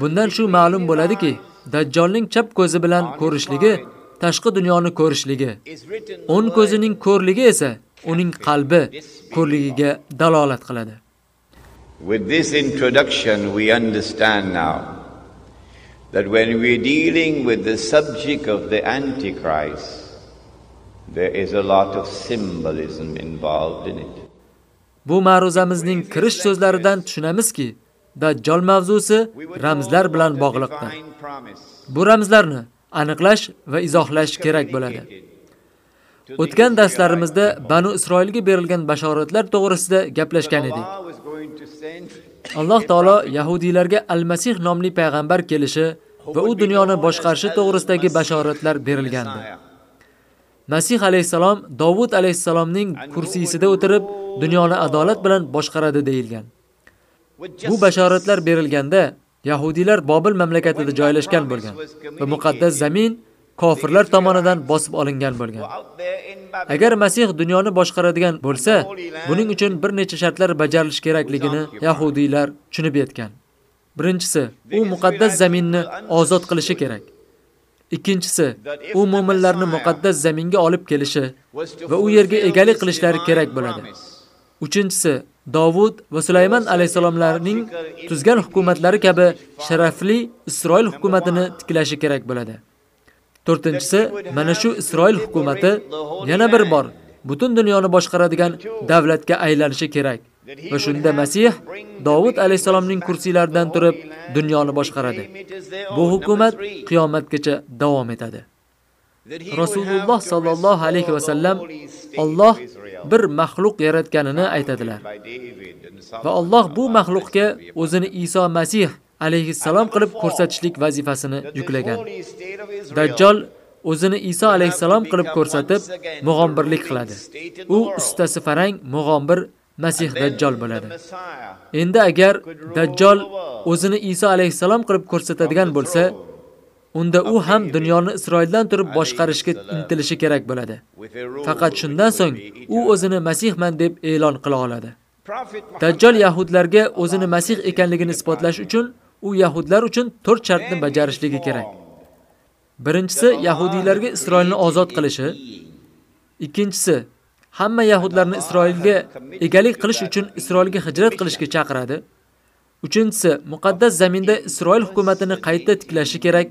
Bundan shu ma'lum bo'ladiki, dajjolning chap ko'zi bilan ko'rishligi tashqi dunyoni ko'rishligi, o'ng ko'zining ko'rligi esa uning qalbi ko'rligiga dalolat qiladi. With this introduction, we understand now that when we're dealing with the subject of the Antichrist, there is a lot of symbolism involved in it. Bu ma'ruzamizning kirish so'zlaridan tushunamizki, Dajjal mavzusi ramzlar bilan bog'liqdir. Bu ramzlarni aniqlash va izohlash kerak bo'ladi. O'tgan darslarimizda Banu Isroilga berilgan bashoratlar to'g'risida gaplashgan edik. Alloh taolo yahudiylarga Al-Masih nomli payg'ambar kelishi va u dunyoni boshqarishi to'g'risidagi bashoratlar berilgandi. Masih alayhisalom Davud alayhisalomning kursisida o'tirib dunyoni adolat bilan boshqaradi deyilgan. Bu bashoratlar berilganda yahudiylar Bobil mamlakatida joylashgan bo'lgan va muqaddas zamin kofirlar tomonidan bosib olingan bo'lgan. Agar Masih dunyoni boshqaradigan bo'lsa, buning uchun bir necha shartlar bajarilishi kerakligini yahudiylar tushunib yetgan. Birinchisi, u muqaddas zaminni ozod qilishi kerak. Ikkinchisi, u mu'minlarni muqaddas zaminga olib kelishi va u yerga egalik qilishlari kerak bo'ladi. Uchinchisi, Davud va Sulaymon alayhisalomlarning tuzgan hukumatlari kabi sharafli Isroil hukumatini tiklashi kerak bo'ladi. To'rtinchisi, mana shu Isroil hukumati yana bir bor butun dunyoni boshqaradigan davlatga aylanishi kerak. Va shunda Masih Davud alayhisalomning kursilaridan turib dunyoni boshqaradi. Bu hukumat qiyomatgacha davom etadi. Rasululloh sallallohu alayhi va sallam Alloh bir maxluq yaratganini aytadilar. Va Alloh bu maxluqga o'zini Iso Masih alayhissalom qilib ko'rsatishlik vazifasini yuklagan. Dajjal o'zini Iso alayhissalom qilib ko'rsatib, mug'ombirlik qiladi. U ustasi farang mug'ombir Masih Dajjal bo'ladi. Endi agar Dajjal o'zini Iso alayhissalom qilib ko'rsatadigan bo'lsa, unda u ham dunyoni Isroildan turib boshqarishga intilishi kerak bo'ladi. Faqat shundan so'ng u o'zini Masihman deb e'lon qila oladi. Dajjal yahudlarga o'zini Masih ekanligini isbotlash uchun u yahudlar uchun 4 shartni bajarishligi kerak. Birinchisi yahudiylarga Isroilni ozod qilishi. Ikkinchisi hamma yahudlarni Isroilga egalik qilish uchun Isroilga hijrat qilishga chaqiradi. Uchinchisi, muqaddas zaminda Isroil hukumatini qayta tiklashi kerak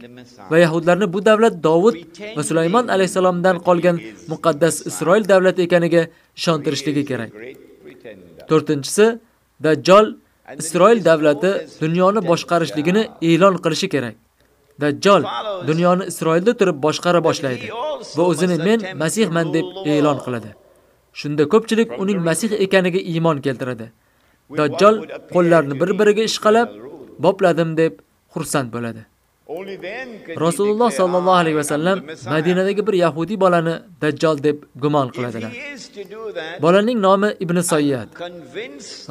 va yahudlarni bu davlat Davud va Sulaymon alayhisalomdan qolgan muqaddas Isroil davlati ekaniga ishontirishligi kerak. To'rtinchisi, Dajjal Isroil davlati dunyoni boshqarishligini e'lon qilishi kerak. Dajjal dunyoni Isroilda turib boshqara boshlaydi va o'zini men Masihman deb e'lon qiladi. Shunda ko'pchilik uning Masih ekaniga iymon keltiradi. Dajjal qo'llarini bir-biriga ishqalab, bopladim deb xursand bo'ladi. Rasululloh sallallohu alayhi vasallam Madinadagi bir yahudi bolani Dajjal deb gumon qiladilar. Bolaning nomi Ibn Sayyad.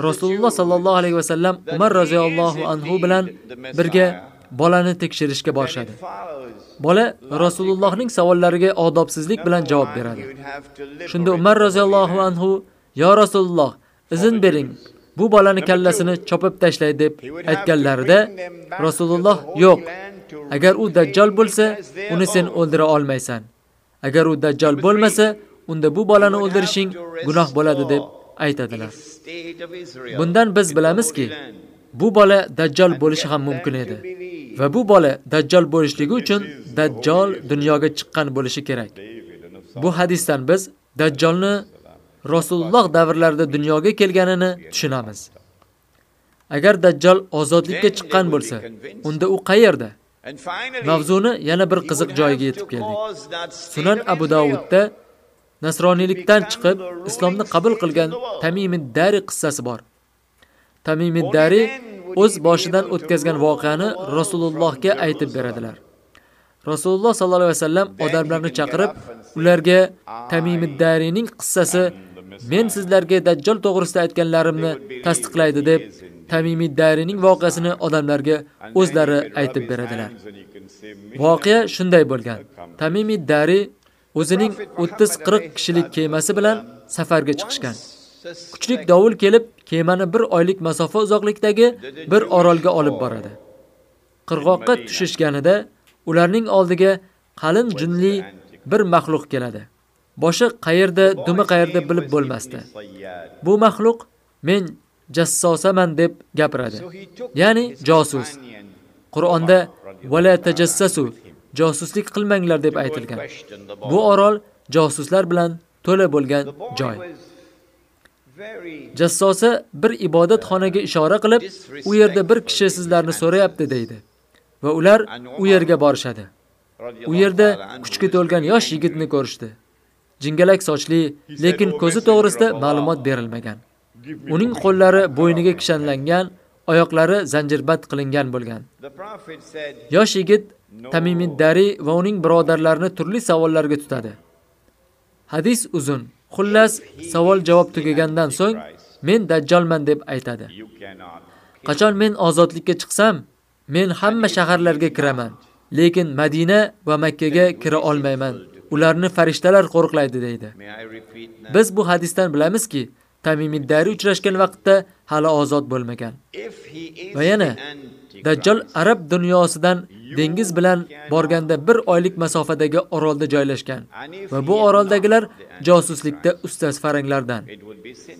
Rasululloh sallallohu alayhi vasallam Umar roziyallohu anhu bilan birga bolani tekshirishga borishadi. Bola Rasulullohning savollariga odobsizlik bilan javob beradi. Shunda Umar roziyallohu anhu: "Ya Rasululloh, izn bering, bu bolani kallasini chopib tashlay" deb aytganlarida Rasululloh: "Yo'q, agar u dajjal bo'lsa, uni sen o'ldira olmaysan. Agar u dajjal bo'lmasa, unda bu bolani o'ldirishing gunoh bo'ladi" deb aytadilar. Bundan biz bilamizki, bu bola dajjal bo'lishi ham mumkin edi. Va bu bola dajjal bo'lishligi uchun dajjal dunyoga chiqqan bo'lishi kerak. Bu hadisdan biz dajjalni Rasululloh davrlarida dunyoga kelganini tushunamiz. Agar dajjal ozodlikka chiqqan bo'lsa, unda u qayerda? Mavzuni yana bir qiziq joyiga yetib keldik. Sunan Abu Davudda nasroniylikdan chiqib islomni qabul qilgan Tamimid Dari qissasi bor. Tamimid Dari o'z boshidan o'tkazgan voqeani Rasulullohga aytib beradilar. Rasululloh sallallohu alayhi vasallam odamlarni chaqirib, ularga Tamimid Darining qissasi men sizlarga Dajjal to'g'risida aytganlarimni tasdiqlaydi deb Tamimi Darining voqeasini odamlarga o'zlari aytib beradilar. Voqea shunday bo'lgan. Tamimi Dari o'zining 30-40 kishilik kemasi bilan safarga chiqishgan. Kuchlik dovul kelib, kemani bir oylik masofa uzoqlikdagi bir orolga olib boradi. Qirg'oqqa tushishganida ularning oldiga qalin junli bir maxluq keladi. Boshi qayerda, dumi qayerda bilib bo'lmasdi. Bu maxluq men jassosaman deb gapiradi. Ya'ni josus. Qur'onda vala tajassasu josuslik qilmanglar deb aytilgan. Bu orol josuslar bilan to'la bo'lgan joy. Jassosa bir ibodatxonaga ishora qilib, u yerda bir kishi sizlarni so'rayapti deydi. Va ular u yerga borishadi. U yerda kuchga to'lgan yosh yigitni ko'rishdi. Jingalak sochli, lekin ko'zi to'g'risida ma'lumot berilmagan. Uning qo'llari bo'yniga kishanlangan, oyoqlari zanjirband qilingan bo'lgan. Yosh yigit Tamimid Dari va uning birodarlarini turli savollarga tutadi. Hadis uzun. Xullas, savol-javob tugagandan so'ng men dajjolman deb aytadi. Qachon men ozodlikka chiqsam, men hamma shaharlarga kiraman, lekin Madina va Makkaga kira olmayman. Ularni farishtalar qo'riqlaydi deydi. Biz bu hadisdan bilamizki, Tamimid Dari uchrashgan vaqtda hali ozod bo'lmagan. Va yana Dajjal arab dunyosidan dengiz bilan borganda bir oylik masofadagi orolda joylashgan va bu oroldagilar josuslikda ustaz faranglardan.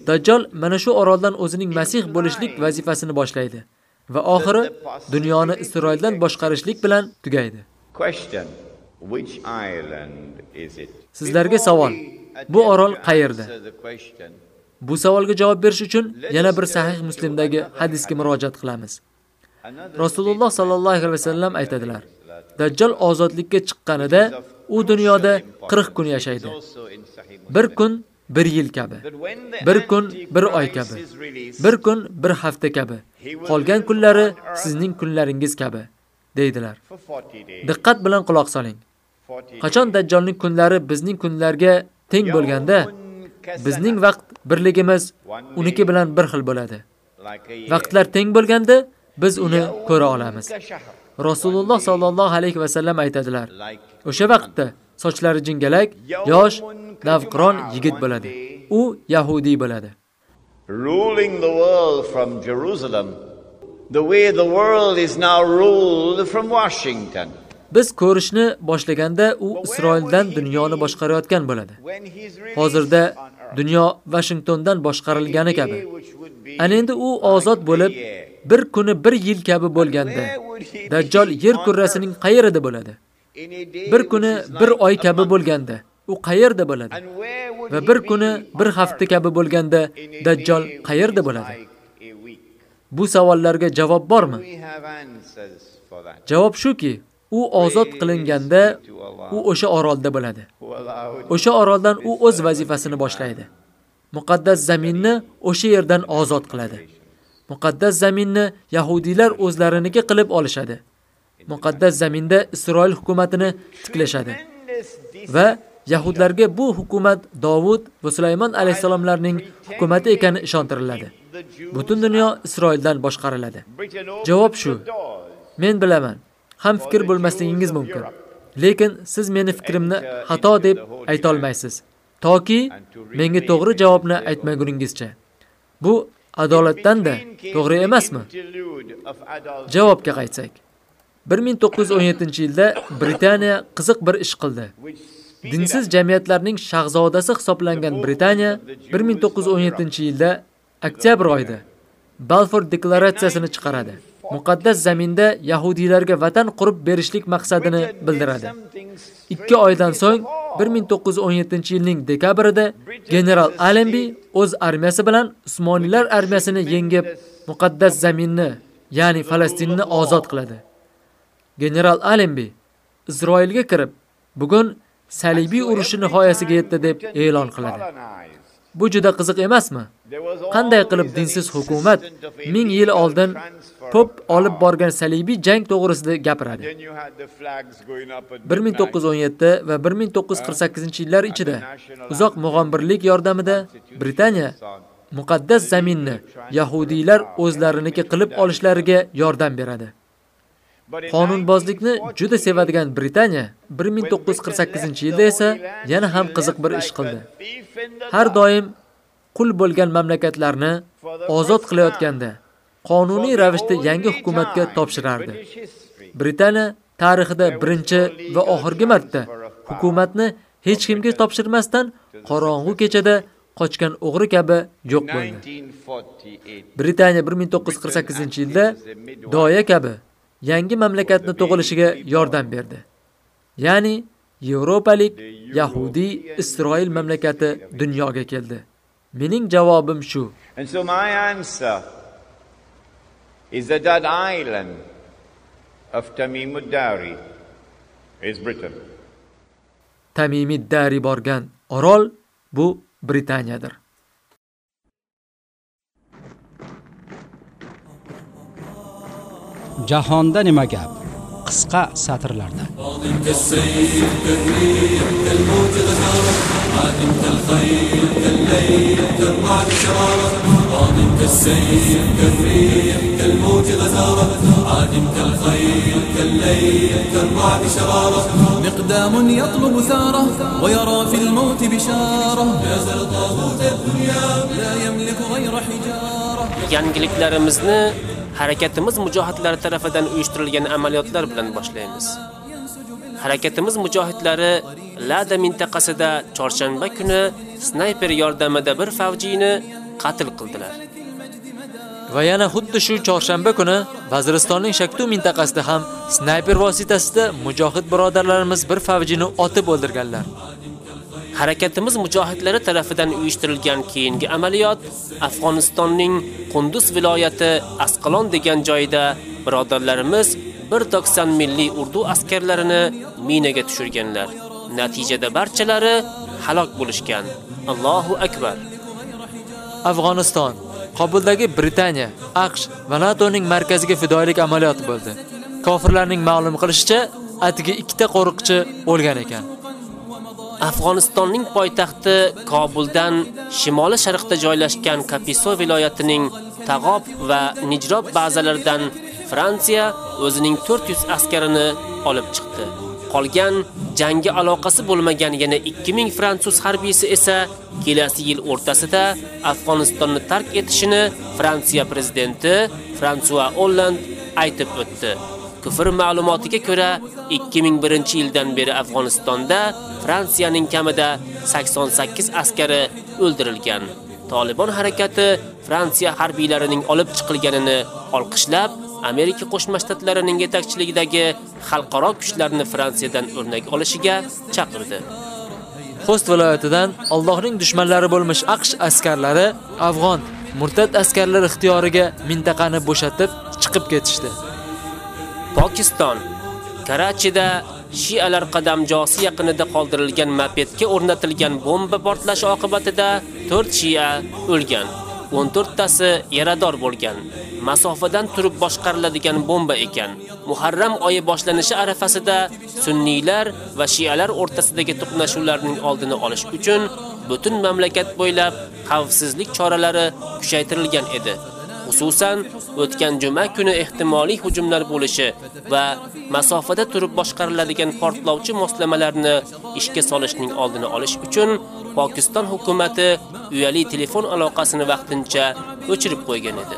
Dajjal mana shu oroldan o'zining masih bo'lishlik vazifasini boshlaydi va oxiri dunyoni Isroildan boshqarishlik bilan tugaydi. Question: Which island is it? Sizlarga savol. Bu orol qayerda? Bu savolga javob berish uchun yana bir sahih Muslimdagi hadisga murojaat qilamiz. Rasululloh sallallohu alayhi vasallam aytadilar: Dajjal ozodlikka chiqqanida u dunyoda 40 kun yashaydi. Bir kun bir yil kabi. Bir kun bir oy kabi. Bir kun bir hafta kabi. Qolgan kunlari sizning kunlaringiz kabi, deydilar. For 40 days. Diqqat bilan quloq soling. Qachon Dajjolning kunlari bizning kunlarga teng bo'lganda, bizning vaqt birligimiz uniki bilan bir xil bo'ladi. Vaqtlar teng bo'lganda biz uni ko'ra olamiz. Rasululloh sallallohu alayhi va sallam aytadilar: O'sha vaqtda sochlari jingalak, yosh, navqiron yigit bo'ladi. U yahudiy bo'ladi. ruling the world from Jerusalem, the way the world is now ruled from Washington. Biz ko'rishni boshlaganda u Isroildan dunyoni boshqarayotgan bo'ladi. Hozirda dunyo Washingtondan boshqarilgani kabi. Ana endi u ozod bo'lib, bir kuni bir yil kabi bo'lganda, Dajjal yer kurrasining qayerida bo'ladi? Bir kuni bir oy kabi bo'lganda, u qayerda bo'ladi? Va bir kuni bir hafta kabi bo'lganda, Dajjal qayerda bo'ladi? Bu savollarga javob bormi? Javob shuki, u ozod qilinganda u o'sha orolda bo'ladi. O'sha oroldan u o'z vazifasini boshlaydi. Muqaddas zaminni o'sha yerdan ozod qiladi. Muqaddas zaminni yahudiylar o'zlariniki qilib olishadi. Muqaddas zaminda Isroil hukumatini tiklashadi. Va yahudlarga bu hukumat Davud va Sulaymon alayhisalomlarning hukumati ekani ishontiriladi. Butun dunyo Isroildan boshqariladi. Javob shu. Men bilaman, ham fikr bo'lmasligingiz mumkin. Lekin siz meni fikrimni xato deb ayta olmaysiz. Toki menga to'g'ri javobni aytmaguningizcha. Bu adolatdan-da to'g'ri emasmi? Javobga qaytsak. 1917-yilda Britaniya qiziq bir ish qildi. Dinsiz jamiyatlarning shahzodasi hisoblangan Britaniya 1917-yilda oktyabr oyida Balfour deklaratsiyasini chiqaradi. Muqaddas zaminda yahudiylarga vatan qurib berishlik maqsadini bildiradi. 2 oydan so'ng 1917-yilning dekabrida general Allenby o'z armiyasi bilan Usmoniylar armiyasini yengib, muqaddas zaminni, ya'ni Falastinni ozod qiladi. General Allenby Isroilga kirib, bugun salibiy urushi nihoyasiga yetdi deb e'lon qiladi. Bu juda qiziq emasmi? Qanday qilib dinsiz hukumat 1000 yil oldin pop olib borgan salibiy jang to'g'risida gapiradi. Then you had the flags going up at 1917 va 1948-yillar ichida uzoq mug'ombirlik yordamida Britaniya muqaddas zaminni yahudiylar o'zlariniki qilib olishlariga yordam beradi. Qonunbozlikni juda sevadigan Britaniya 1948-yilda esa yana ham qiziq bir ish qildi. Har doim qul bo'lgan mamlakatlarni ozod qilayotganda qonuniy ravishda yangi hukumatga topshirardi. Britaniya tarixida birinchi va oxirgi marta hukumatni hech kimga topshirmasdan qorong'u kechada qochgan o'g'ri kabi yo'q bo'ldi. Britaniya 1948-yilda doya kabi yangi mamlakatni tug'ilishiga yordam berdi. Ya'ni Yevropalik Yahudi Isroil mamlakati dunyoga keldi. Mening javobim shu. And so my answer is that that island of Tamimuddari is Britain. Tamimuddari borgan orol bu Britaniyadir. Jahonda nima gap? Qisqa satrlarda. عادمت الخير كالليل كالرعد شرارة. عادمت السيف كالريح كالموج غزارة. عادمت الخير كالليل كالرعد شرارة. مقدام يطلب ثارة ويرى في الموت بشارة. جاز طاغوت الدنيا لا يملك غير حجارة. ينقلك لرمزنا harakatimiz mujohidlari tarafidan uyushtirilgan amaliyotlar bilan boshlaymiz. Harakatimiz mujohidlari Lada mintaqasida chorshanba kuni snayper yordamida bir favjini qatl qildilar. Va yana xuddi shu chorshanba kuni Vaziristonning Shaktu mintaqasida ham snayper vositasida mujohid birodarlarimiz bir favjini otib o'ldirganlar. Harakatimiz mujohidlari tomonidan uyushtirilgan keyingi amaliyot Afg'onistonning Qunduz viloyati Asqalon degan joyda birodarlarimiz 190 milliy urdu askarlarini minaga tushirganlar. Natijada barchalari halok bo'lishgan. Allohu akbar. Afg'oniston Qobuldagi Britaniya, AQSh va NATOning markaziga fidoyilik amaliyoti bo'ldi. Kofirlarning ma'lum qilishicha, atigi ikkita qo'riqchi o'lgan ekan. Afg'onistonning poytaxti Kobuldan shimoli sharqda joylashgan Kapiso viloyatining Tag'ob va Nijrob bazalaridan Fransiya o'zining 400 askarini olib chiqdi. Qolgan jangga aloqasi bo'lmagan yana 2000 fransuz harbiysi esa kelasi yil o'rtasida Afg'onistonni tark etishini Fransiya prezidenti François Hollande aytib o'tdi. Kufr ma'lumotiga ko'ra 2001-yildan beri Afg'onistonda Fransiyaning kamida 88 askari o'ldirilgan. Taliban harakati Fransiya harbiylarining olib chiqilganini olqishlab, Amerika Qo'shma Shtatlarining yetakchiligidagi xalqaro kuchlarni Fransiyadan o'rnak olishiga chaqirdi. Xost viloyatidan Allohning dushmanlari bo'lmish AQSh askarlari afg'on murtad askarlar ixtiyoriga mintaqani bo'shatib chiqib ketishdi. Pokiston Karachida shialar qadamjosi yaqinida qoldirilgan mopedga o'rnatilgan bomba portlashi oqibatida 4 shia o'lgan. 14 tasi yarador bo'lgan. Masofadan turib boshqariladigan bomba ekan. Muharram oyi boshlanishi arafasida sunniylar va shialar o'rtasidagi to'qnashuvlarning oldini olish uchun butun mamlakat bo'ylab xavfsizlik choralari kuchaytirilgan edi. Xususan, o'tgan juma kuni ehtimoliy hujumlar bo'lishi va masofada turib boshqariladigan portlovchi moslamalarni ishga solishning oldini olish uchun Pokiston hukumatı uyali telefon aloqasini vaqtincha o'chirib qo'ygan edi.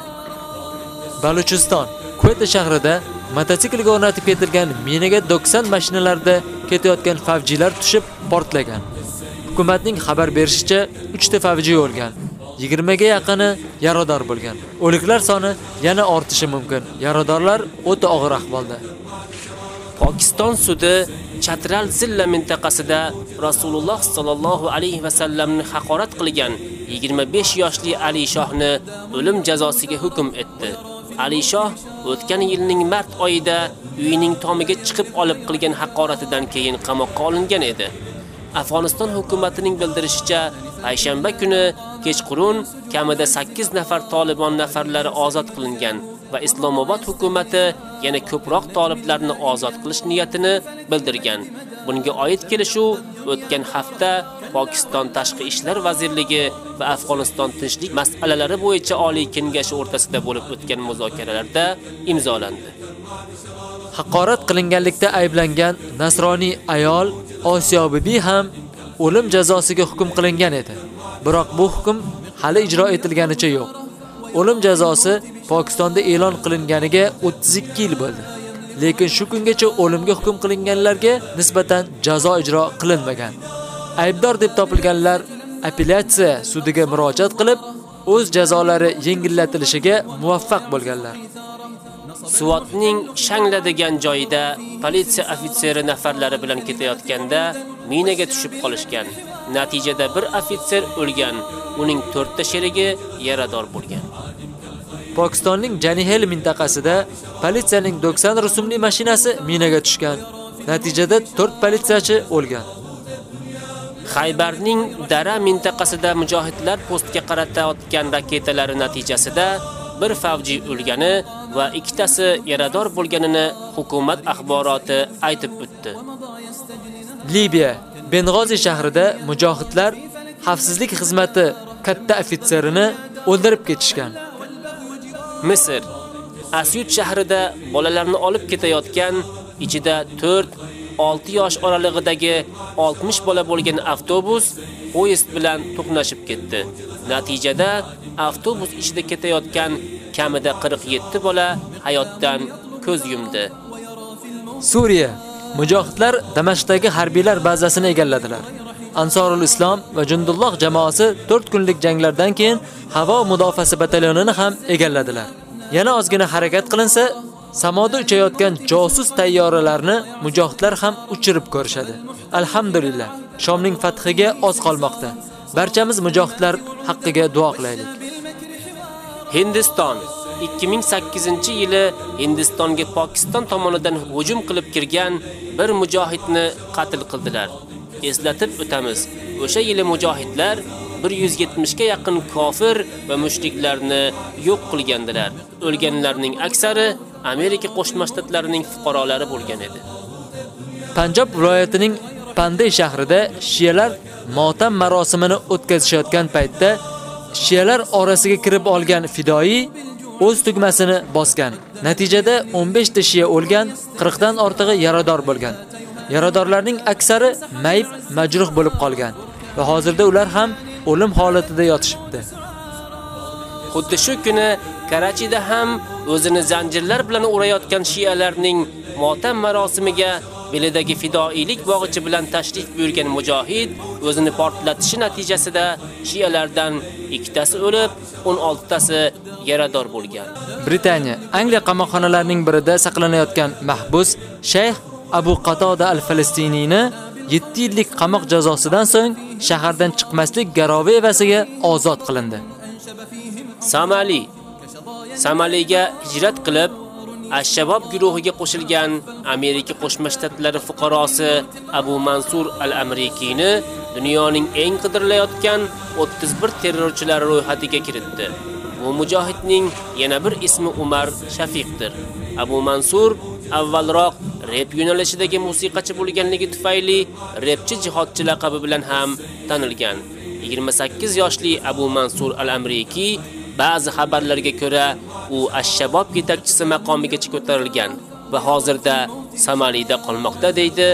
Baluchiston Quetta shahrida mototsiklga o'rnatib ketilgan minaga 90 mashinalarda ketayotgan favjilar tushib portlagan. Hukumatning xabar berishicha 3 ta favji o'lgan. 20 ga yaqini yarador bo'lgan. O'liklar soni yana ortishi mumkin. Yaradorlar o'ta og'ir ahvolda. Pokiston sudi Chatral Zilla mintaqasida Rasululloh sallallohu alayhi va sallamni haqorat qilgan 25 yoshli Ali Shohni o'lim jazosiga hukm etdi. Ali Shoh o'tgan yilning mart oyida uyining tomiga chiqib olib qilgan haqoratidan keyin qamoqqa olingan edi. Afg'oniston hukumatining bildirishicha, payshanba kuni kechqurun kamida 8 nafar Taliban nafarlari ozod qilingan va Islomobod hukumati yana ko'proq taliblarni ozod qilish niyatini bildirgan. Bunga oid kelishuv o'tgan hafta Pokiston Tashqi ishlar vazirligi va Afg'oniston tinchlik masalalari bo'yicha Oliy kengashi o'rtasida bo'lib o'tgan muzokaralarda imzolandi. Haqorat qilinganlikda ayblangan nasroniy ayol Osiyo bibi ham o'lim jazosiga hukm qilingan edi. Biroq bu hukm hali ijro etilganicha yo'q. O'lim jazosi Pokistonda e'lon qilinganiga 32 yil bo'ldi. Lekin shu kungacha o'limga hukm qilinganlarga nisbatan jazo ijro qilinmagan. Aybdor deb topilganlar apellyatsiya sudiga murojaat qilib, o'z jazolari yengillatilishiga muvaffaq bo'lganlar. Suvatning Shangla degan joyida politsiya ofitseri nafarlari bilan ketayotganda minaga tushib qolishgan. Natijada bir ofitser o'lgan, uning 4 ta sherigi yarador bo'lgan. Pokistonning Janihel mintaqasida politsiyaning 90 rusumli mashinasi minaga tushgan. Natijada 4 politsiyachi o'lgan. Xaybarning Dara mintaqasida mujohidlar postga qaratayotgan raketalari natijasida bir favji o'lgani va ikkitasi yarador bo'lganini hukumat axboroti aytib o'tdi. Libiya Beng'ozi shahrida mujohidlar xavfsizlik xizmati katta ofitserini o'ldirib ketishgan. Misr Asyut shahrida bolalarni olib ketayotgan ichida 6 yosh oralig'idagi 60 bola bo'lgan avtobus poyezd bilan to'qnashib ketdi. Natijada avtobus ichida ketayotgan kamida 47 bola hayotdan ko'z yumdi. Suriya mujohidlar Damashqdagi harbiylar bazasini egalladilar. Ansorul Islom va Jundulloh jamoasi 4 kunlik janglardan keyin havo mudofaasi batalyonini ham egalladilar. Yana ozgina harakat qilinsa, samoda uchayotgan josus tayyoralarni mujohidlar ham uchirib ko'rishadi. Alhamdulillah, Shomning fathiga oz qolmoqda. Barchamiz mujohidlar haqqiga duo qilaylik. Hindiston 2008-yili Hindistonga Pokiston tomonidan hujum qilib kirgan bir mujohidni qatl qildilar. Eslatib o'tamiz, o'sha yili mujohidlar 170 ga yaqin kofir va mushriklarni yo'q qilgandilar. O'lganlarning aksari Amerika Qo'shma Shtatlarining fuqarolari bo'lgan edi. Panjob viloyatining Pandey shahrida shiyalar motam marosimini o'tkazishayotgan paytda shiyalar orasiga kirib olgan fidoi o'z tugmasini bosgan. Natijada 15 ta shiya o'lgan, 40 dan ortig'i yarador bo'lgan. Yaradorlarning aksari mayib majruh bo'lib qolgan va hozirda ular ham o'lim holatida yotishibdi. Xuddi shu kuni Karachida ham o'zini zanjirlar bilan o'rayotgan shiyalarning motam marosimiga belidagi fidoilik bog'ichi bilan tashrif buyurgan mujohid o'zini portlatishi natijasida shiyalardan ikkitasi o'lib, 16 tasi yarador bo'lgan. Britaniya Angliya qamoqxonalarining birida saqlanayotgan mahbus Shayx Abu Qatoda al-Falastiniyni 7 yillik qamoq jazosidan so'ng shahardan chiqmaslik garovi evasiga ozod qilindi. Somali Somaliga hijrat qilib Ash-Shabob guruhiga qo'shilgan Amerika Qo'shma Shtatlari fuqarosi Abu Mansur al-Amrikini dunyoning eng qidirilayotgan 31 terrorchilar ro'yxatiga kiritdi. Bu mujohidning yana bir ismi Umar Shafiqdir. Abu Mansur avvalroq rep yo'nalishidagi musiqachi bo'lganligi tufayli repchi jihodchi laqabi bilan ham tanilgan. 28 yoshli Abu Mansur al-Amriki ba'zi xabarlarga ko'ra u Ash-Shabob yetakchisi maqomigacha ko'tarilgan va hozirda Somalida qolmoqda deydi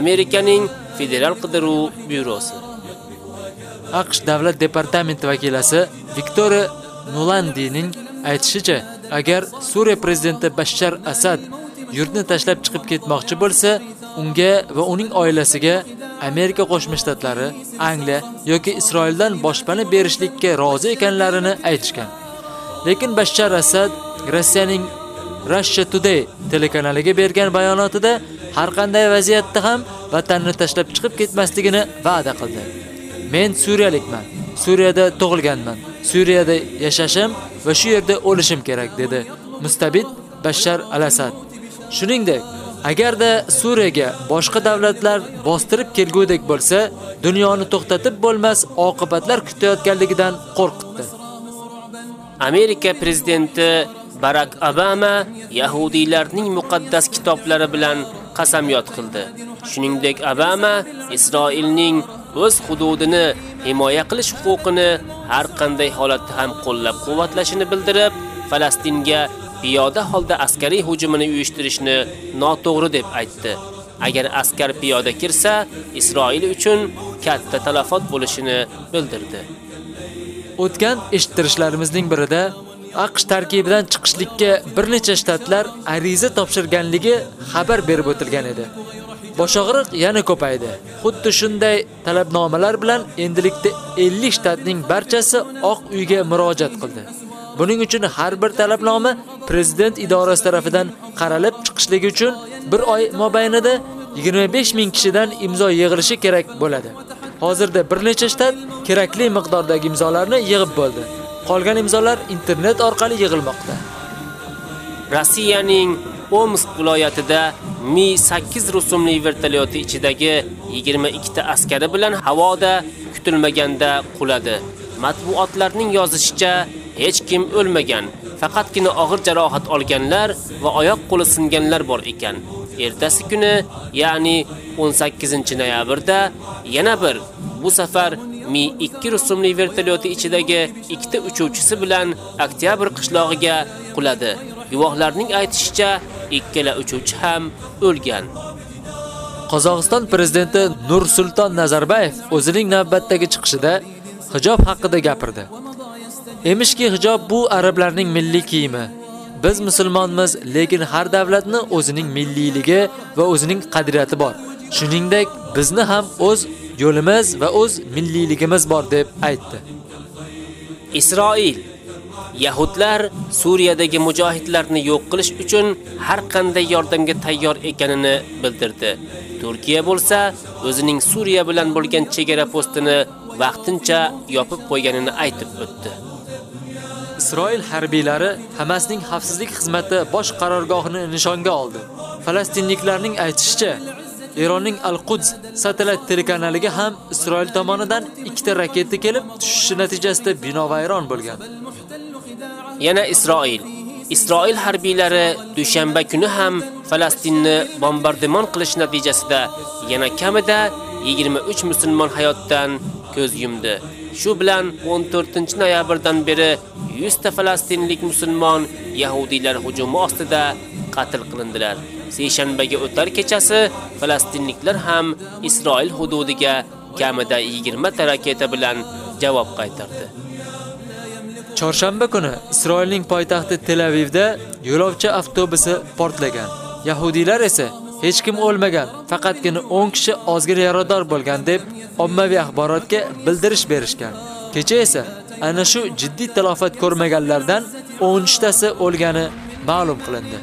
Amerikaning Federal qidiruv byurosi. AQSh davlat departamenti vakilasi Viktoriya Nulandining aytishicha, agar Suriya prezidenti Bashar Asad yurtni tashlab chiqib ketmoqchi bo'lsa, unga va uning oilasiga Amerika Qo'shma Shtatlari, Angliya yoki Isroildan boshpana berishlikka rozi ekanlarini aytishgan. Lekin Bashar Asad Rossiyaning Russia Today telekanaliga bergan bayonotida har qanday vaziyatda ham vatanni tashlab chiqib ketmasligini va'da qildi. Men Suriyalikman. Suriyada tug'ilganman. Suriyada yashashim va shu yerda o'lishim kerak dedi mustabid Bashar al-Asad. Shuningdek, agarda Suriyaga boshqa davlatlar bostirib kelgudek bo'lsa, dunyoni to'xtatib bo'lmas oqibatlar kutayotganligidan qo'rqitdi. Amerika prezidenti Barack Obama yahudiylarning muqaddas kitoblari bilan qasamyod qildi. Shuningdek, Obama Isroilning o'z hududini himoya qilish huquqini har qanday holatda ham qo'llab-quvvatlashini bildirib, Falastinga piyoda holda askariy hujumini uyushtirishni noto'g'ri deb aytdi. Agar askar piyoda kirsa, Isroil uchun katta talafot bo'lishini bildirdi. O'tgan eshittirishlarimizning birida AQSh tarkibidan chiqishlikka bir necha shtatlar ariza topshirganligi xabar berib o'tilgan edi. Boshog'riq yana ko'paydi. Xuddi shunday talabnomalar bilan endilikda 50 shtatning barchasi Oq uyga murojaat qildi. Buning uchun har bir talabnoma prezident idorasi tomonidan qaralib chiqishligi uchun 1 oy mobaynida 25 ming kishidan imzo yig'ilishi kerak bo'ladi. Hozirda bir necha shtat kerakli miqdordagi imzolarni yig'ib bo'ldi. Qolgan imzolar internet orqali yig'ilmoqda. Rossiyaning Omsk viloyatida Mi-8 rusumli vertolyoti ichidagi 22 ta askari bilan havoda kutilmaganda quladi. Matbuotlarning yozishicha, hech kim o'lmagan, faqatgina og'ir jarohat olganlar va oyoq qo'li singanlar bor ekan. Ertasi kuni, ya'ni 18-noyabrda yana bir bu safar Mi-2 rusumli vertolyoti ichidagi ikkita uchuvchisi bilan oktyabr qishlog'iga quladi. Guvohlarning aytishicha, ikkala uchuvchi ham o'lgan. Qozog'iston prezidenti Nursulton Nazarbayev o'zining navbatdagi chiqishida hijob haqida gapirdi. Emishki hijob bu arablarning milliy kiyimi. Biz musulmonmiz, lekin har davlatni o'zining milliyligi va o'zining qadriyati bor. Shuningdek, bizni ham o'z yo'limiz va o'z milliyligimiz bor deb aytdi. Isroil Yahudlar Suriyadagi mujohidlarni yo'q qilish uchun har qanday yordamga tayyor ekanini bildirdi. Turkiya bo'lsa, o'zining Suriya bilan bo'lgan chegara postini vaqtincha yopib qo'yganini aytib o'tdi. Isroil harbiylari Hamasning xavfsizlik xizmati bosh qarorgohini nishonga oldi. Falastinliklarning aytishicha, Eronning Al-Quds satellit telekanaliga ham Isroil tomonidan ikkita raketa kelib tushishi natijasida bino vayron bo'lgan. Yana Isroil Isroil harbiylari dushanba kuni ham Falastinni bombardimon qilish natijasida yana kamida 23 musulmon hayotdan ko'z yumdi. Shu bilan 14 noyabrdan beri 100 ta falastinlik musulmon yahudiylar hujumi ostida qatl qilindilar. Seshanbaga o'tar kechasi falastinliklar ham Isroil hududiga kamida 20 ta raketa bilan javob qaytardi. Chorshanba kuni Isroilning poytaxti Tel Avivda yo'lovchi avtobusi portlagan. Yahudiylar esa hech kim o'lmagan, faqatgina 10 kishi ozgina yarador bo'lgan deb ommaviy axborotga bildirish berishgan. Kecha esa ana shu jiddiy talofat ko'rmaganlardan 13 tasi o'lgani ma'lum qilindi.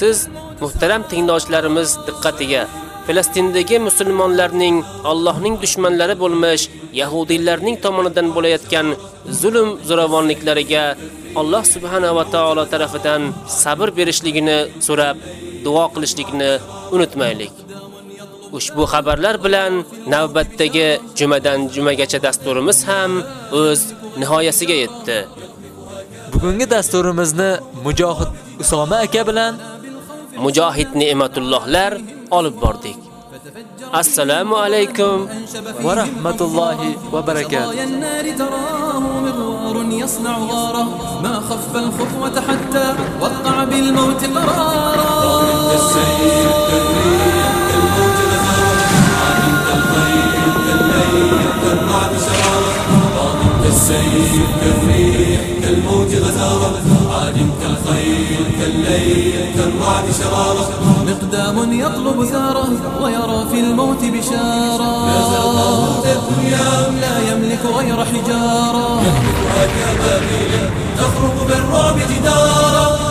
Siz muhtaram tinglovchilarimiz diqqatiga Falastindagi musulmonlarning Allohning dushmanlari bo'lmish yahudiylarning tomonidan bo'layotgan zulm zo'ravonliklariga Alloh subhanahu va taolo tarafidan sabr berishligini so'rab duo qilishlikni unutmaylik. Ushbu xabarlar bilan navbatdagi jumadan jumagacha dasturimiz ham o'z nihoyasiga yetdi. Bugungi dasturimizni Mujohid Usoma aka bilan Mujohid Ne'matullohlar olib bordik. السلام عليكم ورحمة الله وبركاته. النار تراه مغوار يصنع غاره. ما خف الخطوة حتى وقع بالموت قرارا. السيد الخير السيف كالريح كالموت غزارة عادمت الخيل كالليل كالرعد شرارة. مقدام يطلب ثاره ويرى في الموت بشارة. لا زال الدنيا لا يملك غير حجارة. يهبطها كبابيل تخرج بالرعب جدارا